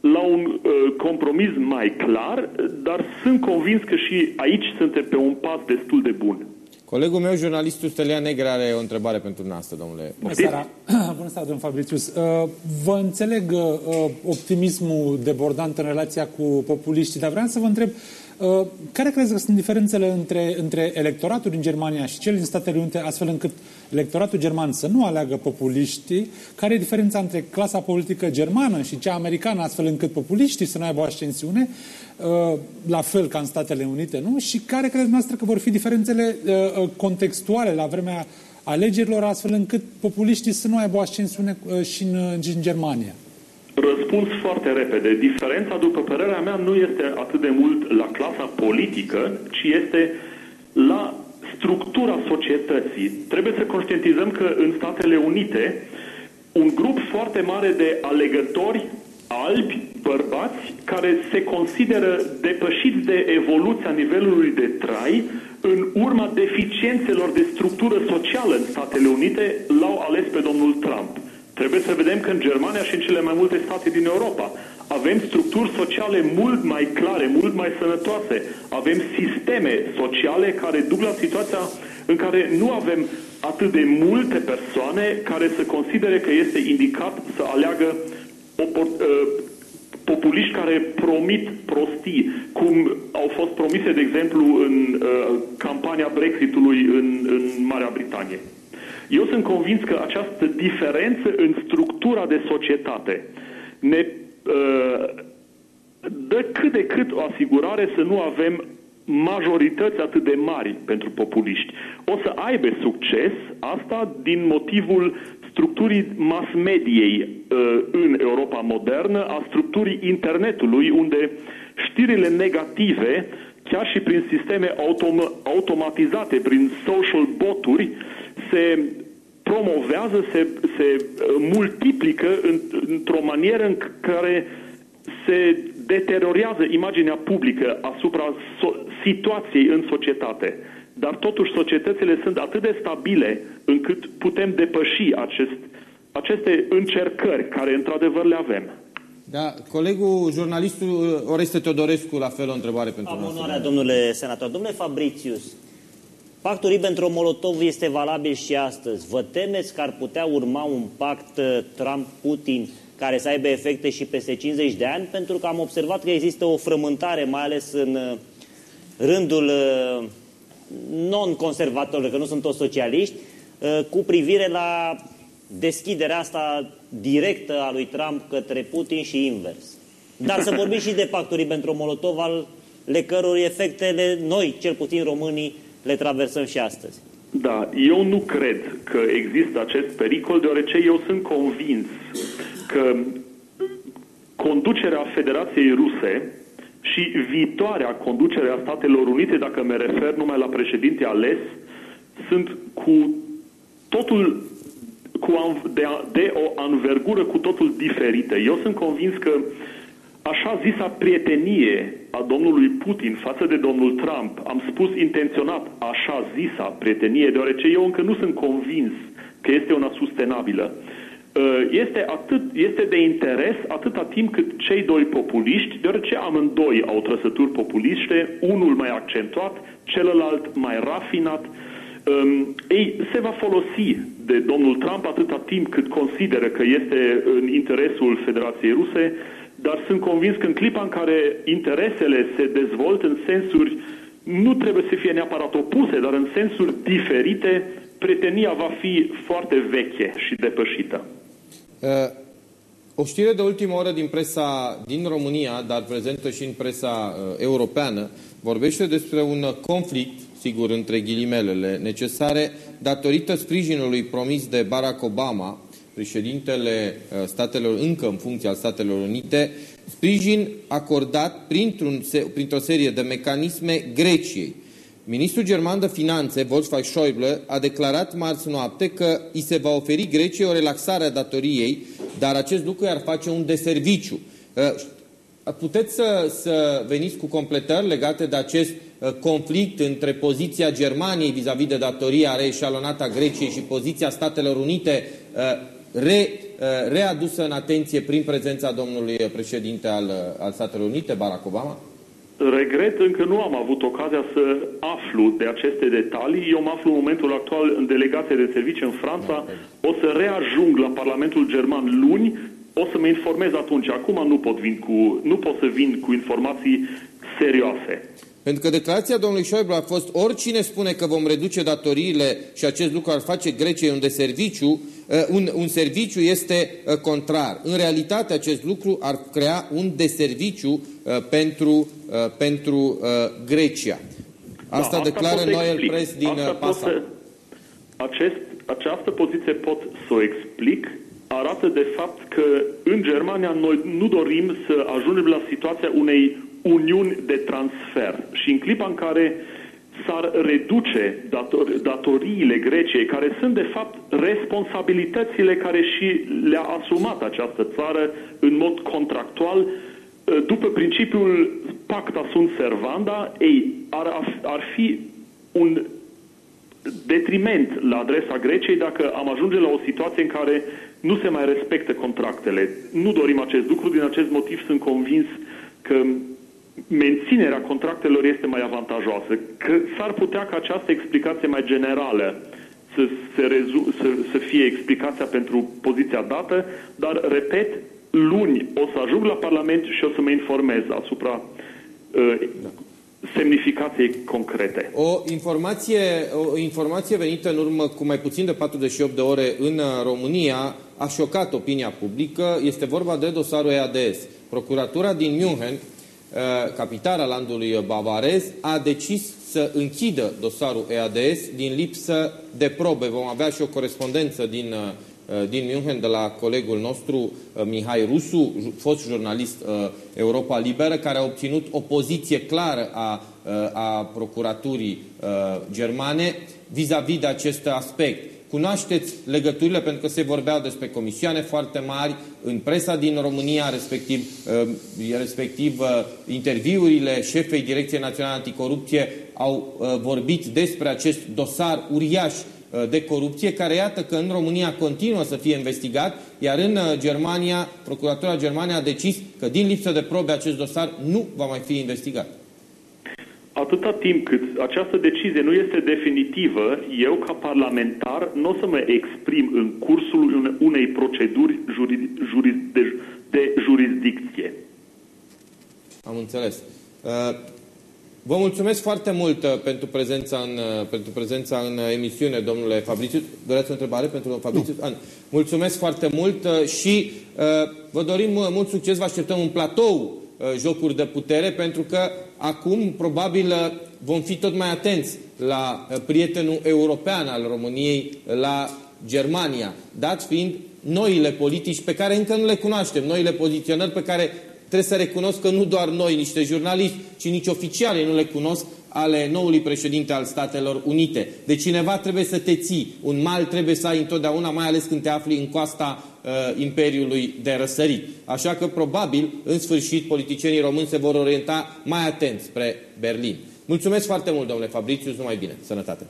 la un uh, compromis mai clar, dar sunt convins că și aici suntem pe un pas destul de bun. Colegul meu, jurnalistul Stelian Negre, are o întrebare pentru noastră, domnule. Bună seara! bună seara, domnul Fabricius. Uh, vă înțeleg uh, optimismul debordant în relația cu populiștii, dar vreau să vă întreb uh, care crezi că sunt diferențele între, între electoratul din Germania și cel din Statele Unite, astfel încât electoratul german să nu aleagă populiștii? Care e diferența între clasa politică germană și cea americană, astfel încât populiștii să nu aibă o ascensiune, la fel ca în Statele Unite, nu? Și care credeți noastră că vor fi diferențele contextuale la vremea alegerilor, astfel încât populiștii să nu aibă o ascensiune uh, și în, în Germania? Răspuns foarte repede. Diferența, după părerea mea, nu este atât de mult la clasa politică, ci este la structura societății. Trebuie să conștientizăm că în Statele Unite un grup foarte mare de alegători albi, bărbați, care se consideră depășiți de evoluția nivelului de trai, în urma deficiențelor de structură socială în Statele Unite, l-au ales pe domnul Trump. Trebuie să vedem că în Germania și în cele mai multe state din Europa avem structuri sociale mult mai clare, mult mai sănătoase. Avem sisteme sociale care duc la situația în care nu avem atât de multe persoane care să considere că este indicat să aleagă o, populiști care promit prostii, cum au fost promise, de exemplu, în uh, campania Brexitului în, în Marea Britanie. Eu sunt convins că această diferență în structura de societate ne uh, dă cât de cât o asigurare să nu avem majorități atât de mari pentru populiști. O să aibă succes asta din motivul structurii mass mediei uh, în Europa modernă, a structurii internetului, unde știrile negative, chiar și prin sisteme autom- automatizate, prin social boturi, se promovează, se, se uh, multiplică în, într-o manieră în care se deteriorează imaginea publică asupra so- situației în societate dar totuși societățile sunt atât de stabile încât putem depăși acest, aceste încercări care într-adevăr le avem. Da, colegul, jurnalistul Oreste Teodorescu, la fel o întrebare pentru Am onoarea, domnule senator. Domnule Fabricius, pactul Ribbentrop-Molotov este valabil și astăzi. Vă temeți că ar putea urma un pact uh, Trump-Putin care să aibă efecte și peste 50 de ani? Pentru că am observat că există o frământare, mai ales în uh, rândul uh, non-conservatori, că nu sunt toți socialiști, uh, cu privire la deschiderea asta directă a lui Trump către Putin și invers. Dar să vorbim și de pactul pentru molotov al le căror efectele noi, cel puțin românii, le traversăm și astăzi. Da, eu nu cred că există acest pericol, deoarece eu sunt convins că conducerea Federației Ruse și viitoarea conducere a Statelor Unite, dacă mă refer numai la președinte ales, sunt cu totul cu de, de o anvergură cu totul diferită. Eu sunt convins că așa zisa prietenie a domnului Putin față de domnul Trump, am spus intenționat așa zisa prietenie, deoarece eu încă nu sunt convins că este una sustenabilă. Uh, este, atât, este de interes atâta timp cât cei doi populiști, deoarece amândoi au trăsături populiste, unul mai accentuat, celălalt mai rafinat, um, ei, se va folosi de domnul Trump atâta timp cât consideră că este în interesul Federației Ruse, dar sunt convins că în clipa în care interesele se dezvoltă în sensuri nu trebuie să fie neapărat opuse, dar în sensuri diferite, prietenia va fi foarte veche și depășită. Uh, o știre de ultimă oră din presa din România, dar prezentă și în presa uh, europeană, vorbește despre un conflict, sigur, între ghilimelele necesare, datorită sprijinului promis de Barack Obama, președintele uh, statelor, încă în funcție al Statelor Unite, sprijin acordat printr-o serie de mecanisme Greciei. Ministrul german de finanțe, Wolfgang Schäuble, a declarat marți noapte că îi se va oferi Greciei o relaxare a datoriei, dar acest lucru ar face un deserviciu. Uh, puteți să, să veniți cu completări legate de acest uh, conflict între poziția Germaniei vis-a-vis -vis de datoria reeșalonată a Greciei și poziția Statelor Unite uh, re, readusă în atenție prin prezența domnului președinte al, al Statelor Unite, Barack Obama? Regret, încă nu am avut ocazia să aflu de aceste detalii. Eu mă aflu în momentul actual în delegație de serviciu în Franța. o să reajung la Parlamentul German luni, o să mă informez atunci. Acum nu pot, vin cu, nu pot să vin cu informații serioase. Pentru că declarația domnului Schäuble a fost oricine spune că vom reduce datoriile și acest lucru ar face Greciei un deserviciu, uh, un, un serviciu este uh, contrar. În realitate acest lucru ar crea un deserviciu uh, pentru, pentru Grecia. Asta, da, asta declară Noel Press din asta PASA. acest, această poziție pot să o explic arată de fapt că în Germania noi nu dorim să ajungem la situația unei uniuni de transfer. Și în clipa în care s-ar reduce dator, datoriile Greciei, care sunt de fapt responsabilitățile care și le-a asumat această țară în mod contractual, după principiul pacta sunt servanda, ei, ar, ar fi un detriment la adresa Greciei dacă am ajunge la o situație în care nu se mai respectă contractele. Nu dorim acest lucru, din acest motiv sunt convins că menținerea contractelor este mai avantajoasă. Că s-ar putea ca această explicație mai generală să, se rezu- să, să fie explicația pentru poziția dată, dar, repet, luni o să ajung la Parlament și o să mă informez asupra uh, semnificației concrete. O informație, o informație venită în urmă cu mai puțin de 48 de ore în România a șocat opinia publică. Este vorba de dosarul EADS. Procuratura din München, uh, capitala landului bavarez, a decis să închidă dosarul EADS din lipsă de probe. Vom avea și o corespondență din uh, Uh, din München de la colegul nostru uh, Mihai Rusu, fost jurnalist uh, Europa Liberă, care a obținut o poziție clară a, a procuraturii germane vis-a-vis -vis de acest aspect. Cunoașteți legăturile, pentru că se vorbeau despre comisioane foarte mari în presa din România, respectiv, respectiv interviurile șefei Direcției Naționale Anticorupție au vorbit despre acest dosar uriaș Uh, de corupție, care iată că în România continuă să fie investigat, iar în uh, Germania, Procuratura Germania a decis că din lipsă de probe acest dosar nu va mai fi investigat. Atâta timp cât această decizie nu este definitivă, eu ca parlamentar nu o să mă exprim în cursul unei proceduri juri, juri, de, de jurisdicție. Am înțeles. Uh, Vă mulțumesc foarte mult uh, pentru prezența în, uh, pentru prezența în uh, emisiune, domnule Fabriciu. Doreați o întrebare pentru domnul Fabriciu? An. Mulțumesc foarte mult și uh, vă dorim mult succes. Vă așteptăm un platou uh, jocuri de putere, pentru că acum probabil vom fi tot mai atenți la prietenul european al României, la Germania, dat fiind noile politici pe care încă nu le cunoaștem, noile poziționări pe care Trebuie să recunosc că nu doar noi, niște jurnaliști, ci nici oficialii nu le cunosc ale noului președinte al Statelor Unite. De cineva trebuie să te ții. Un mal trebuie să ai întotdeauna, mai ales când te afli în coasta uh, Imperiului de răsărit. Așa că, probabil, în sfârșit, politicienii români se vor orienta mai atent spre Berlin. Mulțumesc foarte mult, domnule Fabriciu, numai bine. Sănătate!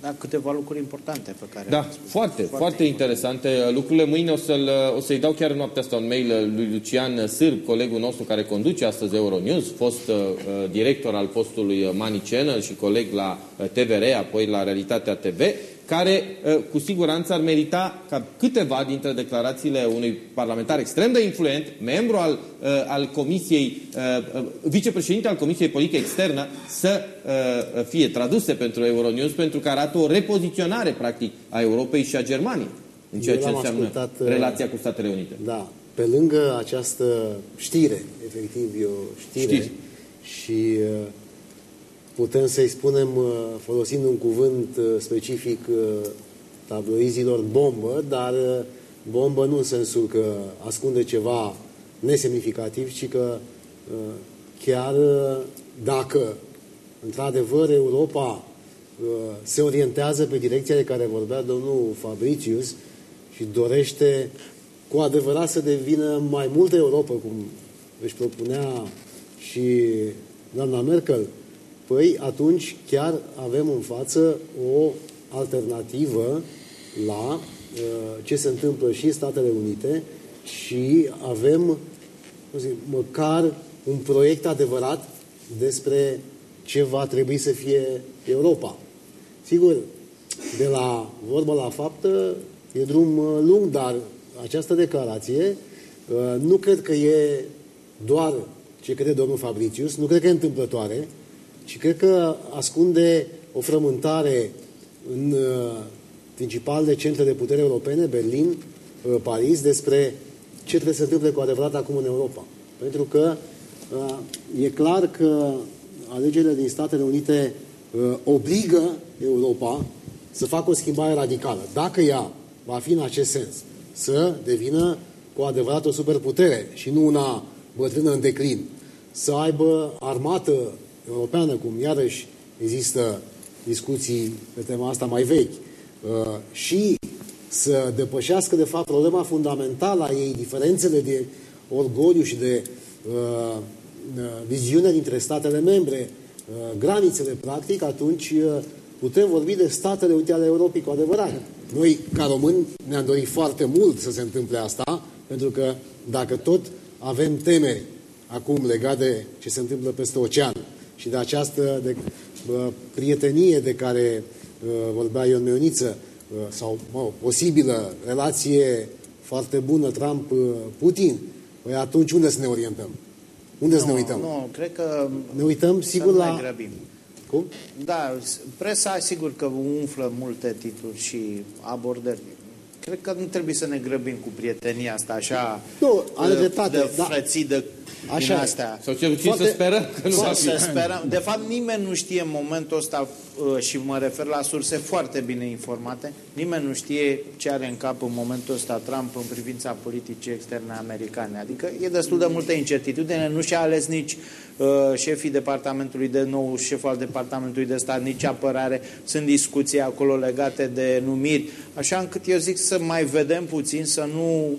Da, câteva lucruri importante pe care... Da, foarte, foarte, foarte interesante lucrurile. Mâine o, să-l, o să-i dau chiar în noaptea asta un mail lui Lucian Sârb, colegul nostru care conduce astăzi Euronews, fost uh, director al postului Money Channel și coleg la uh, TVR, apoi la Realitatea TV, care uh, cu siguranță ar merita ca câteva dintre declarațiile unui parlamentar extrem de influent, membru al, uh, al Comisiei, uh, vicepreședinte al Comisiei Politică Externă, să fie traduse pentru Euronews, pentru că arată o repoziționare, practic, a Europei și a Germaniei în ceea ce înseamnă ascultat, relația cu Statele Unite. Da. Pe lângă această știre, efectiv, e o știre, Știri. și putem să-i spunem, uh, folosind un cuvânt uh, specific uh, tabloizilor, bombă, dar bombă nu în sensul că ascunde ceva nesemnificativ, ci că chiar dacă într-adevăr Europa se orientează pe direcția de care vorbea domnul Fabricius și dorește cu adevărat să devină mai multă Europa, cum își propunea și doamna Merkel, Păi atunci chiar avem în față o alternativă la uh, ce se întâmplă și în Statele Unite și avem zic, măcar un proiect adevărat despre ce va trebui să fie Europa. Sigur, de la vorbă la faptă, E drum uh, lung, dar această declarație uh, nu cred că e doar ce crede domnul Fabricius, nu cred că e întâmplătoare, ci cred că ascunde o frământare în uh, principalele centre de putere europene, Berlin, Paris, despre ce trebuie să întâmple cu adevărat acum în Europa. Pentru că e clar că alegerile din Statele Unite obligă Europa să facă o schimbare radicală. Dacă ea va fi în acest sens, să devină cu adevărat o superputere și nu una bătrână în declin, să aibă armată europeană, cum iarăși există discuții pe tema asta mai vechi, uh, și să depășească, de fapt, problema fundamentală a ei, diferențele de orgoliu și de uh, uh viziune dintre statele membre, uh, granițele, practic, atunci uh, putem vorbi de Statele Unite ale Europei cu adevărat. Noi, ca români, ne-am dorit foarte mult să se întâmple asta, pentru că dacă tot avem temeri acum legate de ce se întâmplă peste ocean și de această de, uh, prietenie de care uh, vorbea Ion Meoniță, uh, sau mă, posibilă relație foarte bună Trump-Putin, păi atunci unde să ne orientăm? Unde nu, să ne uităm? Nu, cred că ne uităm sigur la... Grăbim. Cum? Da, presa sigur că umflă multe titluri și abordări. Cred că nu trebuie să ne grăbim cu prietenia asta așa nu, are dreptate, de da. frății de Așa astea. Sau cel puțin să sperăm că nu va Să sperăm. De fapt, nimeni nu știe în momentul ăsta, uh, și mă refer la surse foarte bine informate, nimeni nu știe ce are în cap în momentul ăsta Trump în privința politicii externe americane. Adică e destul de multă incertitudine, nu și-a ales nici uh, șefii departamentului de nou, șeful al departamentului de stat, nici apărare. Sunt discuții acolo legate de numiri. Așa încât eu zic să mai vedem puțin, să nu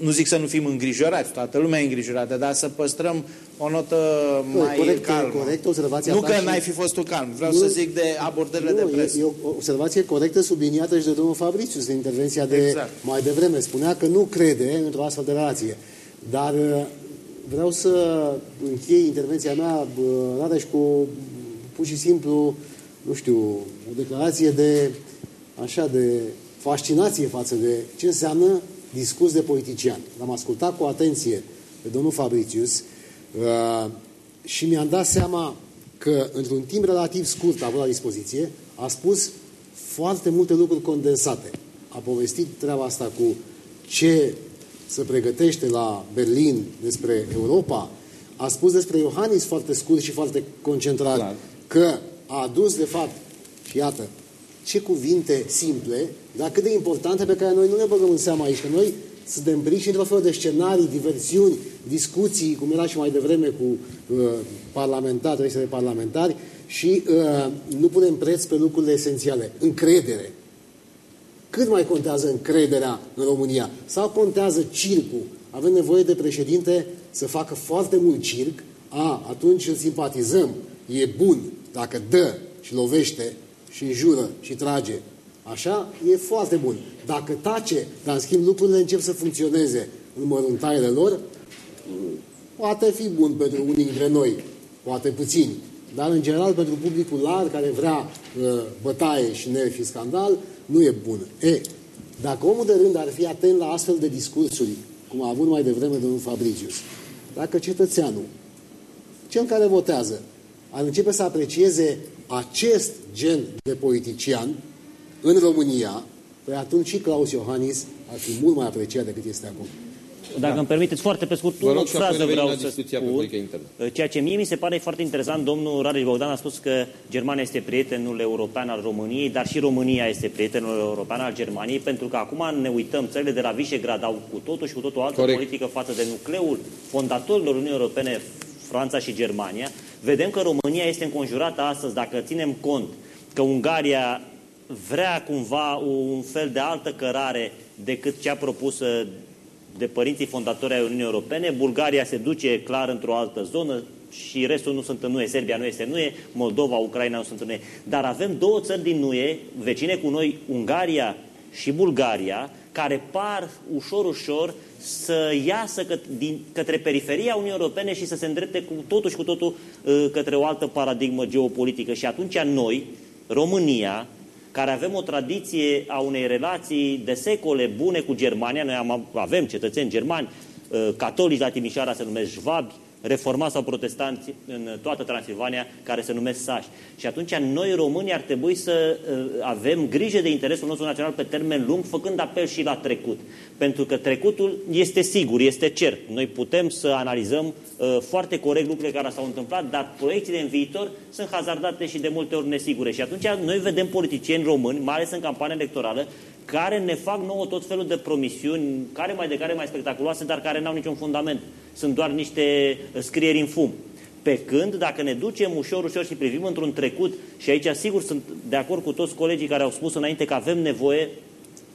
nu zic să nu fim îngrijorați, toată lumea e îngrijorată, dar să păstrăm o notă mai corect, calmă. Corect, observația nu că și... n-ai fi fost tu calm, vreau nu, să zic de abordările nu, de presă. E, e o observație corectă subliniată și de domnul Fabricius în intervenția de exact. mai devreme. Spunea că nu crede într-o astfel de relație. Dar uh, vreau să închei intervenția mea, Radeș, cu pur și simplu, nu știu, o declarație de, așa, de fascinație față de ce înseamnă discurs de politician. L-am ascultat cu atenție pe domnul Fabricius uh, și mi-am dat seama că într-un timp relativ scurt avut la dispoziție, a spus foarte multe lucruri condensate. A povestit treaba asta cu ce se pregătește la Berlin despre Europa, a spus despre Iohannis foarte scurt și foarte concentrat Clar. că a adus, de fapt, și iată, ce cuvinte simple, dar cât de importante pe care noi nu ne băgăm în seama aici, că noi suntem prinși într-o fel de scenarii, diversiuni, discuții, cum era și mai devreme cu uh, parlamentari, de parlamentari, și uh, nu punem preț pe lucrurile esențiale. Încredere. Cât mai contează încrederea în România? Sau contează circul? Avem nevoie de președinte să facă foarte mult circ, a, atunci îl simpatizăm, e bun, dacă dă și lovește, și înjură și trage. Așa e foarte bun. Dacă tace, dar în schimb lucrurile încep să funcționeze în măruntaiele lor, poate fi bun pentru unii dintre noi, poate puțini. Dar, în general, pentru publicul larg care vrea uh, bătaie și nervi și scandal, nu e bun. E, dacă omul de rând ar fi atent la astfel de discursuri, cum a avut mai devreme domnul Fabricius, dacă cetățeanul, cel care votează, ar începe să aprecieze acest gen de politician în România, păi atunci și Claus Iohannis ar fi mult mai apreciat decât este acum. Dacă da. îmi permiteți foarte pe scurt, o frază vreau să spun. Ceea ce mie mi se pare foarte interesant, domnul Rareș Bogdan a spus că Germania este prietenul european al României, dar și România este prietenul european al Germaniei, pentru că acum ne uităm, țările de la Visegrad au cu totul și cu totul o altă Corect. politică față de nucleul fondatorilor Uniunii Europene, Franța și Germania. Vedem că România este înconjurată astăzi, dacă ținem cont că Ungaria vrea cumva un fel de altă cărare decât cea propusă de părinții fondatori ai Uniunii Europene, Bulgaria se duce clar într-o altă zonă și restul nu sunt în UE, Serbia nu este în UE, Moldova, Ucraina nu sunt în UE. Dar avem două țări din UE, vecine cu noi, Ungaria și Bulgaria, care par ușor, ușor să iasă că, din, către periferia Uniunii Europene și să se îndrepte cu totul și cu totul uh, către o altă paradigmă geopolitică. Și atunci noi, România, care avem o tradiție a unei relații de secole bune cu Germania, noi am, avem cetățeni germani, uh, catolici la Timișoara se numesc jvabi, reformați sau protestanți în toată Transilvania, care se numesc sași. Și atunci noi, românii, ar trebui să uh, avem grijă de interesul nostru național pe termen lung, făcând apel și la trecut. Pentru că trecutul este sigur, este cert. Noi putem să analizăm uh, foarte corect lucrurile care s-au întâmplat, dar proiecțiile în viitor sunt hazardate și de multe ori nesigure. Și atunci noi vedem politicieni români, mai ales în campanie electorală, care ne fac nouă tot felul de promisiuni, care mai de care mai spectaculoase, dar care n-au niciun fundament. Sunt doar niște scrieri în fum. Pe când, dacă ne ducem ușor, ușor și privim într-un trecut, și aici sigur sunt de acord cu toți colegii care au spus înainte că avem nevoie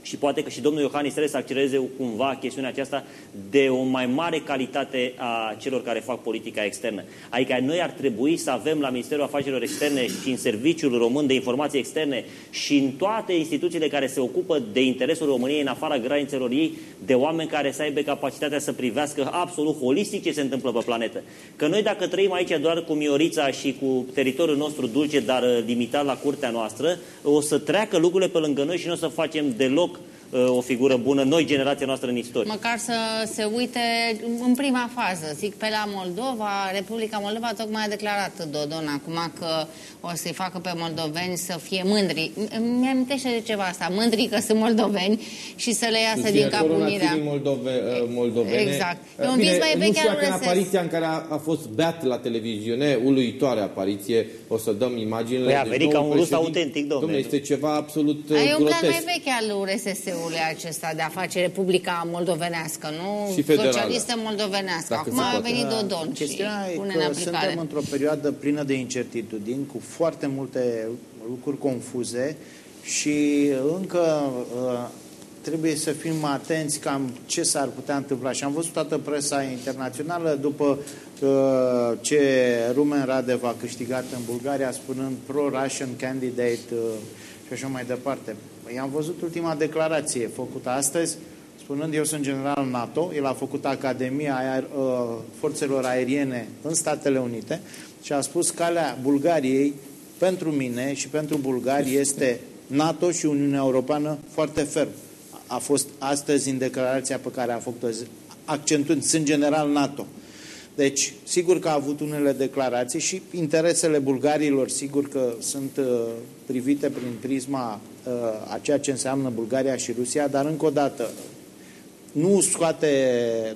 și poate că și domnul Iohannis trebuie să accelereze cumva chestiunea aceasta de o mai mare calitate a celor care fac politica externă. Adică noi ar trebui să avem la Ministerul Afacerilor Externe și în Serviciul Român de Informații Externe și în toate instituțiile care se ocupă de interesul României în afara granițelor ei, de oameni care să aibă capacitatea să privească absolut holistic ce se întâmplă pe planetă. Că noi dacă trăim aici doar cu Miorița și cu teritoriul nostru dulce, dar limitat la curtea noastră, o să treacă lucrurile pe lângă noi și nu o să facem deloc o figură bună, noi, generația noastră în istorie. Măcar să se uite în prima fază, zic, pe la Moldova, Republica Moldova tocmai a declarat Dodon acum că o să-i facă pe moldoveni să fie mândri. Mi-amintește de ceva asta, mândri că sunt moldoveni și să le iasă din cap unirea. Moldove, uh, moldovene. Exact. E un vis mai vechi al în apariția în care a, a fost beat la televiziune, uluitoare apariție, o să dăm imaginile. Păi a venit ca un rus autentic, domnule. Domnule, este ceva absolut uh, E un plan mai vechi al URSS-ului acesta de a face Republica moldovenească, nu? Și federală. Socialistă moldovenească. Dacă Acum se a poate. venit Dodon și Chestiunea e pune că în aplicare. suntem într-o perioadă plină de incertitudini, cu foarte multe lucruri confuze și încă uh, trebuie să fim atenți cam ce s-ar putea întâmpla. Și am văzut toată presa internațională după uh, ce Rumen Radev a câștigat în Bulgaria spunând pro-Russian candidate uh, și așa mai departe. Păi am văzut ultima declarație făcută astăzi spunând eu sunt general NATO, el a făcut Academia Aer, uh, Forțelor Aeriene în Statele Unite și a spus calea Bulgariei pentru mine și pentru bulgari este NATO și Uniunea Europeană foarte ferm. A fost astăzi în declarația pe care a făcut-o, accentuând, sunt general NATO. Deci, sigur că a avut unele declarații și interesele bulgarilor, sigur că sunt uh, privite prin prisma uh, a ceea ce înseamnă Bulgaria și Rusia, dar încă o dată, nu scoate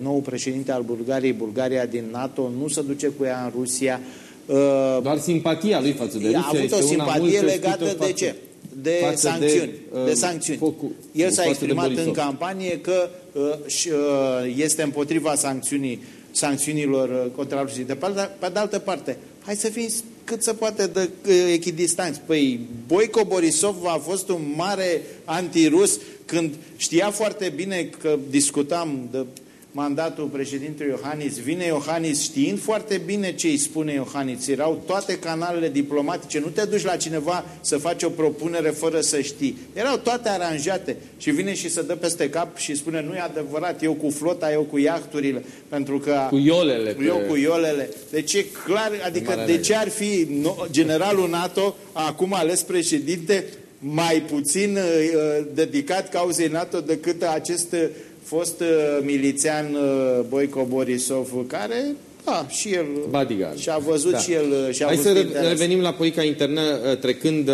nou președinte al Bulgariei Bulgaria din NATO, nu se duce cu ea în Rusia. Uh, Doar simpatia lui față de Rusia a avut este o una simpatie mult legată crescută de față- ce? De față sancțiuni. De, uh, sancțiuni. focul- El s-a față de exprimat în Borisov. campanie că uh, și, uh, este împotriva sancțiunii, sancțiunilor uh, contra Rusiei. De pe, altă- pe de altă parte, hai să fim cât se poate de uh, echidistanți. Păi Boico Borisov a fost un mare antirus când știa foarte bine că discutam de mandatul președintelui Iohannis, vine Iohannis știind foarte bine ce îi spune Iohannis. Erau toate canalele diplomatice, nu te duci la cineva să faci o propunere fără să știi. Erau toate aranjate și vine și să dă peste cap și spune nu e adevărat, eu cu flota, eu cu iahturile, pentru că... Cu iolele pe- Eu cu iolele. Deci e clar, adică Marea de ce ar fi no- generalul NATO acum ales președinte mai puțin uh, dedicat cauzei NATO decât acest uh, fost uh, milițian uh, Boico Borisov, care, da, și el Bodyguard. și-a văzut Da. și el uh, și-a Hai văzut să re- interes. revenim la politica internă, uh, trecând uh,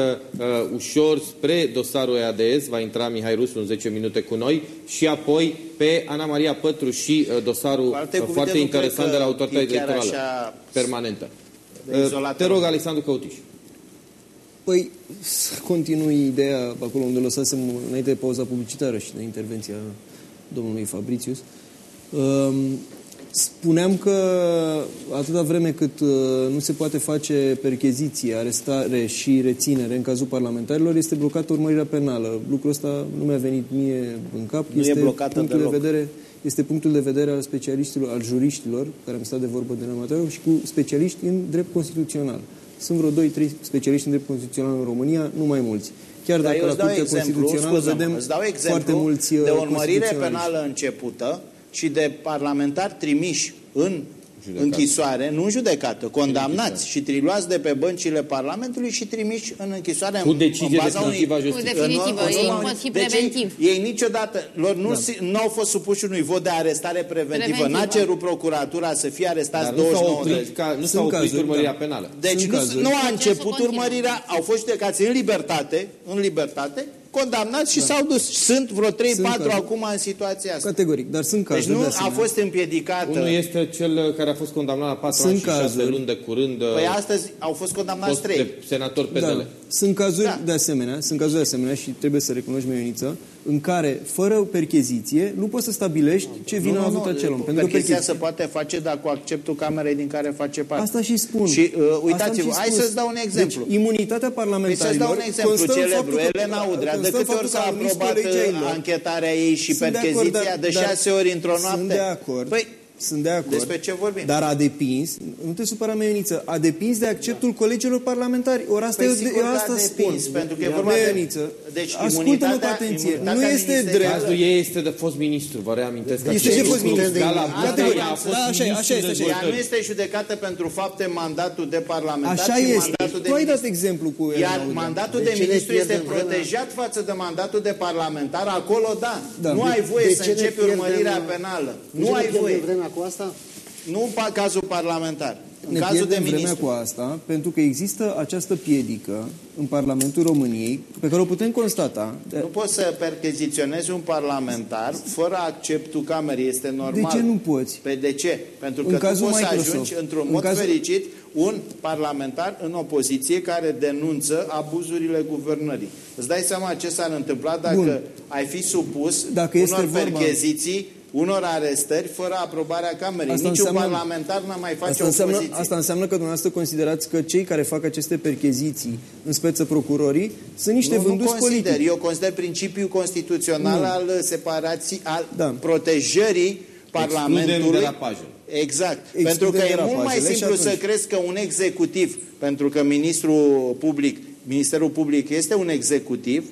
ușor spre dosarul EADS. Va intra Mihai Rusu în 10 minute cu noi și apoi pe Ana Maria Pătru și uh, dosarul Cu alte uh, cuvinte, foarte nu interesant cred de la că autoritatea e chiar electorală așa permanentă. de Uh, izolată. Te rog, Alexandru Căutiș. Păi, să continui ideea acolo unde lăsasem înainte de pauza publicitară și de intervenția domnului Fabricius. Um, Spuneam că atâta vreme cât uh, nu se poate face percheziție, arestare și reținere în cazul parlamentarilor, este blocată urmărirea penală. Lucrul ăsta nu mi-a venit mie în cap. Nu e este blocată punctul de deloc. vedere este punctul de vedere al specialiștilor, al juriștilor, care am stat de vorbă de la și cu specialiști în drept constituțional. Sunt vreo 2-3 specialiști în drept constituțional în România, nu mai mulți. Chiar Dar dacă eu la îți dau Curtea exemplu, Constituțională scuză vedem îți dau foarte exemplu mulți uh, de o urmărire constituționaliști. penală începută și de parlamentari trimiși în judecată. închisoare, nu în judecată, condamnați și triluați de pe băncile Parlamentului și trimiși în închisoare cu decizie definitivă Cu definitivă, ei pot fi deci preventiv. Ei, ei niciodată, lor nu, da. au fost supuși unui vot de arestare preventivă. N-a cerut procuratura să fie arestați 29 de ca, Nu s-a oprit urmărirea da. penală. Deci nu, nu a început urmărirea, au fost judecați în libertate, în libertate, condamnați și da. s-au dus. Sunt vreo 3-4 acum în situația asta. Categoric, dar sunt cazuri Deci nu de a fost împiedicată. Unul este cel care a fost condamnat la 4 sunt ani și cazuri. 6 luni de curând. Păi astăzi au fost condamnați 3. Senator PDL. Da. Sunt cazuri da. de asemenea, sunt cazuri de asemenea și trebuie să recunoști, Mioniță, în care, fără percheziție, nu poți să stabilești ce vină a avut acel om. Pentru că percheziția se poate face, dar cu acceptul Camerei din care face parte. Asta și spun. Și uh, uitați-vă, hai să-ți dau un exemplu. Deci, imunitatea parlamentarilor... Păi să-ți dau un exemplu celebru. Elena Udrea, de câte ori s-a aprobat uh, anchetarea ei și percheziția? De șase ori într-o noapte? Sunt de acord. Păi, sunt de acord. Despre ce vorbim? Dar a depins, nu te supăra Meioniță, a depins de acceptul colegilor parlamentari. Ori asta, păi eu, eu asta a depins, spun. Pentru că e vorba Meioniță, de... Deci, ascultă-mă cu atenție. Nu este drept. Cazul ei este de fost ministru, vă reamintesc. Este de fost ministru. Da, așa, așa este. Ea nu este judecată pentru fapte mandatul de parlamentar, Așa este. Tu ai dat exemplu cu Iar mandatul de ministru este protejat față de mandatul de parlamentar. Acolo, da. da. Nu ai voie să începi urmărirea penală. Nu ai voie cu asta? Nu în cazul parlamentar. În ne cazul de vremea cu asta, pentru că există această piedică în Parlamentul României, pe care o putem constata. Nu poți să percheziționezi un parlamentar fără acceptul Camerei, este normal. De ce nu poți? Pe de ce? Pentru că în tu poți Microsoft, să ajungi într-un mod cazul... fericit un parlamentar în opoziție care denunță abuzurile guvernării. Îți dai seama ce s-ar întâmpla dacă Bun. ai fi supus dacă unor este vorba... percheziții unor arestări fără aprobarea Camerei. Asta Niciun înseamnă, parlamentar n-a mai face asta înseamnă, opoziție. Asta înseamnă că dumneavoastră considerați că cei care fac aceste percheziții, în speță procurorii, sunt niște nu, vânduți nu consider. politici. Eu consider principiul constituțional nu. al separației, al da. protejării Parlamentului. Exact. Excludem pentru că e mult mai simplu atunci... să crezi că un executiv, pentru că ministrul public, Ministerul Public este un executiv,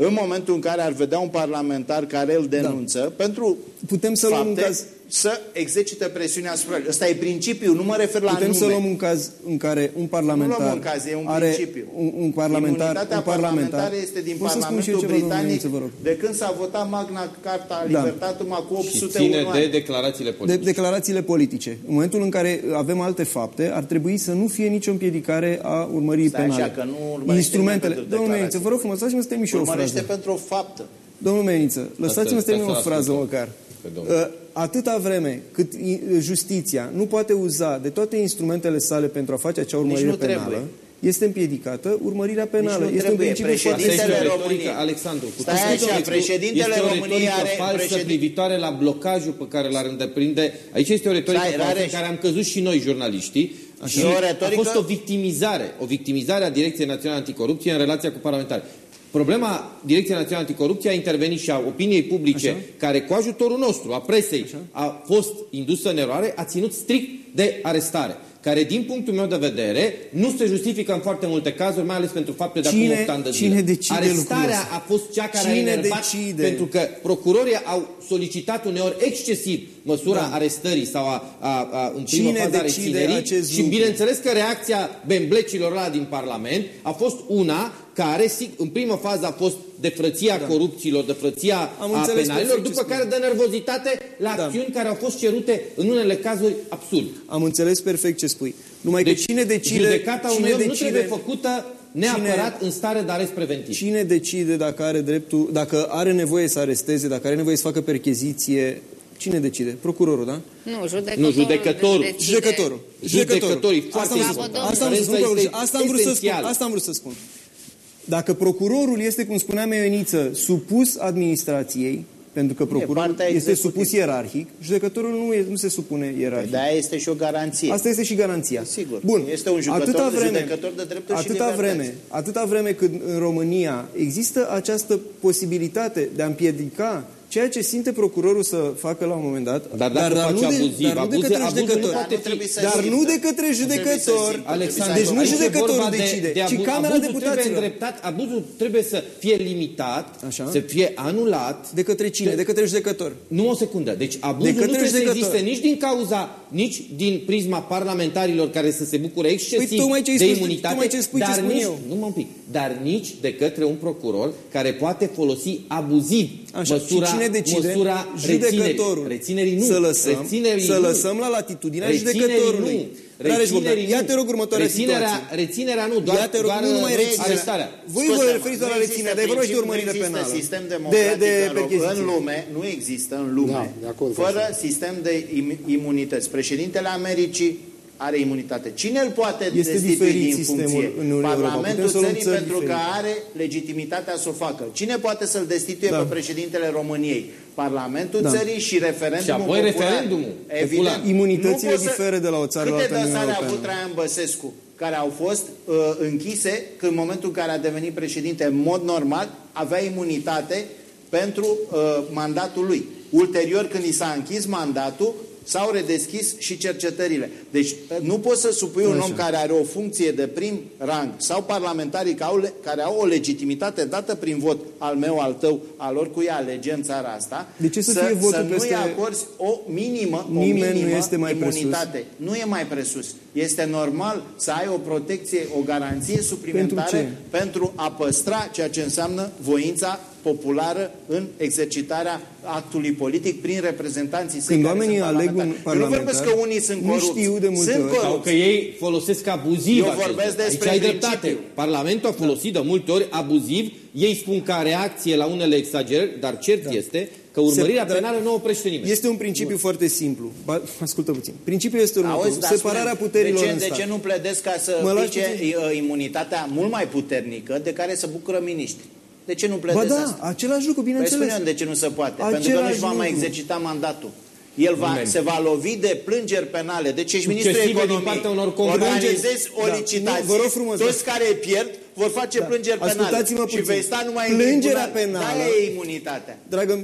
în momentul în care ar vedea un parlamentar care îl denunță da. pentru Putem să fapte, luăm un caz să exercite presiunea asupra lui. Ăsta e principiul, nu mă refer la Putem nume. să luăm un caz în care un parlamentar nu luăm un caz, e un are principiu. Un, un parlamentar, Imunitatea un parlamentar, parlamentară este din Parlamentul Britanic de când s-a votat Magna Carta da. Libertatum cu 800 și ține de declarațiile politice. De declarațiile politice. În momentul în care avem alte fapte, ar trebui să nu fie nicio împiedicare a urmării Stai penale. Așa, că nu Instrumentele. Domnul Meniță, vă rog frumos, lăsați-mă să termin și o frază. pentru o faptă. Domnul Meniță, lăsați-mă să termin o frază măcar. Uh, atâta vreme cât justiția nu poate uza de toate instrumentele sale pentru a face acea urmărire penală, trebuie. este împiedicată urmărirea penală. Nici nu este un principiu președintele României. Alexandru, cu Stai așa, președintele este României are falsă președin... privitoare la blocajul pe care l-ar îndeprinde. Aici este o retorică Stai, în care am căzut și noi jurnaliștii. Și o retorică... a fost o victimizare, o victimizare a Direcției Naționale Anticorupție în relația cu parlamentari. Problema Direcției Naționale Anticorupție a intervenit și a opiniei publice, Așa? care cu ajutorul nostru, a presei, Așa? a fost indusă în eroare, a ținut strict de arestare care, din punctul meu de vedere, nu se justifică în foarte multe cazuri, mai ales pentru fapte de cine, acum 8 ani de zile. Cine decide Arestarea a fost cea care cine a enervat, decide? pentru că procurorii au solicitat uneori excesiv măsura da. arestării sau a, a, a, în primă cine fază a reținerii și bineînțeles că reacția bemblecilor ăla din Parlament a fost una care, în primă fază, a fost de frăția da. corupților, de frăția Am a penalilor, după care de nervozitate la da. acțiuni care au fost cerute în unele cazuri absurd. Am înțeles perfect ce spui. Numai deci, că cine decide... Judecata cine decide, decide, nu trebuie făcută neapărat cine, în stare de arest preventiv. Cine decide dacă are dreptul, dacă are nevoie să aresteze, dacă are nevoie să facă percheziție, Cine decide? Procurorul, da? Nu, judecătorul. Nu, judecătorul. Decide... Judecătorul. Judecătorii. Asta, asta, am vrut, asta am vrut să spun. Asta am vrut să spun. Dacă procurorul este, cum spunea Meioniță, supus administrației, pentru că procurorul este supus ierarhic, judecătorul nu, e, nu se supune ierarhic. Păi, de este și o garanție. Asta este și garanția. Sigur. Bun. Este un jucător atâta vreme, de judecător de drepturi atâta și vreme, atâta vreme cât în România există această posibilitate de a împiedica ceea ce simte procurorul să facă la un moment dat, dar, dar, dar, nu, de, abuziv, dar nu de către judecător. Dar nu de către judecător. Deci nu judecătorul decide, de, ci Camera Deputaților. Îndreptat, abuzul trebuie să fie limitat, Așa? să fie anulat. De către cine? De către judecător. Nu o secundă. Deci abuzul de către nu trebuie judecător. să existe nici din cauza nici din prisma parlamentarilor care să se bucure excesiv păi, tocmai ce de spus, imunitate, tocmai ce spui, dar, ce spun nici, eu. nu un pic, dar nici de către un procuror care poate folosi abuziv Așa, măsura, și cine decide? măsura reținerii. Judecătorul. Reținerii nu. Să lăsăm, reținerii să nu. lăsăm la latitudinea Reținerii judecătorului. nu. Rareș Bogdan, Reținerii ia nu. te rog următoarea reținerea, situație. Reținerea nu, doar, Ia te rog, doar nu numai uh, reținerea. arestarea. Voi vă Scuze-mă, referiți nu doar la există reținerea, dar e vorba și de principiu- urmărire nu există penală. sistem De, democratic de în, Rom- în percheziție. lume, nu există în lume, Da, de acord cu fără asta. sistem de im- imunități. Președintele Americii are imunitate. Cine îl poate Este destitui diferit din sistemul funcție? în Uniunea Europa. Parlamentul Putem să luăm țării țări pentru că diferite. are legitimitatea să o facă. Cine poate să-l destituie Da. pe președintele României? Parlamentul Da. țării și referendumul Și apoi popular. referendumul Evident. popular. Imunitățile Nu poți să- diferă de la o țară la Câte alta în Uniunea dosare a avut Europeană? Traian Băsescu care au fost uh, închise când în momentul în care a devenit președinte în mod normal avea imunitate pentru uh, mandatul lui. Ulterior, când i s-a închis mandatul, s-au redeschis și cercetările. Deci uh, nu poți să supui un om care are o funcție de prim rang sau parlamentarii care au, le- care au o legitimitate dată prin vot al meu, al tău, al oricui alege în țara asta, De ce să fie votul să nu-i peste- acorzi o minimă, o Nimeni nu minimă este mai presus. imunitate. Nu e mai presus. Este normal să ai o protecție, o garanție suplimentară Pentru ce? pentru a păstra ceea ce înseamnă voința populară în exercitarea actului politic prin reprezentanții săi Când care oamenii sunt aleg un parlamentari. Eu nu vorbesc parlamentar, că unii sunt nu corupți. știu de multe sunt ori. corupți. Sau că ei folosesc abuziv Eu acest vorbesc lucru. despre Aici ai principiu. dreptate. Parlamentul a folosit de multe ori abuziv. Ei spun ca reacție la unele exagerări, dar cert Da. este că urmărirea Se- penală nu oprește nimeni. Este un principiu foarte simplu. Ba, ascultă puțin. Principiul este următorul. Auzi, dar Separarea spune, puterilor de ce, în de stat. ce nu pledezi ca să Mă lași pice puțin? uh, imunitatea mult mai puternică de care se bucură miniștri? De ce nu Ba pledezi da, asta? același lucru, Păi bineînțeles. spune de ce nu se poate. Pentru că nu Același își va mai lucru. exercita mandatul. El va, Nimeni. se va lovi de plângeri penale. Deci ești ministrul Succesive din economiei. partea unor congrese. Organizezi o Da. licitație. Nu, vă rog frumos, Toți da. care pierd vor face plângeri penale. Ascultați-mă Și puțin. vei sta numai în Plângerea tribunal. penală- De-aia e imunitatea. Dragă,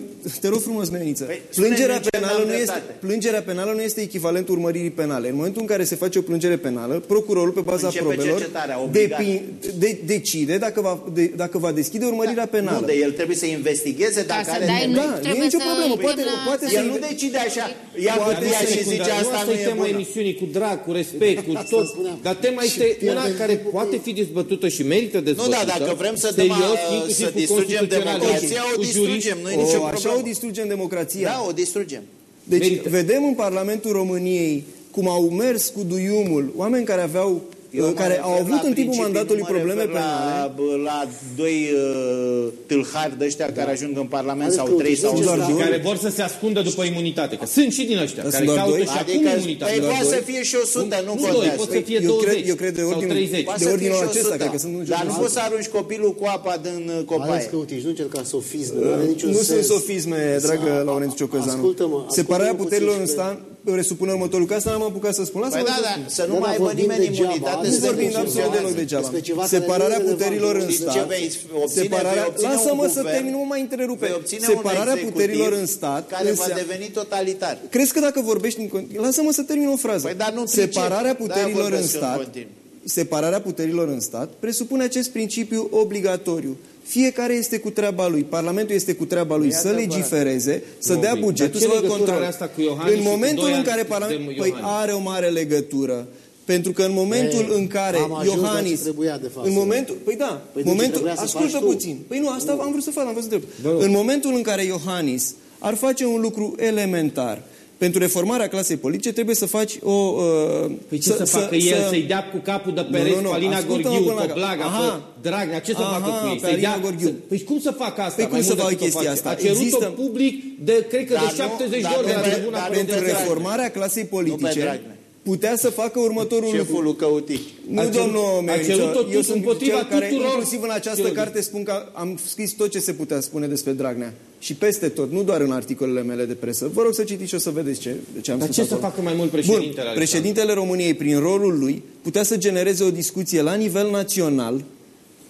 te rog frumos, Meniță. Păi, plângerea, spune-mi ce penală n-am nu este, dreptate. plângerea penală nu este echivalentul urmăririi penale. În momentul în care se face o plângere penală, procurorul, pe baza Începe probelor, cercetarea, obligat. depin, de, decide dacă va, de, dacă va deschide urmărirea penală. Nu, de el trebuie să investigeze Ca dacă să are dai temei. nu Da, nu e trebuie nicio să problemă, îi poate- dăm la- poate să- El nu decide așa. Ia Dar cutia nu și secundar, zice nu asta asta nu e e tema bună. emisiunii cu drag, cu respect, cu tot. spuneam. Dar tema Și este una pierdem care timpul poate fi dezbătută și merită Nu, dezbătută. da, dacă vrem să dăm, serios, uh, inclusiv să cu distrugem constituționaliști, democrația, o cu distrugem, juriști. nu e nicio o, așa problemă. o distrugem democrația. Da, o distrugem. Deci Merită. vedem în Parlamentul României cum au mers cu duiumul oameni care aveau Eu mă care au refer avut la în timpul principii, mandatului nu mă probleme refer penale. La, bă, la doi uh, tâlhari de ăștia care ajung în Parlament Adică, sau trei uite, sau ziceți doar la- doi? care vor să se ascundă după imunitate. Că sunt și din ăștia Dar care sunt doar caută doi? și acum Adică, imunitate. păi, Doar poate doi? să fie și 100, nu, Nu doi, contează. pot să fie eu 20 cred, eu cred de sau ordinul, 30. Poate de să fie ordinul și acesta, 100. cred că sunt în Dar nu jur. poți să arunci copilul cu apa din uh, Ales copaie. că, uite, nu încerca sofisme, nu are niciun Nu sens. sunt sofisme, dragă Laurențiu Ciocăzanu. Ascultă-mă, Separarea ascultă-mă puterilor în puțin și stat presupune următorul, că asta n-am apucat să spun. Lasă-mă Păi da, să da, spun. să nu Da, mai da, aibă vorbim nimeni degeaba. imunitate. Nu Nu să vorbim se absolut funcționează. deloc degeaba. Despre ceva care Separarea nu e puterilor în relevant. Știi ce stat. vei obține? Separarea, Vei obține lasă-mă un să guvern, termin, nu mă mai întrerupe. vei obține un Separarea executiv puterilor în stat care va înseamnă- deveni totalitar. Crezi că dacă vorbești în continuu... Lasă-mă să termin o frază. Păi, dar nu pricep. Separarea De-aia puterilor în vorbesc în stat continuu. separarea puterilor în stat presupune acest principiu obligatoriu. Fiecare este cu treaba lui. Parlamentul este cu treaba lui Păi, să adevărat. legifereze, să Nu, dea bine. bugetul, Dar să ce facă legătură control. are asta cu Iohannis și În cu momentul doi în ani care de Parlamentul... Păi Iohannis? are o mare legătură. Pentru că în momentul Ei, în care am ajuns la ce Iohannis... trebuia, de fapt, în să- momentul... Păi da, Păi de ce momentul... trebuia să Ascultă faci tu? puțin. Păi nu, asta am vrut să fac, am vrut să întreb. În momentul în care Iohannis ar face un lucru elementar, pentru reformarea clasei politice trebuie să faci o... Uh, Păi ce să, facă el? Să-i dea cu capul de pereți Nu, nu, nu, pe Alina ascultă-mă Gorghiu, până la pe cap- Blaga, Aha. pe Dragnea, ce să Aha, facă cu ei? pe Să-i Alina dea... Gorghiu. Să... Păi cum să facă asta? Păi cum mai să mult facă decât o chestia face? asta? A cerut-o Există- public de, cred că Dar de nu- 70 dar de ori nu de la pe- tribuna dar nu pentru pe Dragnea. reformarea clasei Nu pe politice Dragnea. putea să facă următorul Șeful lucru. lui Căutic. Nu, A cerut- domnul a Meriță, cerut-o eu tot sunt împotriva cel care, tuturor inclusiv în această celor- carte, spun că am scris tot ce se putea spune despre Dragnea. Și peste tot, nu doar în articolele mele de presă. Vă rog să citiți și o să vedeți ce, ce am Dar spus ce să acolo. facă mai mult Bun, președintele Alexandru? președintele României, prin rolul lui, putea să genereze o discuție la nivel național.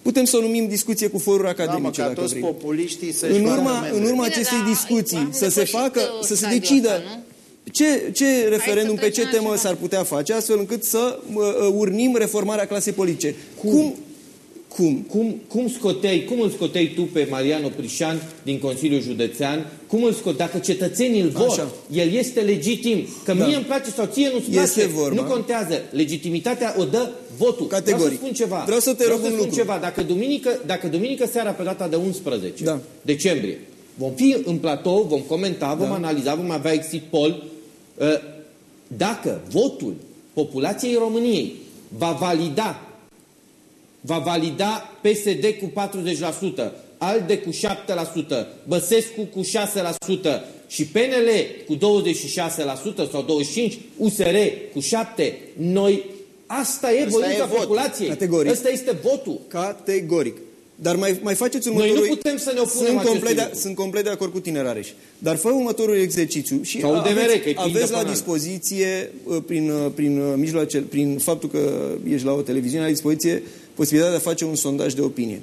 Putem să o numim discuție cu foruri Da, mă, academice, ca dacă toți vrei. populiștii să-și În facă urma, membre. în urma Bine, acestei dar discuții, am să se depășit, facă, uh, să se stadiul decidă ăsta, nu? ce, ce referendum, pe ce trecem temă altceva. s-ar putea face, astfel încât să uh, uh, urnim reformarea clasei politice. Cum? Cum? Cum, cum, scoteai, cum îl scoteai tu pe Mariano Prișan din Consiliul Județean? Cum îl scot? Dacă cetățenii îl vor, Așa. el este legitim. Că da. mie îmi place sau ție nu-ți place. Este vorba. Nu contează. Legitimitatea o dă votul. Categoric. Vreau să spun ceva. Vreau să te Vreau rog să un spun lucru. ceva. Dacă duminică, dacă duminică seara pe data de 11 da. decembrie vom fi în platou, vom comenta, vom da. analiza, vom avea exit poll, uh, dacă votul populației României va valida va valida PSD cu 40%, ALDE cu 7%, Băsescu cu 6% și PNL cu 26% sau 25%, USR cu 7%, noi Asta e voința populației. Categoric. Asta este votul. Categoric. Dar mai, mai faceți următorul... Noi nu putem să ne opunem sunt complet, de, sunt complet de acord cu tine, Rareș. Dar fă următorul exercițiu și Sau aveți, DMR, aveți la dispoziție, uh, prin, uh, prin, uh, mijloace, prin faptul că ești la o televiziune, la dispoziție posibilitatea de a face un sondaj de opinie.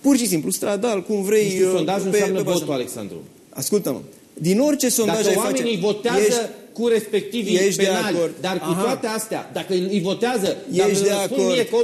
Pur și simplu, stradal, cum vrei... Nici sondajul înseamnă votul, Alexandru. Ascultă-mă. Din orice sondaj Dacă ai oamenii face, votează ești, cu respectivii ești penali, de acord. dar cu Aha. toate astea, dacă îi votează, Ești dar de spun acord. mie că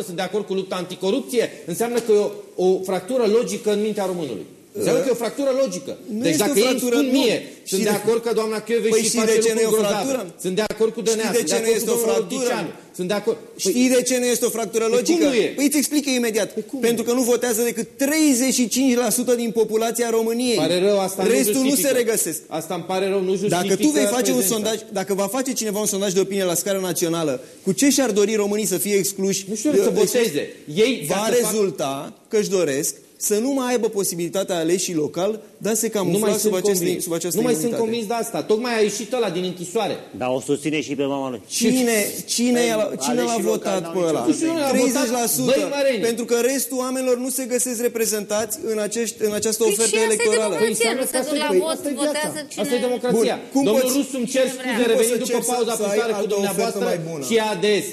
80% sunt de acord cu lupta anticorupție, înseamnă că e o, o fractură logică în mintea românului. Înseamnă că e o fractură logică. Nu deci este dacă o ei îmi fractură, spun nu. mie, Și sunt de de- acord că doamna Chioveș Păi și și face de ce nu e o lucruri grozave. fractură? Sunt de acord cu Dăneasă, Știi de ce sunt nu acord este cu o domnul fractură? Orticianu, Sunt de acord. Păi, Știi de ce nu este o fractură Păi logică? cum nu e? Păi îți explică imediat. Pentru că nu votează decât 35% din populația României. Pare rău, asta nu Restul nu, justifică. se regăsesc. Asta îmi pare rău, nu justifică Dacă tu vei face un prezența. sondaj, dacă va face cineva un sondaj de opinie la scară națională, cu ce și-ar dori românii să fie excluși? Nu știu, să voteze. Ei, ca va să fac- rezulta că își doresc să nu mai aibă posibilitatea aleșii local de a se Nu mai camufla sub, sunt aceste, convins. sub această Nu mai sunt imunitate. convins de asta. Tocmai a ieșit ăla din închisoare. Dar o susține și pe mama lui. Cine, cine, l-a, cine l-a Aleșii votat locali pe n-au ăla? nicio Nu știu, l-a votat 30%. Băi Măreni. Pentru că restul oamenilor nu se găsesc reprezentați în, acești, în această Păi ofertă și asta e electorală. democrația, nu se asta duc e- la păi, vot, asta e viața. votează cine... Asta e democrația. Bun, cum Domnul poți- Rus îmi cer cine vrea. scuze, Cum revenind poți să după ceri pauza să- să ai publicitară cu altă dumneavoastră ofertă mai bună? și ADS.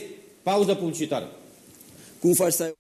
Pauză publicitară. Cum faci să ai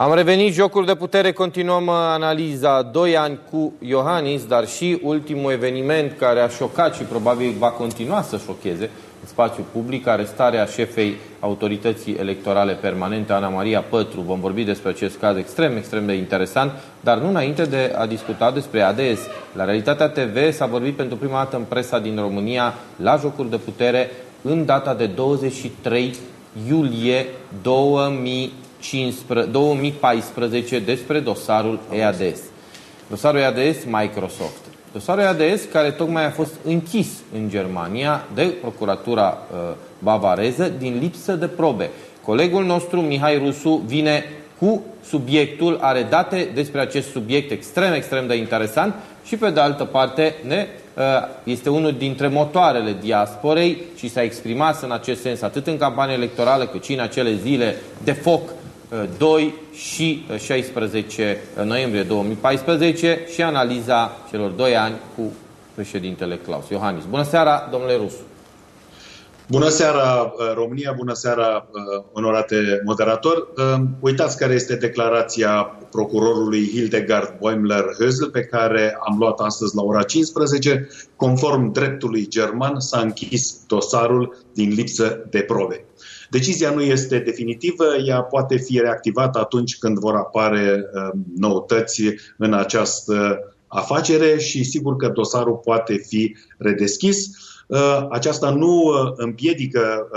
Am revenit, jocuri de putere, continuăm analiza. Doi ani cu Iohannis, dar și ultimul eveniment care a șocat și probabil va continua să șocheze în spațiu public, arestarea șefei autorității electorale permanente, Ana Maria Pătru. Vom vorbi despre acest caz extrem, extrem de interesant, dar nu înainte de a discuta despre ADS. La Realitatea TV s-a vorbit pentru prima dată în presa din România la jocuri de putere în data de 23 iulie 2000 15 2014 despre dosarul EADS. Dosarul EADS Microsoft. Dosarul EADS care tocmai a fost închis în Germania de procuratura uh, bavareză din lipsă de probe. Colegul nostru, Mihai Rusu, vine cu subiectul, are date despre acest subiect extrem, extrem de interesant și pe de altă parte ne, uh, este unul dintre motoarele diasporei și s-a exprimat în acest sens atât în campanie electorală cât și în acele zile de foc uh, 2 și uh, 16 noiembrie 2014 și analiza celor 2 ani cu președintele Claus Iohannis. Bună seara, domnule Rusu! Bună seara, uh, România, bună seara, uh, onorate moderator. Uh, Uitați care este declarația procurorului Hildegard Boimler-Hösel pe care am luat astăzi la ora 15. Conform dreptului german s-a închis dosarul din lipsă de probe. Decizia nu este definitivă, ea poate fi reactivată atunci când vor apare noutăți în această afacere și sigur că dosarul poate fi redeschis. Aceasta nu împiedică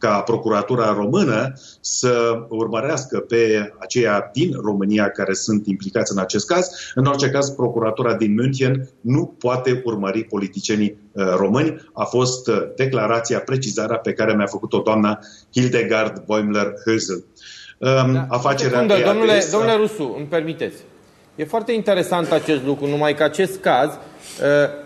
ca Procuratura Română să urmărească pe aceia din România care sunt implicați în acest caz. În orice caz, Procuratura din München nu poate urmări politicienii români. A fost declarația, precizarea pe care mi-a făcut-o doamna Hildegard Boimler-Hösel. Da, Afacerea secundă, EADS domnule, domnule Rusu, îmi permiteți. E foarte interesant acest lucru, numai că acest caz uh,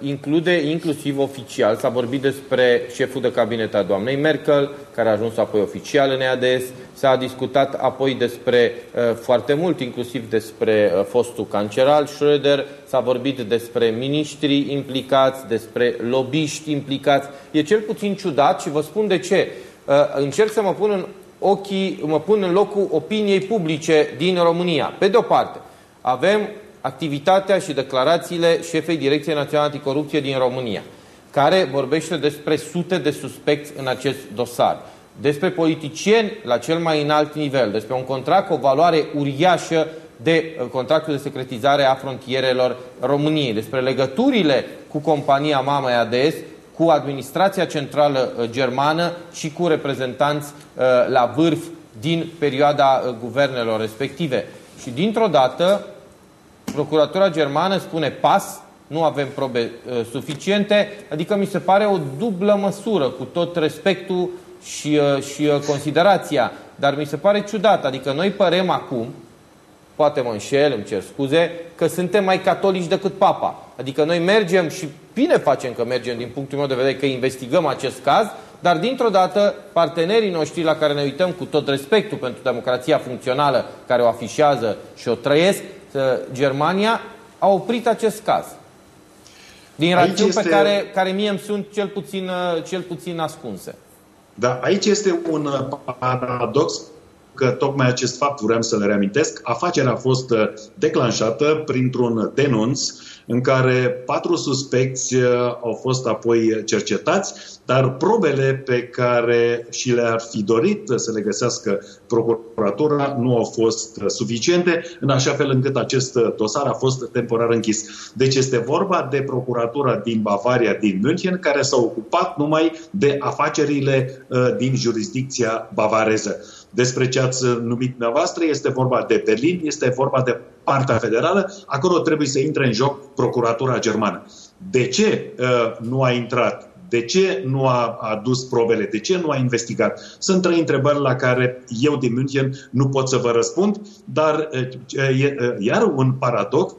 include inclusiv oficial, s-a vorbit despre șeful de cabinet a doamnei Merkel, care a ajuns apoi oficial în EADS, s-a discutat apoi despre uh, foarte mult, inclusiv despre uh, fostul canceral Schröder, s-a vorbit despre miniștri implicați, despre lobiști implicați. E cel puțin ciudat și vă spun de ce. Uh, încerc să mă pun în ochii, mă pun în locul opiniei publice din România. Pe de o parte, avem activitatea și declarațiile șefei Direcției Naționale Anticorupție din România, care vorbește despre sute de suspecți în acest dosar, despre politicieni la cel mai înalt nivel, despre un contract cu o valoare uriașă de uh, contractul de secretizare a frontierelor României, despre legăturile cu compania Mama ADS, cu administrația centrală uh, germană și cu reprezentanți uh, la vârf din perioada guvernelor respective. Și dintr-o dată, Procuratura germană spune pas, nu avem probe uh, suficiente, adică mi se pare o dublă măsură, cu tot respectul și, uh, și uh, considerația, dar mi se pare ciudat, adică noi părem acum, poate mă înșel, îmi cer scuze, că suntem mai catolici decât papa. Adică noi mergem și bine facem că mergem din punctul meu de vedere că investigăm acest caz, dar dintr-o dată partenerii noștri la care ne uităm cu tot respectul pentru democrația funcțională care o afișează și o trăiesc, Germania, a oprit acest caz. Din rațiuni este... pe care, care mie îmi sunt cel puțin, cel puțin ascunse. Da, aici este un paradox că tocmai acest fapt vreau să le reamintesc. Afacerea a fost declanșată printr-un denunț în care patru suspecți uh, au fost apoi cercetați, dar probele pe care și le-ar fi dorit să le găsească procuratura nu au fost suficiente, în așa fel încât acest dosar a fost temporar închis. Deci este vorba de procuratura din Bavaria, din München, care s-a ocupat numai de afacerile uh, din jurisdicția bavareză. Despre ce ați numit dumneavoastră este vorba de Berlin, este vorba de partea federală, acolo trebuie să intre în joc procuratura germană. De ce uh, nu a intrat? De ce nu a adus probele? De ce nu a investigat? Sunt trei întrebări la care eu din München nu pot să vă răspund, dar uh, uh, iar un paradox,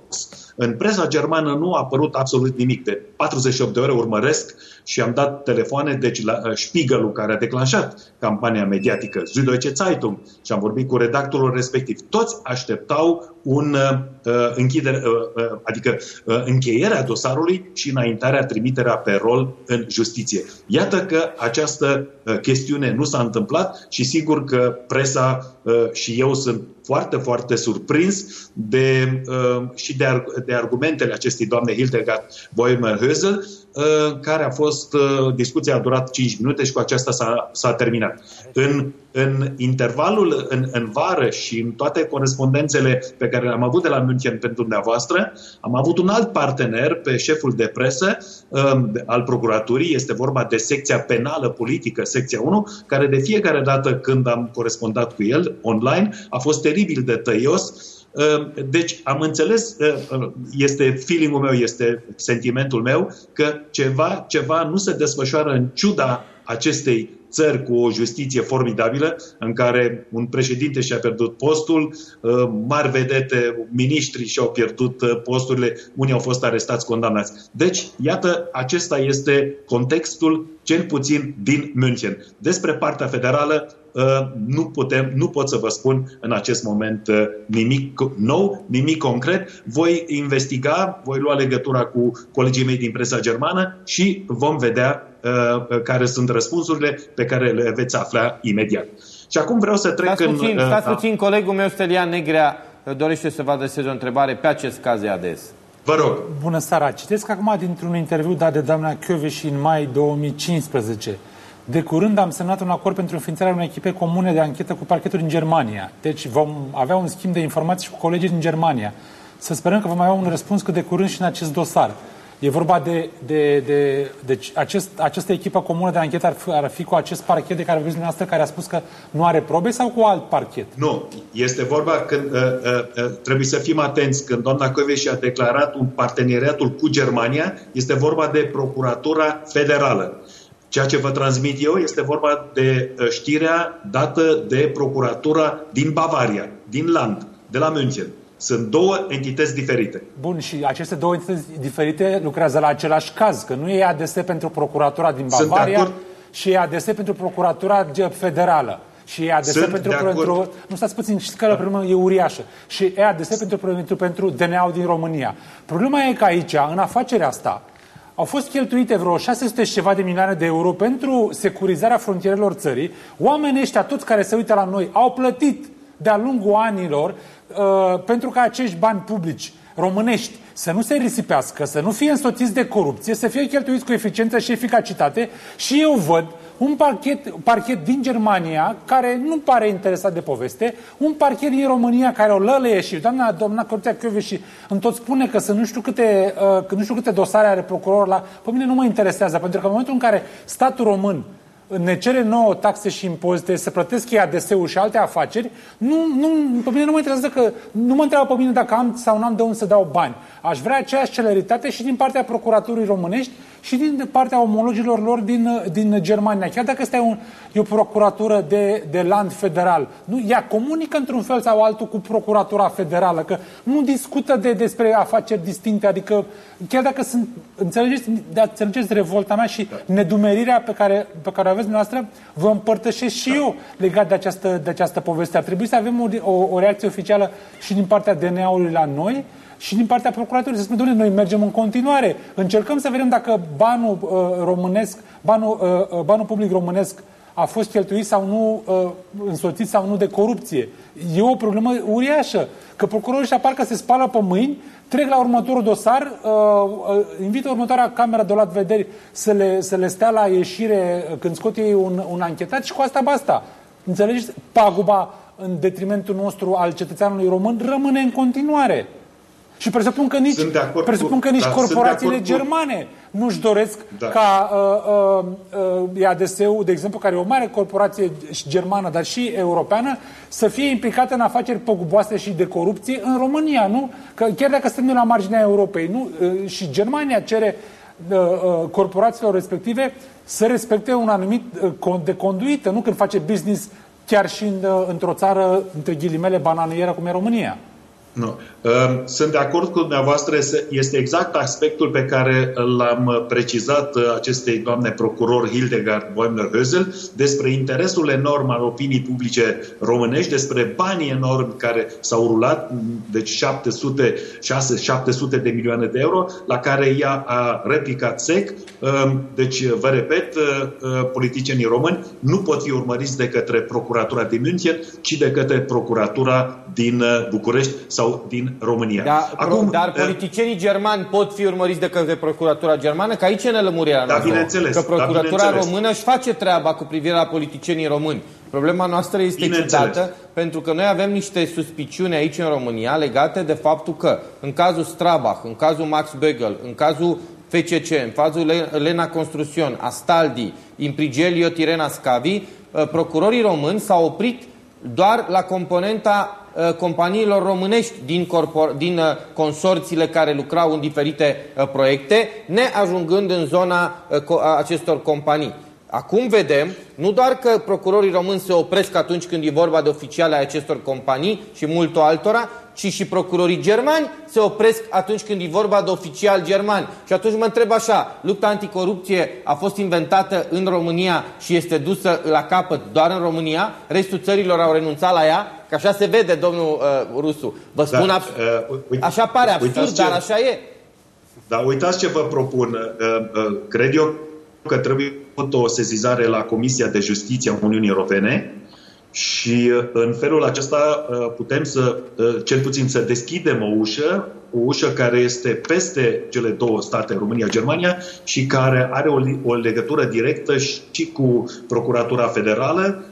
în presa germană nu a apărut absolut nimic. De 48 de ore urmăresc și am dat telefoane, deci la uh, Spiegelul care a declanșat campania mediatică, Süddeutsche Zeitung, și am vorbit cu redactorul respectiv. Toți așteptau un uh, uh închidere, uh, uh, adică uh, încheierea dosarului și înaintarea, trimiterea pe rol în justiție. Iată că această uh, chestiune nu s-a întâmplat și sigur că presa uh, și eu sunt foarte, foarte surprins de, uh, și de, de argumentele acestei doamne Hildegard Boimer-Hösel, uh, care a fost, uh, discuția a durat 5 minute și cu aceasta s-a, s-a terminat. În, în intervalul, în, în vară și în toate corespondențele pe care le-am avut de la München pentru dumneavoastră, am avut un alt partener pe șeful de presă um, al procuraturii, este vorba de secția penală politică, secția 1, care de fiecare dată când am corespondat cu el online a fost teribil de tăios Ehm, deci am înțeles, ehm, este feeling-ul meu, este sentimentul meu, că ceva, ceva nu se desfășoară în ciuda acestei țări cu o justiție formidabilă, în care un președinte și-a pierdut postul, ehm, mari vedete, miniștri și-au pierdut posturile, unii au fost arestați, condamnați. Deci, iată, acesta este contextul, cel puțin din München. Despre partea federală, Uh, nu, putem, nu pot să vă spun în acest moment uh, nimic nou, nimic concret. Voi investiga, voi lua legătura cu colegii mei din presa germană și vom vedea uh, care sunt răspunsurile pe care le veți afla imediat. Și acum vreau să trec stați puțin, în... Stați puțin, colegul meu, Stelian Negrea, dorește să vă adreseze o întrebare pe acest caz ades. Vă rog. Bună seara. Citesc acum dintr-un interviu dat de doamna și în mai 2015 de curând am semnat un acord pentru înființarea unei echipe comune de anchetă cu parchetul din Germania. Deci vom avea un schimb de informații și cu colegii din Germania. Să sperăm că vom avea un răspuns cât de curând și în acest dosar. E vorba de, de, de deci acest, această echipă comună de anchetă ar fi, ar fi cu acest parchet de care vorbiți dumneavoastră, care a spus că nu are probe sau cu alt parchet? Nu. Este vorba că uh, uh, uh, trebuie să fim atenți. Când doamna Coveși a declarat un parteneriatul cu Germania, este vorba de Procuratura Federală. Ceea ce vă transmit eu este vorba de uh, știrea dată de procuratura din Bavaria, din Land, de la München. Sunt două entități diferite. Bun, și aceste două entități diferite lucrează la același caz, că nu e ADS pentru procuratura din Bavaria și e ADS pentru procuratura federală. Și e ADS Sunt pentru, pentru... Nu stați puțin, știți că la problemă e uriașă. Și e ADS pentru, pentru, pentru DNA-ul din România. Problema e că aici, în afacerea asta, au fost cheltuite vreo 600 și ceva de milioane de euro pentru securizarea frontierelor țării. Oamenii ăștia, toți care se uită la noi, au plătit de-a lungul anilor uh, pentru ca acești bani publici românești să nu se risipească, să nu fie însoțiți de corupție, să fie cheltuiți cu eficiență și eficacitate și eu văd un parchet, parchet din Germania care nu pare interesat de poveste, un parchet din România care o lălăie și doamna, doamna Cortea și îmi tot spune că să nu știu câte, uh, că nu știu câte dosare are procurorul la... Pe mine nu mă interesează, pentru că în momentul în care statul român ne cere nouă taxe și impozite, să plătesc ei ADS-ul și alte afaceri, nu, nu, pe mine nu mă interesează că nu mă întreabă pe mine dacă am sau nu am de unde să dau bani. Aș vrea aceeași celeritate și din partea procuraturii românești și din partea omologilor lor din, din Germania. Chiar dacă este un, e o procuratură de, de land federal, nu, ea comunică într-un fel sau altul cu procuratura federală, că nu discută de, despre afaceri distincte, adică chiar dacă sunt, înțelegeți, de, înțelegeți revolta mea și nedumerirea pe care, pe care o aveți dumneavoastră, vă împărtășesc și eu legat de această, de această poveste. Ar trebui să avem o, o, o reacție oficială și din partea DNA-ului la noi, și din partea procuraturii să spună, doamne, noi mergem în continuare. Încercăm să vedem dacă banul uh, românesc, banul, uh, uh, banul public românesc a fost cheltuit sau nu, uh, însoțit sau nu de corupție. E o problemă uriașă. Că procurorii și parcă se spală pe mâini, trec la următorul dosar, uh, uh, invită următoarea cameră de luat vederi să le, să le stea la ieșire când scot ei un, un anchetat și cu asta basta. Înțelegeți? Paguba în detrimentul nostru al cetățeanului român rămâne în continuare. Și presupun că nici, presupun cu, că nici da, corporațiile germane cu... nu-și doresc da. ca uh, uh, uh, ADS-ul, de exemplu, care e o mare corporație germană, dar și europeană, să fie implicată în afaceri păguboase și de corupție în România, nu? Că chiar dacă suntem la marginea Europei, nu? Uh, și Germania cere uh, uh, corporațiilor respective să respecte un anumit uh, cont de conduită, nu când face business chiar și în, uh, într-o țară, între ghilimele, bananieră cum e România. Nu. Ehm, sunt de acord cu dumneavoastră, este exact aspectul pe care l-am precizat uh, acestei doamne procuror Hildegard Boimler-Hösel despre interesul enorm al opinii publice românești, despre banii enormi care s-au rulat, deci 700, 6, 700 de milioane de euro, la care ea a replicat sec. Ehm, deci, vă repet, uh, uh, politicienii români nu pot fi urmăriți de către Procuratura din München, ci de către Procuratura din București sau sau din România. Da, Acum, dar eh, politicienii germani pot fi urmăriți de către Procuratura Germană? Că aici e nelămurirea da, noastră. Că da, Procuratura da, Română își face treaba cu privire la politicienii români. Problema noastră este ciudată pentru că noi avem niște suspiciuni aici în România legate de faptul că în cazul Strabach, în cazul Max Bögel, în cazul FCC, în cazul Lena Construction, Astaldi, Imprigelio Tirena Scavi, eh, procurorii români s-au oprit doar la componenta Uh, companiilor românești din, corpor, din uh, consorțiile care lucrau în diferite uh, proiecte, neajungând în zona acestor companii. Acum vedem, nu doar că procurorii români se opresc atunci când e vorba de oficiale a acestor companii și multor altora, ci și procurorii germani se opresc atunci când e vorba de oficial germani. Și atunci mă întreb așa, lupta anticorupție a fost inventată în România și este dusă la capăt doar în România? Restul țărilor au renunțat la ea? Că așa se vede, domnul uh, Rusu. Vă da, spun, da, uh, uite, așa pare absurd, dar așa e. Da, uitați ce vă propun. Uh, uh, cred eu că trebuie o sezizare la Comisia de Justiție a Uniunii Europene și uh, în felul acesta uh, putem să, uh, cel puțin, să deschidem o ușă, o ușă care este peste cele două state, România-Germania, și care are o, o legătură directă și cu Procuratura Federală,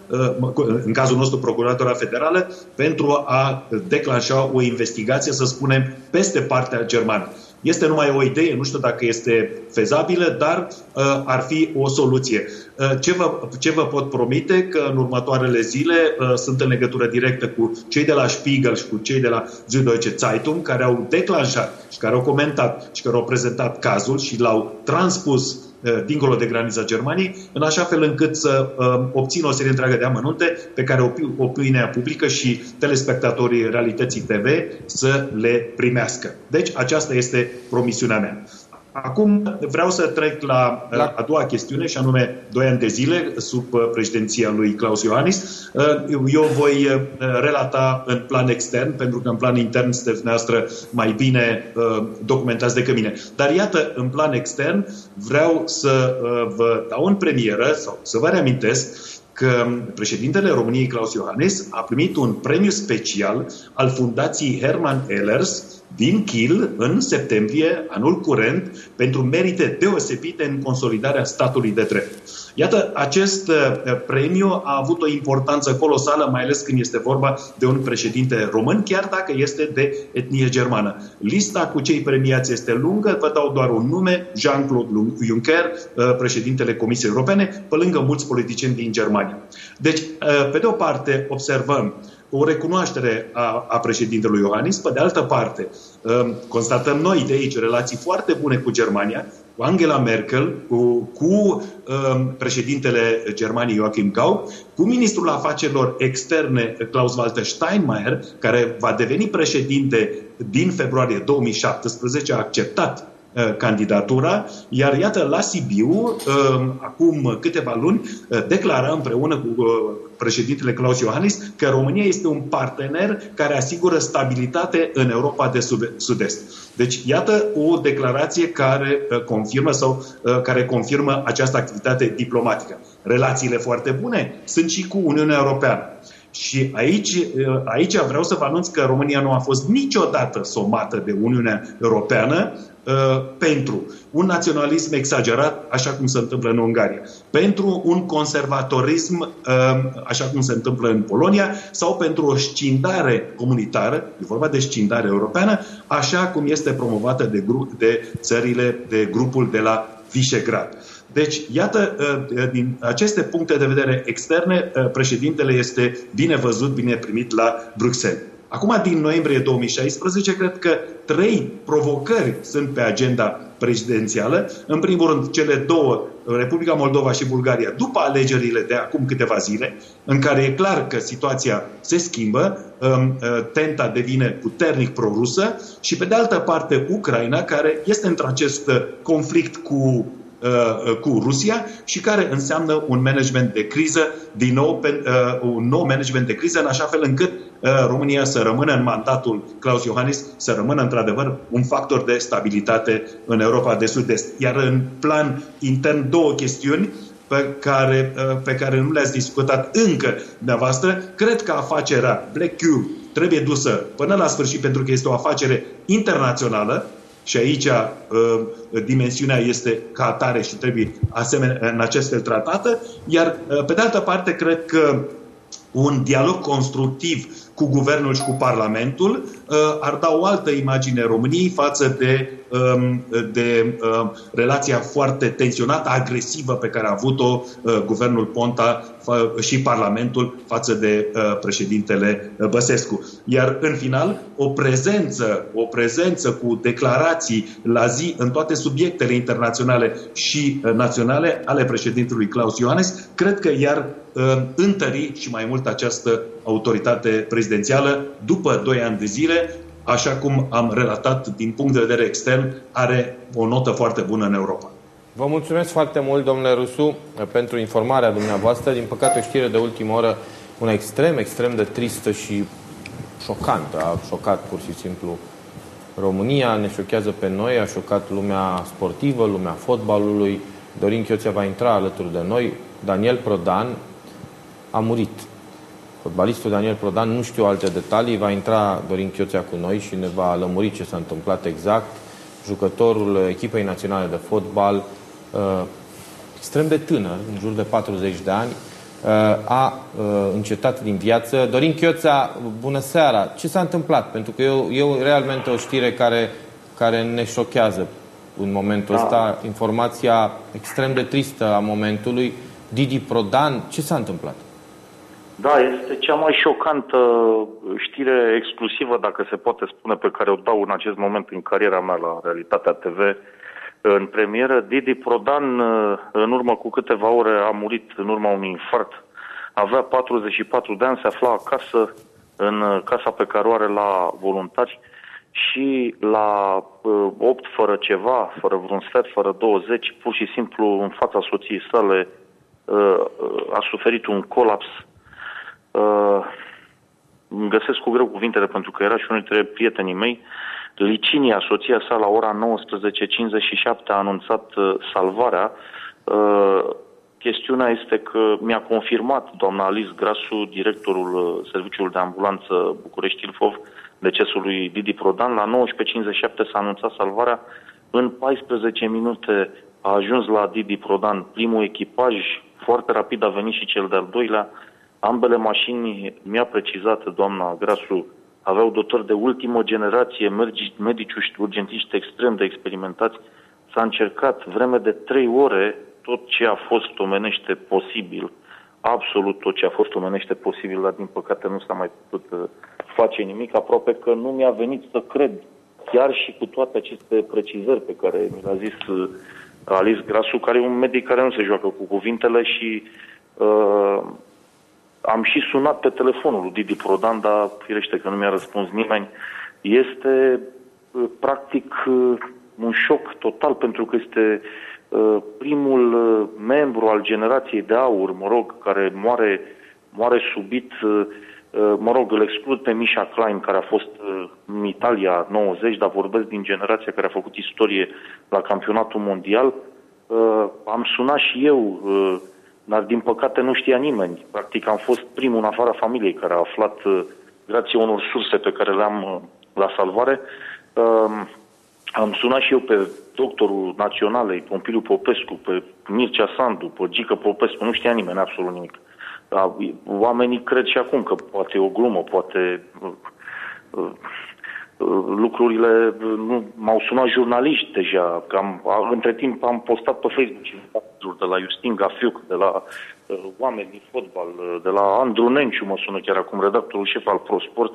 în cazul nostru Procuratura Federală, pentru a declanșa o investigație, să spunem, peste partea germană. Este numai o idee, nu știu dacă este fezabilă, dar uh, ar fi o soluție. Uh, ce, vă, ce vă pot promite? Că în următoarele zile uh, sunt în legătură directă cu cei de la Spiegel și cu cei de la Süddeutsche Zeitung, care au declanșat și care au comentat și care au prezentat cazul și l-au transpus Eh, dincolo de granița Germaniei, în așa fel încât să eh, obțină o serie întreagă de amănunte pe care opinia publică și telespectatorii realității TV să le primească. Deci aceasta este promisiunea mea. Acum vreau să trec la, la a doua chestiune și anume doi ani de zile sub uh, președinția lui Claus Iohannis. Uh, eu voi uh, relata în plan extern, pentru că în plan intern sunteți dumneavoastră mai bine documentați decât mine. Dar iată, în plan extern vreau să vă dau în premieră sau să vă reamintesc că președintele României, Claus Iohannis, a primit un premiu special al Fundației Hermann Ehlers din Kiel în septembrie, anul curent, pentru merite deosebite în consolidarea statului de drept. Iată, acest uh, premiu a avut o importanță colosală, mai ales când este vorba de un președinte român, chiar dacă este de etnie germană. Lista cu cei premiați este lungă, vă dau doar un nume, Jean-Claude Juncker, uh, președintele Comisiei Europene, pe lângă mulți politicieni din Germania. Deci, uh, pe de o parte, observăm o recunoaștere a, a președintelui Iohannis. Pe de altă parte, um, constatăm noi de aici relații foarte bune cu Germania, cu Angela Merkel, cu, cu um, președintele Germaniei Joachim Gauck, cu ministrul afacerilor externe Klaus-Walter Steinmeier, care va deveni președinte din februarie 2017, a acceptat Uh, candidatura, iar iată, la Sibiu, uh, acum câteva luni, uh, declara împreună cu președintele Claus Iohannis că România este un partener care asigură stabilitate în Europa de Sud-Est. Deci, iată o declarație care confirmă sau care confirmă această activitate diplomatică. Relațiile foarte bune sunt și cu Uniunea Europeană. Și aici, aici vreau să vă anunț că România nu a fost niciodată somată de Uniunea Europeană uh, pentru un naționalism exagerat, așa cum se întâmplă în Ungaria, pentru un conservatorism, uh, așa cum se întâmplă în Polonia, sau pentru o scindare comunitară, e vorba de scindare europeană, așa cum este promovată de, grup, de țările, de grupul de la Visegrad. Deci, iată, uh, uh, din aceste puncte de vedere externe, uh, președintele este bine văzut, bine primit la Bruxelles. Acum, din noiembrie 2016, cred că trei provocări sunt pe agenda prezidențială. În primul rând, cele două, Republica Moldova și Bulgaria, după alegerile de acum câteva zile, în care e clar că situația se schimbă, um, tenta devine puternic prorusă și, pe de altă parte, Ucraina, care este într-acest conflict cu Uh, cu Rusia și care înseamnă un management de criză, din nou, uh, un nou management de criză, în așa fel încât uh, România să rămână în mandatul Claus Iohannis, să rămână într-adevăr un factor de stabilitate în Europa de Sud-Est. Iar în plan intern două chestiuni pe care, pe care nu le-ați discutat încă dumneavoastră. Cred că afacerea Black Cube trebuie dusă până la sfârșit pentru că este o afacere internațională și aici uh, dimensiunea este ca atare și trebuie asemenea în acest fel tratată. Iar, uh, pe de altă parte, cred că un dialog constructiv cu guvernul și cu Parlamentul uh, ar da o altă imagine României față de, um, de uh, relația foarte tensionată, agresivă pe care a avut-o uh, guvernul Ponta și Parlamentul față de președintele Băsescu. Iar în final, o prezență, o prezență cu declarații la zi în toate subiectele internaționale și naționale ale președintelui Claus Iohannes, cred că iar întări și mai mult această autoritate prezidențială după 2 ani de zile, așa cum am relatat din punct de vedere extern, are o notă foarte bună în Europa. Vă mulțumesc foarte mult, domnule Rusu, pentru informarea dumneavoastră. Din păcate, o știre de ultimă oră, una extrem, extrem de tristă și șocantă. A șocat pur și simplu România, ne șochează pe noi, a șocat lumea sportivă, lumea fotbalului. Dorin Chioțea va intra alături de noi. Daniel Prodan a murit Fotbalistul Daniel Prodan, nu știu alte detalii, va intra Dorin Chioțea cu noi și ne va lămuri ce s-a întâmplat exact. Jucătorul echipei naționale de fotbal, uh, extrem de tânăr, în jur de 40 de ani, uh, a uh, încetat din viață. Dorin Chioțea, bună seara! Ce s-a întâmplat? Pentru că eu, eu realmente o știre care, care ne șochează în momentul da. ăsta, informația extrem de tristă a momentului. Didi Prodan, ce s-a întâmplat? Da, este cea mai șocantă știre exclusivă, dacă se poate spune, pe care o dau în acest moment în cariera mea la Realitatea TV. În premieră, Didi Prodan, în urmă cu câteva ore, a murit în urma unui infarct. Avea 44 de ani, se afla acasă, în casa pe care o are la voluntari și la 8 fără ceva, fără vreun sfert, fără 20, pur și simplu în fața soției sale a suferit un colaps uh, găsesc cu greu cuvintele pentru că era și unul dintre prietenii mei. Licinia, soția sa, la ora 19.57 a anunțat uh, salvarea. Uh, chestiunea este că mi-a confirmat doamna Alice Grasu, directorul uh, Serviciului de Ambulanță București-Ilfov, decesul lui Didi Prodan. La 19.57 s-a anunțat salvarea. În 14 minute a ajuns la Didi Prodan primul echipaj. Foarte rapid a venit și cel de-al doilea. Ambele mașini, mi-a precizat doamna Grasu, aveau dotări de ultimă generație, medici urgentiști extrem de experimentați. S-a încercat vreme de trei ore tot ce a fost omenește posibil, absolut tot ce a fost omenește posibil, dar din păcate nu s-a mai putut uh, face nimic, aproape că nu mi-a venit să cred, chiar și cu toate aceste precizări pe care mi le-a zis uh, Alice Grasu, care e un medic care nu se joacă cu cuvintele și uh, am și sunat pe telefonul lui Didi Prodan, dar firește că nu mi-a răspuns nimeni. Este uh, practic uh, un șoc total pentru că este uh, primul uh, membru al generației de aur, mă rog, care moare, moare subit uh, Uh, mă rog, îl exclud pe Misha Klein, care a fost uh, în Italia 90, dar vorbesc din generația care a făcut istorie la campionatul mondial. Uh, am sunat și eu, dar din păcate nu știa nimeni. Practic am fost primul în afara familiei care a aflat, grație unor surse pe care le-am la salvare, am sunat și eu pe doctorul naționalei, Pompiliu Popescu, pe Mircea Sandu, pe Gică Popescu, nu știa nimeni absolut nimic. Da, oamenii cred și acum că poate e o glumă, poate uh, uh, lucrurile, nu, m-au sunat jurnaliști deja, că am, între timp am postat pe Facebook de la Justin Gafiuc, de la uh, oameni din fotbal, uh, de la Andru Nenciu mă sună chiar acum, redactorul șef al ProSport.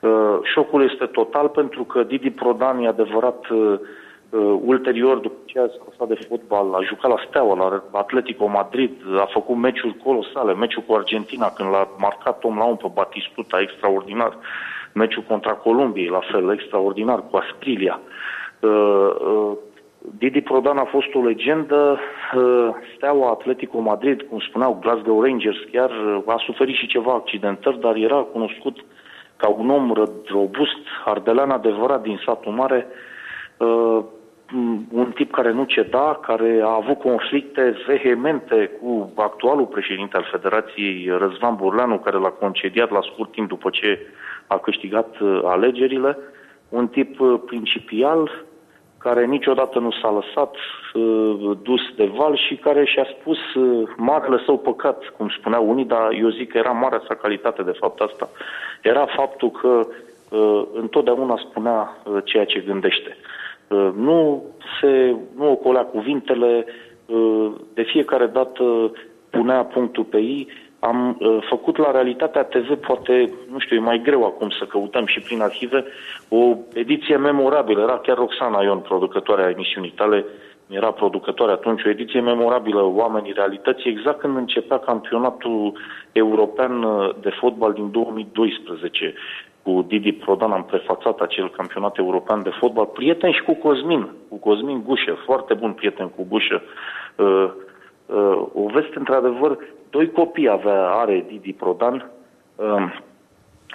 Uh, șocul este total pentru că Didi Prodan e adevărat uh, Uh, ulterior, după ce a scos de fotbal, a jucat la Steaua, la Atletico Madrid, a făcut meciuri colosale, meciul cu Argentina, când l-a marcat om la om pe Batistuta, extraordinar, meciul contra Columbiei, la fel, extraordinar, cu Asprilia. Uh, uh, Didi Prodan a fost o legendă, uh, Steaua Atletico Madrid, cum spuneau Glasgow Rangers, chiar uh, a suferit și ceva accidentări, dar era cunoscut ca un om robust, ardelean adevărat din satul mare, uh, un tip care nu ceda, care a avut conflicte vehemente cu actualul președinte al Federației, Răzvan Burleanu, care l-a concediat la scurt timp după ce a câștigat uh, alegerile, un tip uh, principial care niciodată nu s-a lăsat uh, dus de val și care și-a spus marele său păcat, cum spuneau unii, dar eu zic că era marea sa calitate de fapt asta. Era faptul că întotdeauna spunea ceea ce gândește. Uh, nu se nu ocolea cuvintele, uh, de fiecare dată punea punctul pe ei. Am uh, făcut la Realitatea TV, poate, nu știu, e mai greu acum să căutăm și prin arhive, o ediție memorabilă. Era chiar Roxana Ion, producătoarea emisiunii tale, era producătoare atunci, o ediție memorabilă, Oamenii Realității, exact când începea campionatul european de fotbal din 2012 cu Didi Prodan am prefațat acel campionat european de fotbal, prieten și cu Cosmin, cu Cosmin Gușă, foarte bun prieten cu Gușă. Uh, uh, o veste, într-adevăr, doi copii avea, are Didi Prodan, uh,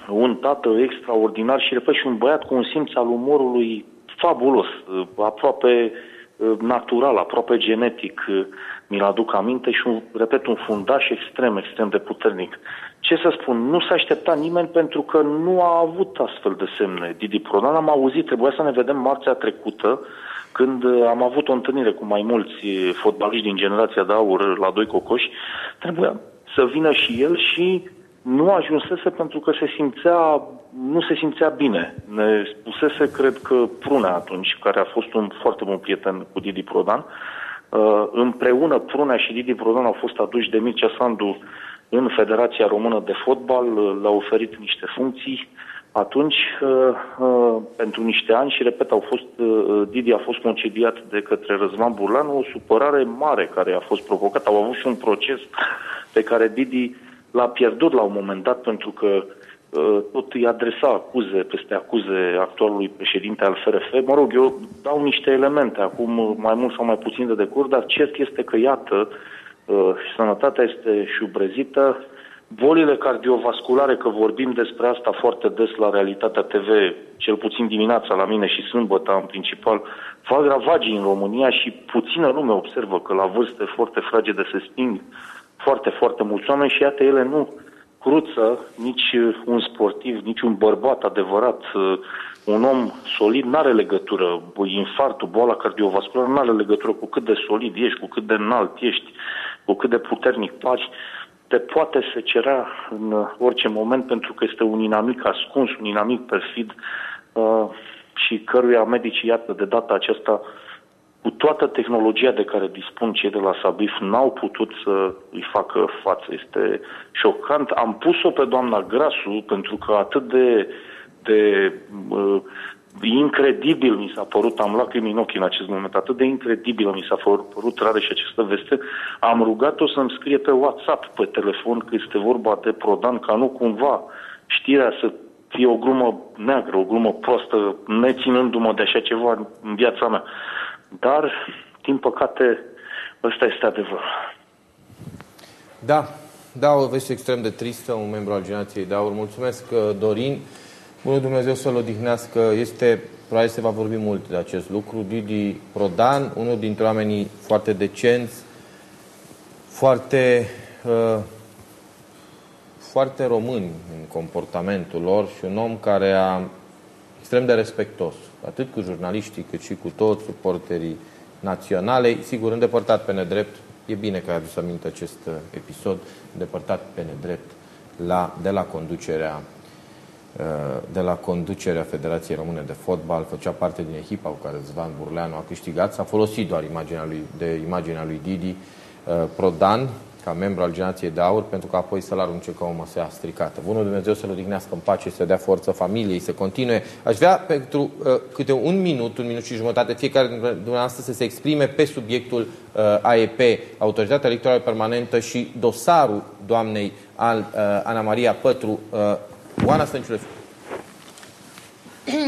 un tată extraordinar și, repet, și un băiat cu un simț al umorului fabulos, uh, aproape uh, natural, aproape genetic, uh, mi-l aduc aminte și, un, repet, un fundaș extrem, extrem de puternic ce să spun, nu s-a așteptat nimeni pentru că nu a avut astfel de semne. Didi Prodan am auzit, trebuia să ne vedem marțea trecută, când uh, am avut o întâlnire cu mai mulți uh, fotbaliști din generația de aur la doi cocoși, trebuia să vină și el și nu ajunsese pentru că se simțea, nu se simțea bine. Ne spusese, cred că, Prunea atunci, care a fost un foarte bun prieten cu Didi Prodan, uh, împreună Prunea și Didi Prodan au fost aduși de Mircea Sandu în Federația Română de Fotbal, le-a oferit niște funcții atunci uh, uh, pentru niște ani și, repet, au fost, uh, Didi a fost concediat de către Răzvan Burlanu, o supărare mare care a fost provocată. Au avut și un proces pe care Didi l-a pierdut la un moment dat pentru că tot îi adresa acuze peste acuze actualului președinte al FRF. Mă rog, eu dau niște elemente, acum mai mult sau mai puțin de decurs, dar cert este că, iată, Uh, sănătatea este șubrezită, bolile cardiovasculare, că vorbim despre asta foarte des la Realitatea TV, cel puțin dimineața la mine și sâmbătă în principal, fac ravagii în România și puțină lume observă că la vârste foarte fragede se sting foarte, foarte mulți oameni și iată ele nu cruță, nici un sportiv, nici un bărbat adevărat, un om solid nu are legătură. Infartul, boala cardiovasculară nu are legătură cu cât de solid ești, cu cât de înalt ești, cu cât de puternic pari. Te poate secera în orice moment pentru că este un inamic ascuns, un inamic perfid uh, și căruia medicii, iată, de data aceasta, cu toată tehnologia de care dispun cei de la Sabif, n-au putut să îi facă față. Este șocant. Am pus-o pe doamna Grasu pentru că atât de, de uh, incredibil mi s-a părut, am lacrimi în ochi în acest moment, atât de incredibil mi s-a părut rare și această veste, am rugat-o să-mi scrie pe WhatsApp, pe telefon, că este vorba de Prodan, ca nu cumva știrea să fie o glumă neagră, o glumă prostă, neținându-mă de așa ceva în viața mea. Dar, din păcate, ăsta este adevărul. Da, da, o veste extrem de tristă, un membru al generației de aur. Mulțumesc, uh, Dorin. Bunul Dumnezeu să-l odihnească. Este, probabil se va vorbi mult de acest lucru. Didi Prodan, unul dintre oamenii foarte decenți, foarte, uh, foarte români în comportamentul lor și un om care a extrem de respectos, atât cu jurnaliștii cât și cu toți suporterii naționale, sigur, îndepărtat pe nedrept. E bine că ai adus aminte acest uh, episod, îndepărtat pe nedrept la, de la conducerea uh, de la conducerea Federației Române de Fotbal, făcea parte din echipa cu care Zvan Burleanu a câștigat, s-a folosit doar imaginea lui, de imaginea lui Didi uh, Prodan, ca membru al generației de aur, pentru că apoi să-l arunce ca o măsea stricată. Bunul Dumnezeu să-l odihnească în pace, să dea forță familiei, să continue. Aș vrea pentru uh, câte un minut, un minut și jumătate, fiecare dintre dumneavoastră să se exprime pe subiectul uh, AEP, Autoritatea Electorală Permanentă și dosarul doamnei al, uh, Ana Maria Pătru. Uh, Oana Stănciulescu.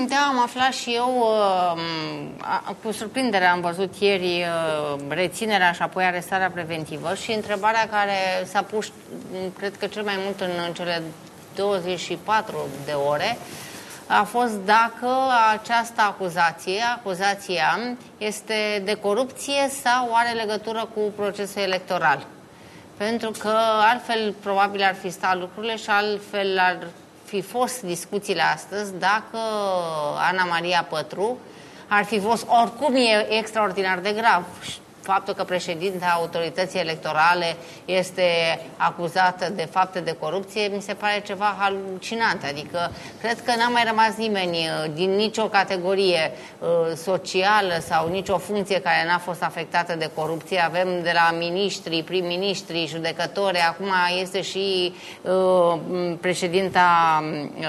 Da, am aflat și eu, uh, cu surprindere am văzut ieri uh, reținerea și apoi arestarea preventivă și întrebarea care s-a pus, cred că cel mai mult în cele 24 de ore, a fost dacă această acuzație, acuzația, este de corupție sau are legătură cu procesul electoral. Pentru că altfel probabil ar fi stat lucrurile și altfel ar fi fost discuțiile astăzi dacă Ana Maria Pătru ar fi fost, oricum e extraordinar de grav faptul că președinta autorității electorale este acuzată de fapte de corupție, mi se pare ceva halucinant. Adică, cred că n-a mai rămas nimeni uh, din nicio categorie uh, socială sau nicio funcție care n-a fost afectată de corupție. Avem de la miniștri, prim-ministri, judecători, acum este și uh, președinta uh,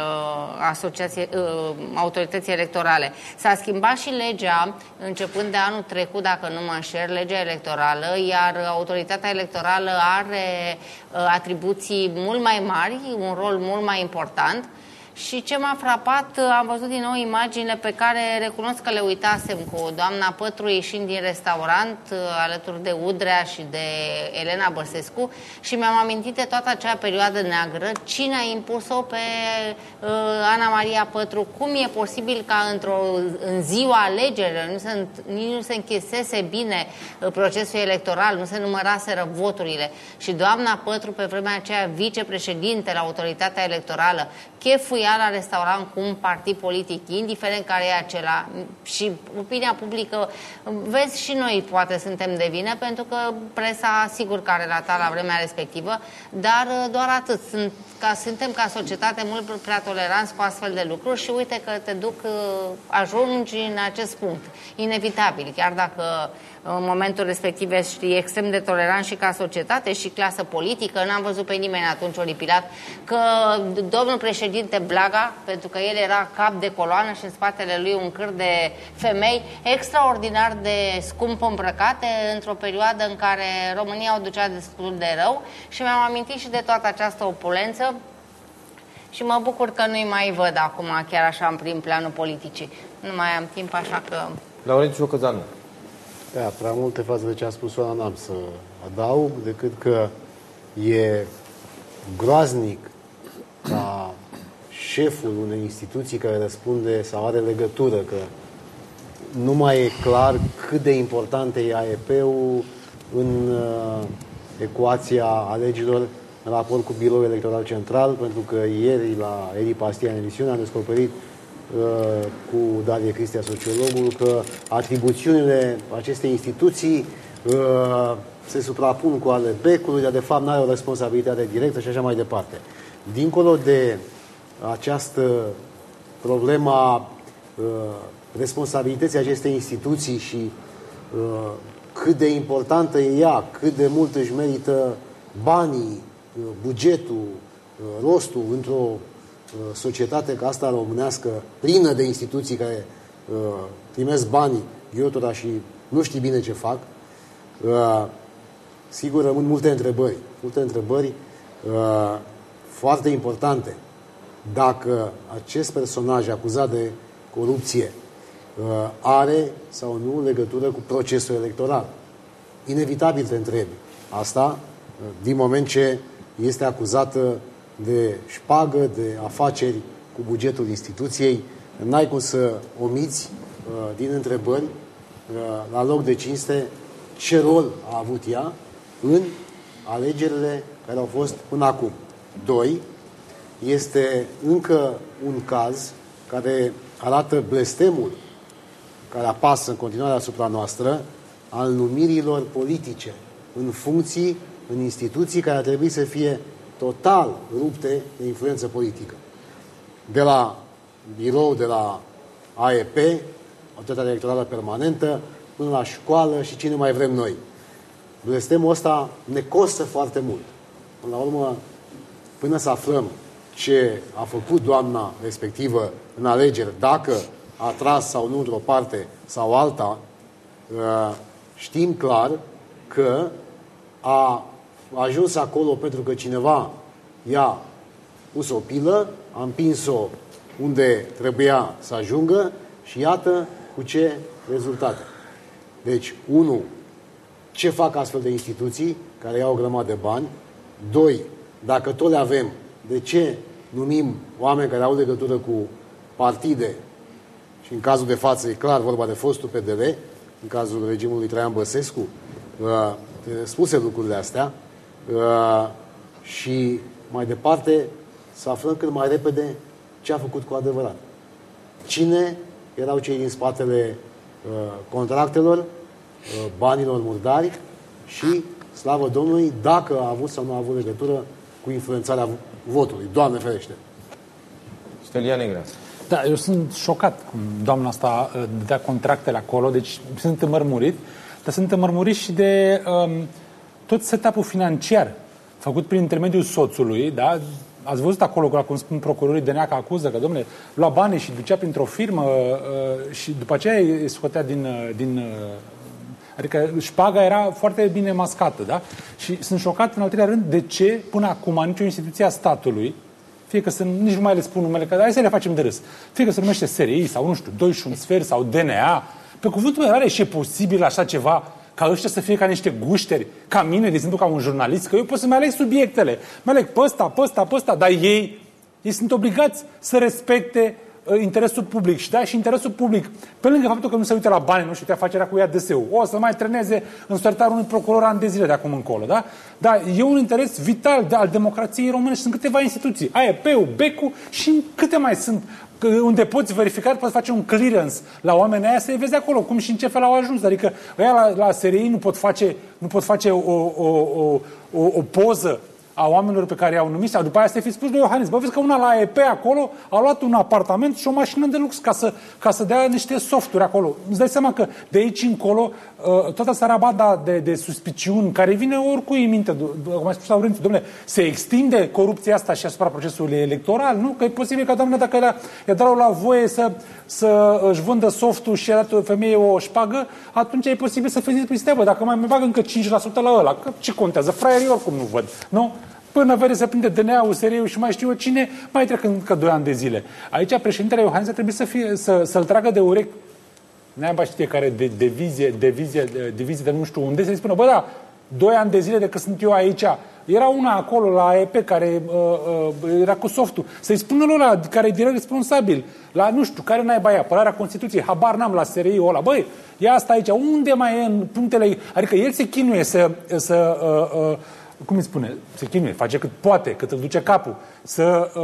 asociației, uh, autorității electorale. S-a schimbat și legea începând de anul trecut, dacă nu mă înșel, legea electorală, iar autoritatea electorală are uh, atribuții mult mai mari, un rol mult mai important și ce m-a frapat, am văzut din nou imaginile pe care recunosc că le uitasem cu doamna Pătru ieșind din restaurant uh, alături de Udrea și de Elena Băsescu. Și mi-am amintit de toată acea perioadă neagră, cine a impus-o pe uh, Ana Maria Pătru, cum e posibil ca într-o, în ziua alegerilor nu se, nici nu se închesese bine uh, procesul electoral, nu se număraseră voturile. Și doamna Pătru pe vremea aceea vicepreședinte la autoritatea electorală, chefuia ea la restaurant cu un partid politic, indiferent care e acela, și opinia publică, vezi și noi poate suntem de vină, pentru că presa sigur că a relatat la vremea respectivă, dar uh, doar atât. Sunt, ca, suntem ca societate mult prea toleranți cu astfel de lucruri și uite că te duc, uh, ajungi în acest punct. Inevitabil, chiar dacă în momentul respectiv ești extrem de tolerant și ca societate și clasă politică. N-am văzut pe nimeni atunci olipilat că domnul președinte Blaga, pentru că el era cap de coloană și în spatele lui un câr de femei extraordinar de scump îmbrăcate într-o perioadă în care România o ducea destul de rău și mi-am amintit și de toată această opulență și mă bucur că nu-i mai văd acum chiar așa în prim planul politicii. Nu mai am timp, așa că... Laurențiu Căzanu. Da, prea multe față de ce a spus Oana n-am să adaug, decât că e groaznic ca șeful unei instituții care răspunde sau are legătură, că nu mai e clar cât de important e AEP-ul în uh, ecuația alegilor, în raport cu Biroul Electoral Central, pentru că ieri la Edi Pastia în emisiune am descoperit uh, cu Darie Cristia, sociologul, că atribuțiunile acestei instituții uh, se suprapun cu ale becului, dar de fapt nu are o responsabilitate directă și așa mai departe. Dincolo de această problema uh, responsabilității acestei instituții și uh, cât de importantă e ea, cât de mult își merită banii, uh, bugetul, uh, rostul într-o uh, societate ca asta românească, plină de instituții care uh, primesc banii ghiotora și nu știi bine ce fac, uh, sigur rămân multe întrebări. Multe întrebări uh, foarte importante. Dacă acest personaj acuzat de corupție uh, are sau nu legătură cu procesul electoral. Inevitabil te întrebi. Asta uh, din moment ce este acuzată de șpagă, de afaceri cu bugetul instituției, n-ai cum să omiți uh, din întrebări uh, la loc de cinste ce rol a avut ea în alegerile care au fost până acum. Doi, este încă un caz care arată blestemul care apasă în continuare asupra noastră al numirilor politice în funcții, în instituții care ar trebui să fie total rupte de influență politică. De la birou, de la AEP, Autoritatea Electorală Permanentă, până la școală și cine mai vrem noi. Blestemul ăsta ne costă foarte mult. Până la urmă, până să aflăm ce a făcut doamna respectivă în alegeri, dacă a tras sau nu într-o parte sau alta, uh, știm clar că a ajuns acolo pentru că cineva i-a pus o pilă, a împins-o unde trebuia să ajungă și iată cu ce rezultate. Deci, unu, ce fac astfel de instituții care iau o grămadă de bani? Doi, dacă tot le avem, de ce numim oameni care au legătură cu partide și în cazul de față e clar vorba de fostul PDV, în cazul regimului Traian Băsescu, uh, spuse lucrurile astea uh, și mai departe să aflăm cât mai repede ce a făcut cu adevărat. Cine erau cei din spatele uh, contractelor, uh, banilor murdari și, slavă Domnului, dacă a avut sau nu a avut legătură cu influențarea votului. Doamne ferește! Stelia Negrea. Da, eu sunt șocat cum doamna asta uh, dea contractele acolo, deci sunt mărmurit, dar sunt mărmurit și de um, tot setup-ul financiar făcut prin intermediul soțului, da? Ați văzut acolo, cum spun procurorii de neacă acuză, că, domnule, lua banii și ducea printr-o firmă uh, și după aceea îi scotea din, uh, din uh, Adică șpaga era foarte bine mascată, da? Și sunt șocat, în al treilea rând, de ce până acum nicio instituție a statului, fie că sunt, nici nu mai le spun numele, că hai să le facem de râs, fie că se numește SRI sau, nu știu, 21 sferi sau DNA, pe cuvântul meu are și e posibil așa ceva ca ăștia să fie ca niște gușteri, ca mine, de exemplu, ca un jurnalist, că eu pot să-mi aleg subiectele, mă aleg pe ăsta, pe ăsta, pe ăsta, dar ei, ei sunt obligați să respecte uh, interesul public. Și da, și interesul public, pe lângă faptul că nu se uită la bani, nu știu, afacerea cu ea DSU, o să mai treneze în sortarul unui procuror ani de zile de acum încolo, da? Dar e un interes vital de, al democrației române și sunt câteva instituții, AEP-ul, BEC-ul și câte mai sunt unde poți verifica, poți face un clearance la oamenii aia să-i vezi acolo cum și în ce fel au ajuns. Adică ăia la, la SRI nu pot face, nu pot face o, o, o, o, o poză a oamenilor pe care i-au numit sau după aia să fi spus lui Iohannis, bă, vezi că una la EP acolo a luat un apartament și o mașină de lux ca să, ca să dea niște softuri acolo. Îți dai seama că de aici încolo uh, toată sarabada de, de suspiciuni care vine oricui în minte, cum ai spus Laurențiu, domnule, se extinde corupția asta și asupra procesului electoral, nu? Că e posibil ca, domnule, dacă i-a, i-a dat la voie să, să își vândă softul și a dat o femeie o șpagă, atunci e posibil să fie zis, bă, dacă mai, mai bagă încă 5% la ăla, că ce contează? Fraierii oricum nu văd, nu? Până vede să prinde DNA-ul, SRI-ul și mai știu eu cine, mai trec încă 2 ani de zile. Aici președintele Iohannis trebuie să fie, să, să-l tragă de urechi N-ai știe care de, divizie, divizie, divizie de nu știu unde, să-i spună, bă, da, doi ani de zile de că sunt eu aici. Era una acolo la EP care uh, uh, era cu softul. Să-i spună lor care e direct responsabil. La, nu știu, care n-ai baia, apărarea Constituției, habar n-am la SRI-ul ăla. Băi, ia asta aici, unde mai e în punctele... Adică el se chinuie să, să uh, uh, cum îi spune, se chinuie, face cât poate, cât îl duce capul, să uh,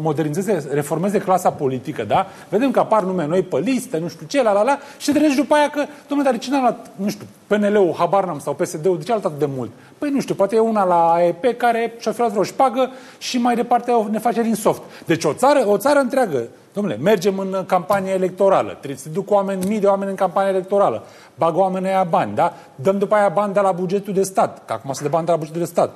modernizeze, reformeze clasa politică, da? Vedem că apar nume noi pe listă, nu știu ce, la la la, și te după aia că, domnule, dar cine a luat, nu știu, PNL-ul, habar n-am, sau PSD-ul, de ce a luat atât de mult? Păi nu știu, poate e una la AEP care și-a vreo șpagă și mai departe o nefacere din soft. Deci o țară, o țară întreagă, domnule, mergem în campanie electorală, trebuie să duc oameni, mii de oameni în campanie electorală, bag oamenii aia bani, da? Dăm după aia bani de la bugetul de stat, că acum se de bani de la bugetul de stat.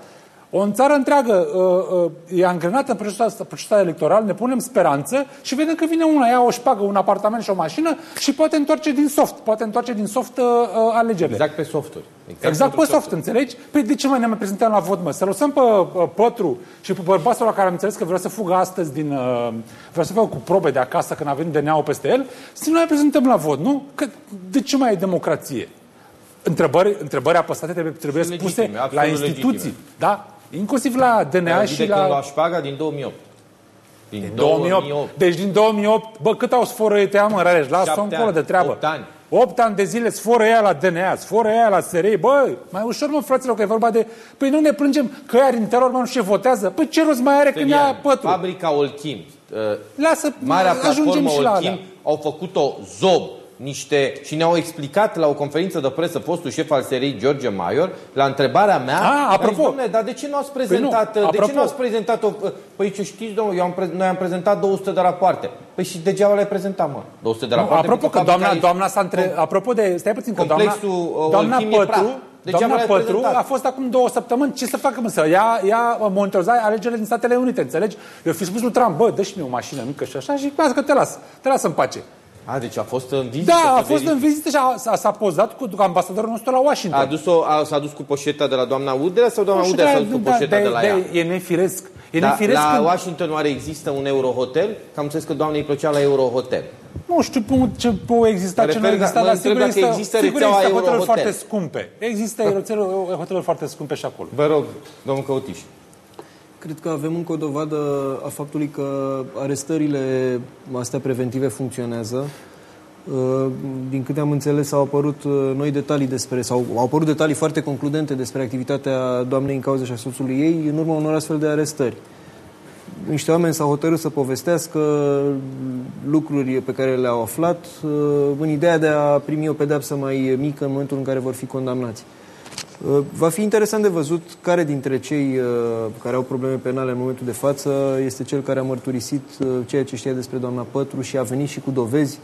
O țară întreagă uh, uh, e angrenată în procesul, procesul electoral, ne punem speranță și vedem că vine una, ia o șpagă, un apartament și o mașină și poate întoarce din soft, poate întoarce din soft uh, uh, alegerile. Exact pe softuri. Exact, exact pe soft, înțelegi? Păi de ce mai ne mai prezentăm la vot, mă? Să lăsăm pe uh, Pătru și pe bărbatul la care am înțeles că vrea să fugă astăzi din... Uh, vrea să facă cu probe de acasă când a venit DNA-ul peste el, să nu mai prezentăm la vot, nu? Că de ce mai e democrație? Întrebări, întrebări apăsate trebuie, trebuie spuse legitime, la instituții. Legitime. Da? Inclusiv la DNA și la... la șpaga din 2008. Din, din 2008. 2008. Deci din 2008, bă, cât au sforăit ea, mă, Rareș? Lasă-o încolo de treabă. 8 ani. 8 ani de zile sforă ea la DNA, sforă ea la SRI, bă, mai ușor, mă, fraților, că e vorba de... Păi nu ne plângem că ea din teror, mă, nu știu ce votează. Păi ce rost mai are când ia pătul? Fabrica Olchim, uh, Lasă, marea platformă Olchim, au făcut-o zob niște, și ne-au explicat la o conferință de presă fostul șef al seriei George Maior, la întrebarea mea, A, apropo, zis, dar de ce nu ați prezentat, păi nu, de ce nu ați prezentat o, păi ce știți, domnul, eu am pre, noi am prezentat 200 de rapoarte. Păi și degeaba le prezentam, mă, 200 de rapoarte. Nu, apropo că doamna, doamna s-a între... Apropo de, stai puțin, că doamna, doamna Pătru, Doamna Pătru a fost acum două săptămâni. Ce să facă, mă, să ia, ia monitoriza alegerile din Statele Unite, înțelegi? Eu fi spus lui Trump, bă, dă și mie o mașină mică și așa și că te las, te las în pace. A, deci a fost în vizită? Da, a fost în vizită și a, s-a pozat cu ambasadorul nostru la Washington. A dus-o, a, s-a dus cu poșeta de la doamna Udrea sau doamna Udrea s-a dus cu da, poșeta de, de la ea? De, e nefiresc. E da, nefiresc la când... Washington oare există un Eurohotel? Că am înțeles că doamnei plăcea la Eurohotel. Nu știu cum, ce poate exista, ce nu exista, dar sigur există, există, sigur există hoteluri foarte scumpe. Există hoteluri foarte scumpe și acolo. Vă rog, domnul Căutiș. Cred că avem încă o dovadă a faptului că arestările astea preventive funcționează. Uh, din câte am înțeles, au apărut uh, noi detalii despre, sau au apărut detalii foarte concludente despre activitatea doamnei în cauză și a soțului ei în urma unor astfel de arestări. Niște oameni s-au hotărât să povestească lucruri pe care le-au aflat uh, în ideea de a primi o pedeapsă mai mică în momentul în care vor fi condamnați. Va fi interesant de văzut care dintre cei care au probleme penale în momentul de față este cel care a mărturisit ceea ce știa despre doamna Pătru și a venit și cu dovezi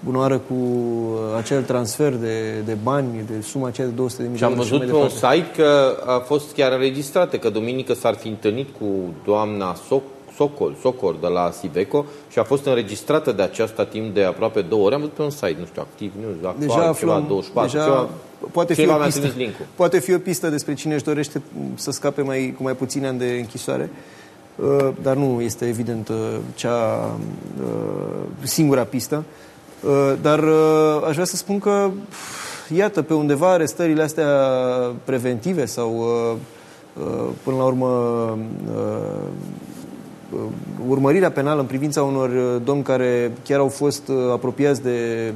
bunoară cu uh, acel transfer de, de bani, de suma aceea de 200 de milioane. Și am văzut pe un site că a fost chiar înregistrată, că duminică s-ar fi întâlnit cu doamna Soc, Socol, Socor de la Siveco și a fost înregistrată de aceasta timp de aproape două ore. Am văzut pe un site, nu știu, activ, nu știu, actual, deja aflăm, ceva 24, deja ceva, poate fi, o pistă, poate fi o pistă despre cine își dorește să scape mai, cu mai puține ani de închisoare. Uh, dar nu este evident uh, cea singura pistă. Uh, dar uh, aș vrea să spun că, iată, pe undeva arestările astea preventive sau, uh, până la urmă, urmărirea penală în privința unor domni care chiar au fost apropiați de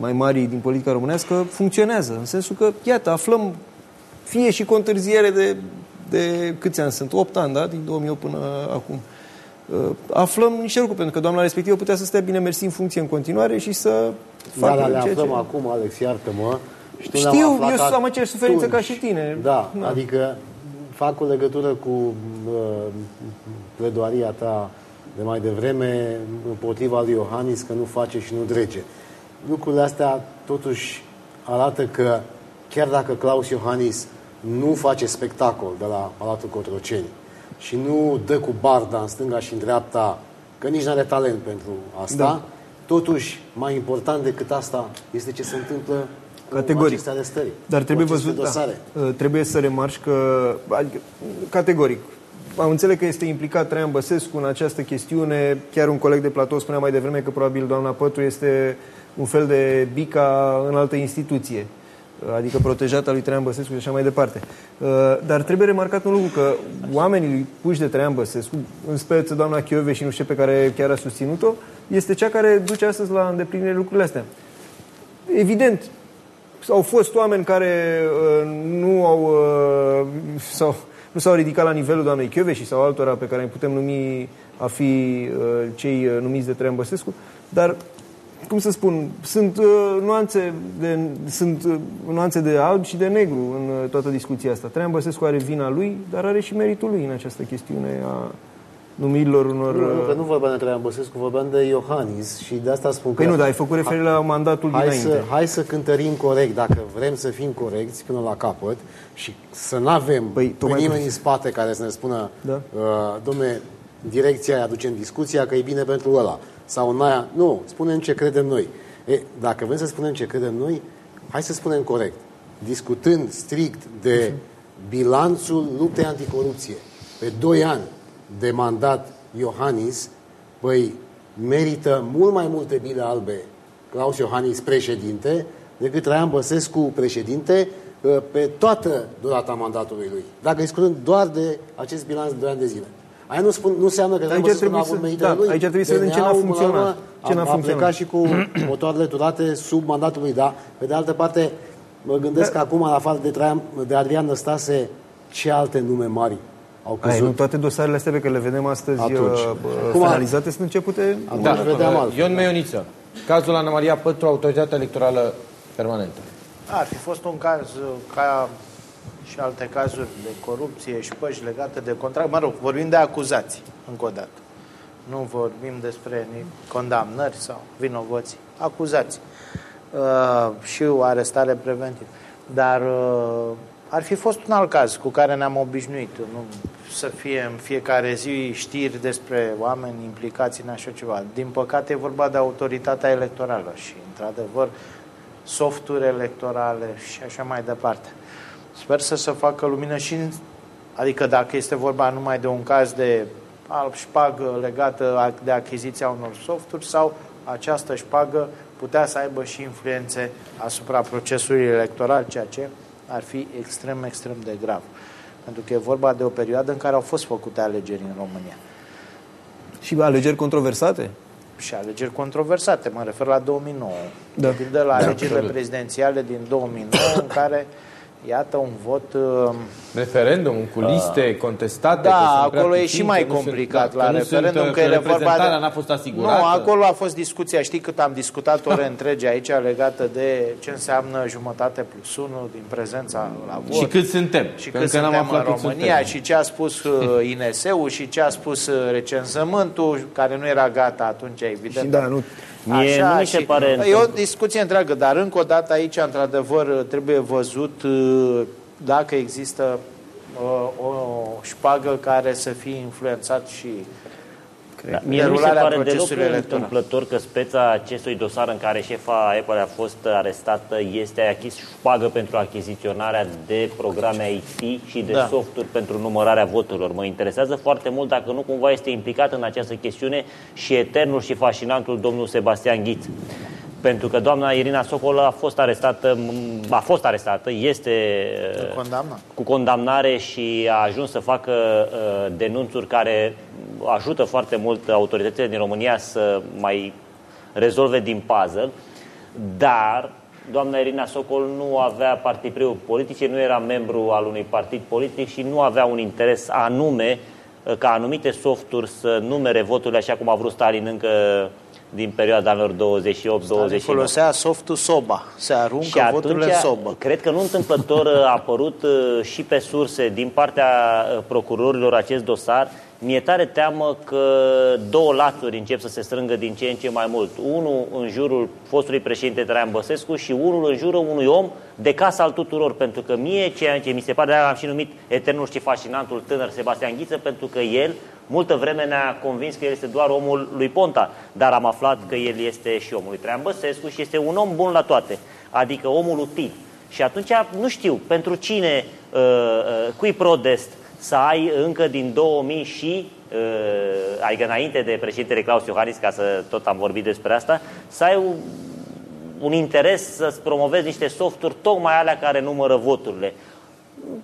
mai mari din politica românească, funcționează. În sensul că, iată, aflăm fie și cu întârziere de, de câți ani sunt? 8 ani, da? Din 2008 până acum. Uh, aflăm niște lucruri, pentru că doamna respectivă putea să stea bine mersi în funcție în continuare și să facă da, le aflăm ce... acum, Alex, iartă-mă. Știu, Știu eu am aceeași suferință ca și tine. Da, da, adică fac o legătură cu uh, pledoaria ta de mai devreme împotriva lui Iohannis că nu face și nu drege. Lucrurile astea totuși arată că chiar dacă Claus Iohannis nu face spectacol de la Palatul Cotroceni, și nu dă cu barda în stânga și în dreapta, că nici nu are talent pentru asta, da. totuși, mai important decât asta este ce se întâmplă categoric. aceste arestări. Dar trebuie văzut, da, uh, trebuie să remarci că, adică, categoric, am înțeles că este implicat Traian Băsescu în această chestiune. Chiar un coleg de platou spunea mai devreme că probabil doamna Pătru este un fel de bica în altă instituție adică protejată lui Traian Băsescu și așa mai departe. Uh, dar trebuie remarcat un lucru, că oamenii puși de Traian Băsescu, în speță doamna Chiove și nu știu pe care chiar a susținut-o, este cea care duce astăzi la îndeplinire lucrurile astea. Evident, au fost oameni care uh, nu au uh, sau, nu s-au ridicat la nivelul doamnei și sau altora pe care îi putem numi a fi uh, cei uh, numiți de Traian Băsescu, dar cum să spun, sunt uh, nuanțe de, sunt uh, nuanțe de alb și de negru în uh, toată discuția asta. Traian Băsescu are vina lui, dar are și meritul lui în această chestiune a numirilor unor... Nu, nu, că nu vorbeam de Traian Băsescu, vorbeam de Iohannis și de asta spun păi că... nu, dar ai făcut referire la mandatul hai dinainte. Să, hai să cântărim corect, dacă vrem să fim corecți până la capăt și să nu avem păi, pe nimeni în spate care să ne spună da? uh, domne, direcția aia aducem discuția că e bine pentru ăla sau în aia. Nu, spunem ce credem noi. E, dacă vrem să spunem ce credem noi, hai să spunem corect. Discutând strict de bilanțul luptei anticorupție pe 2 ani de mandat Iohannis, păi merită mult mai multe bile albe Claus Iohannis președinte decât Traian Băsescu președinte uh, pe toată durata mandatului lui. Dacă discutăm doar de acest bilanț de 2 ani de zile. Aia nu, spun, nu înseamnă că aici trebuie a avut da, lui. Aici trebuie să vedem ce n-a funcționat. Ce n-a a, funcționat. plecat și cu motoarele turate sub mandatul lui, da. Pe de altă parte, mă gândesc da. că acum, la afară de, Traian, de Adrian Năstase, ce alte nume mari au căzut? Ai, nu toate dosarele astea pe care le vedem astăzi Atunci. Uh, finalizate sunt începute... Da, vedeam altfel. Ion Meioniță, cazul Ana Maria Pătru, Autoritatea Electorală Permanentă. Ar fi fost un caz uh, ca și alte cazuri de corupție și păși legate de contract. Mă rog, vorbim de acuzații, încă o dată. Nu vorbim despre condamnări sau vinovății. Acuzații. Uh, și o arestare preventivă. Dar uh, ar fi fost un alt caz cu care ne-am obișnuit. Nu? Să fie în fiecare zi știri despre oameni implicați în așa ceva. Din păcate e vorba de autoritatea electorală și, într-adevăr, softuri electorale și așa mai departe. Sper să se facă lumină și, adică dacă este vorba numai de un caz de alb șpagă legată de achiziția unor softuri sau această șpagă putea să aibă și influențe asupra procesului electoral, ceea ce ar fi extrem, extrem de grav. Pentru că e vorba de o perioadă în care au fost făcute alegeri în România. Și alegeri controversate? Și alegeri controversate, mă refer la 2009. Da. De pildă la da, alegerile absolut. prezidențiale din 2009, în care Iată un vot... Uh, Referendum cu liste uh, contestate. Da, acolo e și mai complicat sunt, la că referendum, sunt, că e vorba de... n-a fost asigurată. Nu, acolo a fost discuția, știi cât am discutat ore întregi aici legată de ce înseamnă jumătate plus 1 din prezența la vot. Și cât suntem. Și cât suntem în România suntem. și ce a spus uh, INS-ul și ce a spus uh, recensământul, care nu era gata atunci, evident. Și da, nu Mie Așa, nu mi se și pare... E o discuție întreagă, dar încă o dată aici, într-adevăr, trebuie văzut uh, dacă există uh, o șpagă care să fie influențat și da. Mie nu mi se pare deloc întâmplător că speța acestui dosar în care șefa Apple a fost arestată este achis șpagă pentru achiziționarea de programe IT și de da. softuri pentru numărarea voturilor. Mă interesează foarte mult dacă nu cumva este implicat în această chestiune și eternul și fascinantul domnul Sebastian Ghiț pentru că doamna Irina Socol a fost arestată, a fost arestată, este Condamnă. cu condamnare și a ajuns să facă uh, denunțuri care ajută foarte mult autoritățile din România să mai rezolve din puzzle, dar doamna Irina Socol nu avea partipriu politice, nu era membru al unui partid politic și nu avea un interes anume ca anumite softuri să numere voturile așa cum a vrut Stalin încă din perioada anilor 28-29. folosea softul SOBA, se aruncă și voturile în SOBA. Cred că nu întâmplător a apărut uh, și pe surse din partea uh, procurorilor acest dosar. Mi-e tare teamă că două laturi încep să se strângă din ce în ce mai mult. Unul în jurul fostului președinte Traian Băsescu și unul în jurul unui om de casă al tuturor. Pentru că mie ceea ce mi se pare, de am și numit eternul și fascinantul tânăr Sebastian Ghiță, pentru că el Multă vreme ne-a convins că el este doar omul lui Ponta, dar am aflat că el este și omul lui Traian Băsescu și este un om bun la toate, adică omul util. Și atunci, nu știu, pentru cine, uh, uh, cui prodest să ai încă din 2000 și, uh, adică înainte de președintele Claus Iohannis, ca să tot am vorbit despre asta, să ai un, un interes să-ți promovezi niște softuri tocmai alea care numără voturile.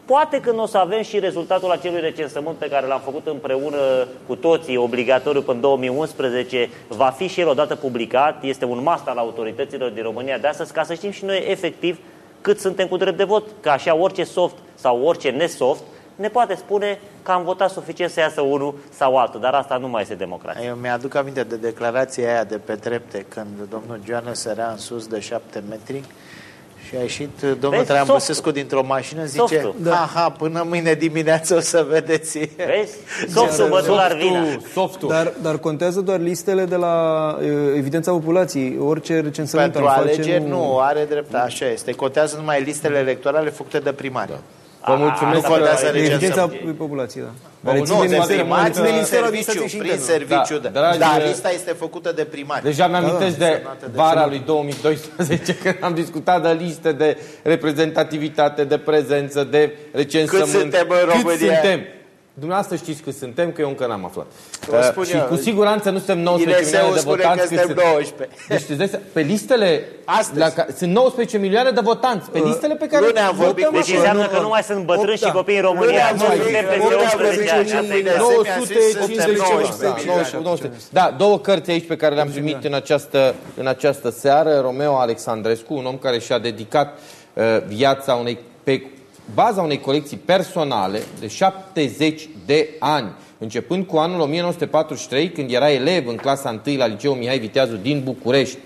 Poate că nu o să avem și rezultatul acelui recensământ pe care l-am făcut împreună cu toții, obligatoriu până în 2011, va fi și el odată publicat, este un must al autorităților din România de astăzi, ca să știm și noi efectiv cât suntem cu drept de vot, că așa orice soft sau orice nesoft ne poate spune că am votat suficient să iasă unul sau altul, dar asta nu mai este democrație. Eu mi-aduc aminte de declarația aia de pe trepte, când domnul Joana sărea în sus de șapte metri și a ieșit domnul Vezi, Traian softul. Băsescu dintr-o mașină, zice, Softul. ha, ha, până mâine dimineață o să vedeți. Vezi? Softul bătul ar vina. Softul. Dar, dar contează doar listele de la uh, evidența populației. Orice recensământ Pentru am face, alegeri nu, are drept, așa este. Contează numai listele electorale făcute de primari. Vă mulțumesc nu contează că- recensământ. Evidența populației, da. Vă Care mulțumesc ține Nu, de Ministerul- primari, ține prin Ministerul serviciu, Administrației și prin Interne. serviciu. Da, Da, dragi- Dar lista este făcută de primari. Deja mi-amintesc Da, de semnată de vara semnat. lui 2012 când am discutat de liste de reprezentativitate, de prezență, de recensământ. Cât suntem în Cât România? suntem? Dumneavoastră știți cât suntem, că eu încă n-am aflat. Vă spun Uh, și eu, cu siguranță nu suntem 19 INSE-ul milioane de spune votanți. că cât suntem sunt. 19. Deci, îți dai seama, pe listele... Astăzi. La, ca- sunt 19 milioane de votanți. Pe listele pe care nu ne-am vorbit votăm cu Deci acolo. înseamnă că nu mai sunt bătrâni și copii în România. Nu ne-am Nu vorbit, suntem nu peste ne-am 18 vorbit ani. cu Asta e nimeni. clar. 950 Suntem ceva. 19 Da, 19, 19. Da, două cărți aici pe care le-am primit în această, în această seară. Romeo Alexandrescu, un om care și-a dedicat uh, viața unei, pe baza unei colecții personale de 70 de ani, începând cu anul 1943, când era elev în clasa 1 la Liceul Mihai Viteazu din București.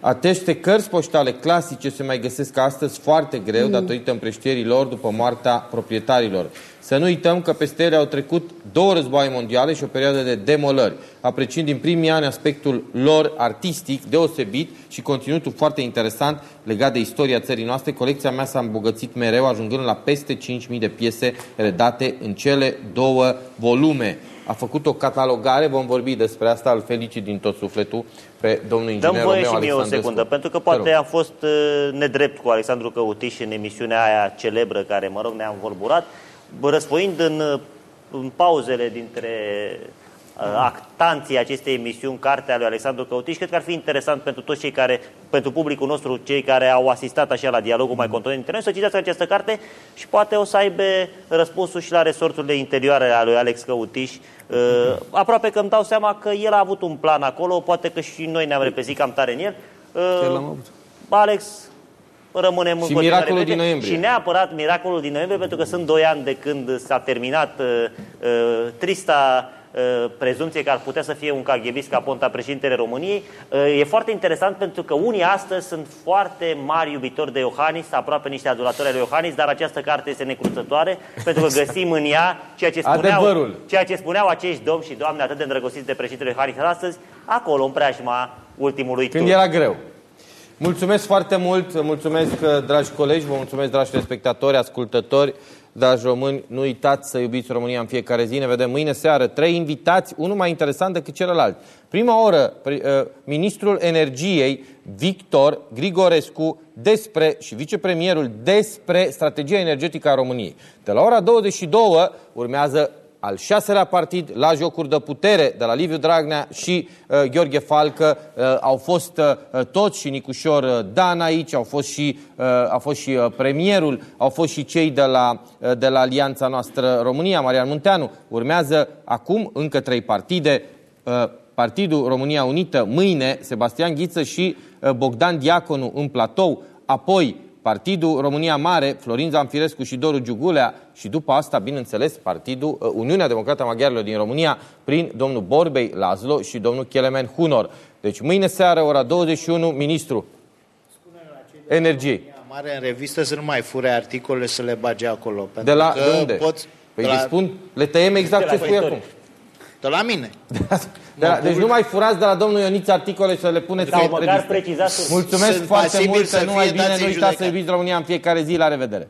Aceste cărți poștale clasice se mai găsesc astăzi foarte greu datorită împrăștierii lor după moartea proprietarilor. Să nu uităm că peste ele au trecut două războaie mondiale și o perioadă de demolări, apreciind din primii ani aspectul lor artistic deosebit și conținutul foarte interesant legat de istoria țării noastre. Colecția mea s-a îmbogățit mereu, ajungând la peste 5.000 de piese redate în cele două volume. A făcut o catalogare, vom vorbi despre asta, îl felicit din tot sufletul pe domnul inginer Dăm voie Romeo și mie o Alexandrescu. secundă, pentru că Te poate rog. am fost uh, nedrept cu Alexandru Căutiș în emisiunea aia celebră care, mă rog, ne-am vorburat, bă, răsfoind în, uh, în pauzele dintre uh, actanții acestei emisiuni, cartea lui Alexandru Căutiș, cred că ar fi interesant pentru toți cei care, pentru publicul nostru, cei care au asistat așa la dialogul mai controlat internet, să citească această carte și poate o să aibă răspunsul și la resorturile interioare ale lui Alex Căutiș. Uh, aproape că îmi dau seama că el a avut un plan acolo, poate că și noi ne-am repezit cam tare în el. Uh, Chiar l-am avut. Alex, rămânem în Și continuare miracolul din prieteni. noiembrie. Și neapărat miracolul din noiembrie, pentru că sunt doi ani de când s-a terminat uh, uh, trista uh, prezumție că ar putea să fie un caghebist ca Ponta președintele României. Uh, e foarte interesant pentru că unii astăzi sunt foarte mari iubitori de Iohannis, aproape niște adoratori ai lui Iohannis, dar această carte este necruțătoare pentru că găsim în ea ceea ce spuneau, Adevărul. ceea ce spuneau acești domni și doamne atât de îndrăgostiți de președintele Iohannis astăzi, acolo în preajma ultimului Când tur. era greu. Mulțumesc foarte mult, mulțumesc, uh, dragi colegi, vă mulțumesc, dragi telespectatori, ascultători, dragi români. Nu uitați să iubiți România în fiecare zi. Ne vedem mâine seară. Trei invitați, unul mai interesant decât celălalt. Prima oră, pri- uh, ministrul energiei, Victor Grigorescu, despre, și vicepremierul, despre strategia energetică a României. De la ora 22 urmează al șaselea partid la jocuri de putere de la Liviu Dragnea și uh, Gheorghe Falcă. Uh, au fost uh, toți și Nicușor uh, Dan aici, au fost și, uh, a fost și uh, premierul, au fost și cei de la, uh, de la Alianța noastră România, Marian Munteanu. Urmează acum încă trei partide. Uh, Partidul România Unită, mâine Sebastian Ghiță și uh, Bogdan Diaconu în platou, apoi Partidul România Mare, Florin Zamfirescu și Doru Giugulea și după asta, bineînțeles, Partidul uh, Uniunea Democrată a Maghiarilor din România prin domnul Borbei Lazlo și domnul Kelemen Hunor. Deci mâine seară, ora 21, ministru energiei. Mare în revistă să nu mai fure articole să le bage acolo. De pentru la că de unde? Poți, Păi de le la, spun, le tăiem exact De ce la spui păitori. acum. De la mine. De la, deci nu mai furați de la domnul Ioniț articole și să le puneți Sau pe măcar revistă. precizați Mulțumesc Sunt foarte pasibili mult, să să nu mai fie bine, dați nu în uitați să judecată. iubiți România în fiecare zi. La revedere!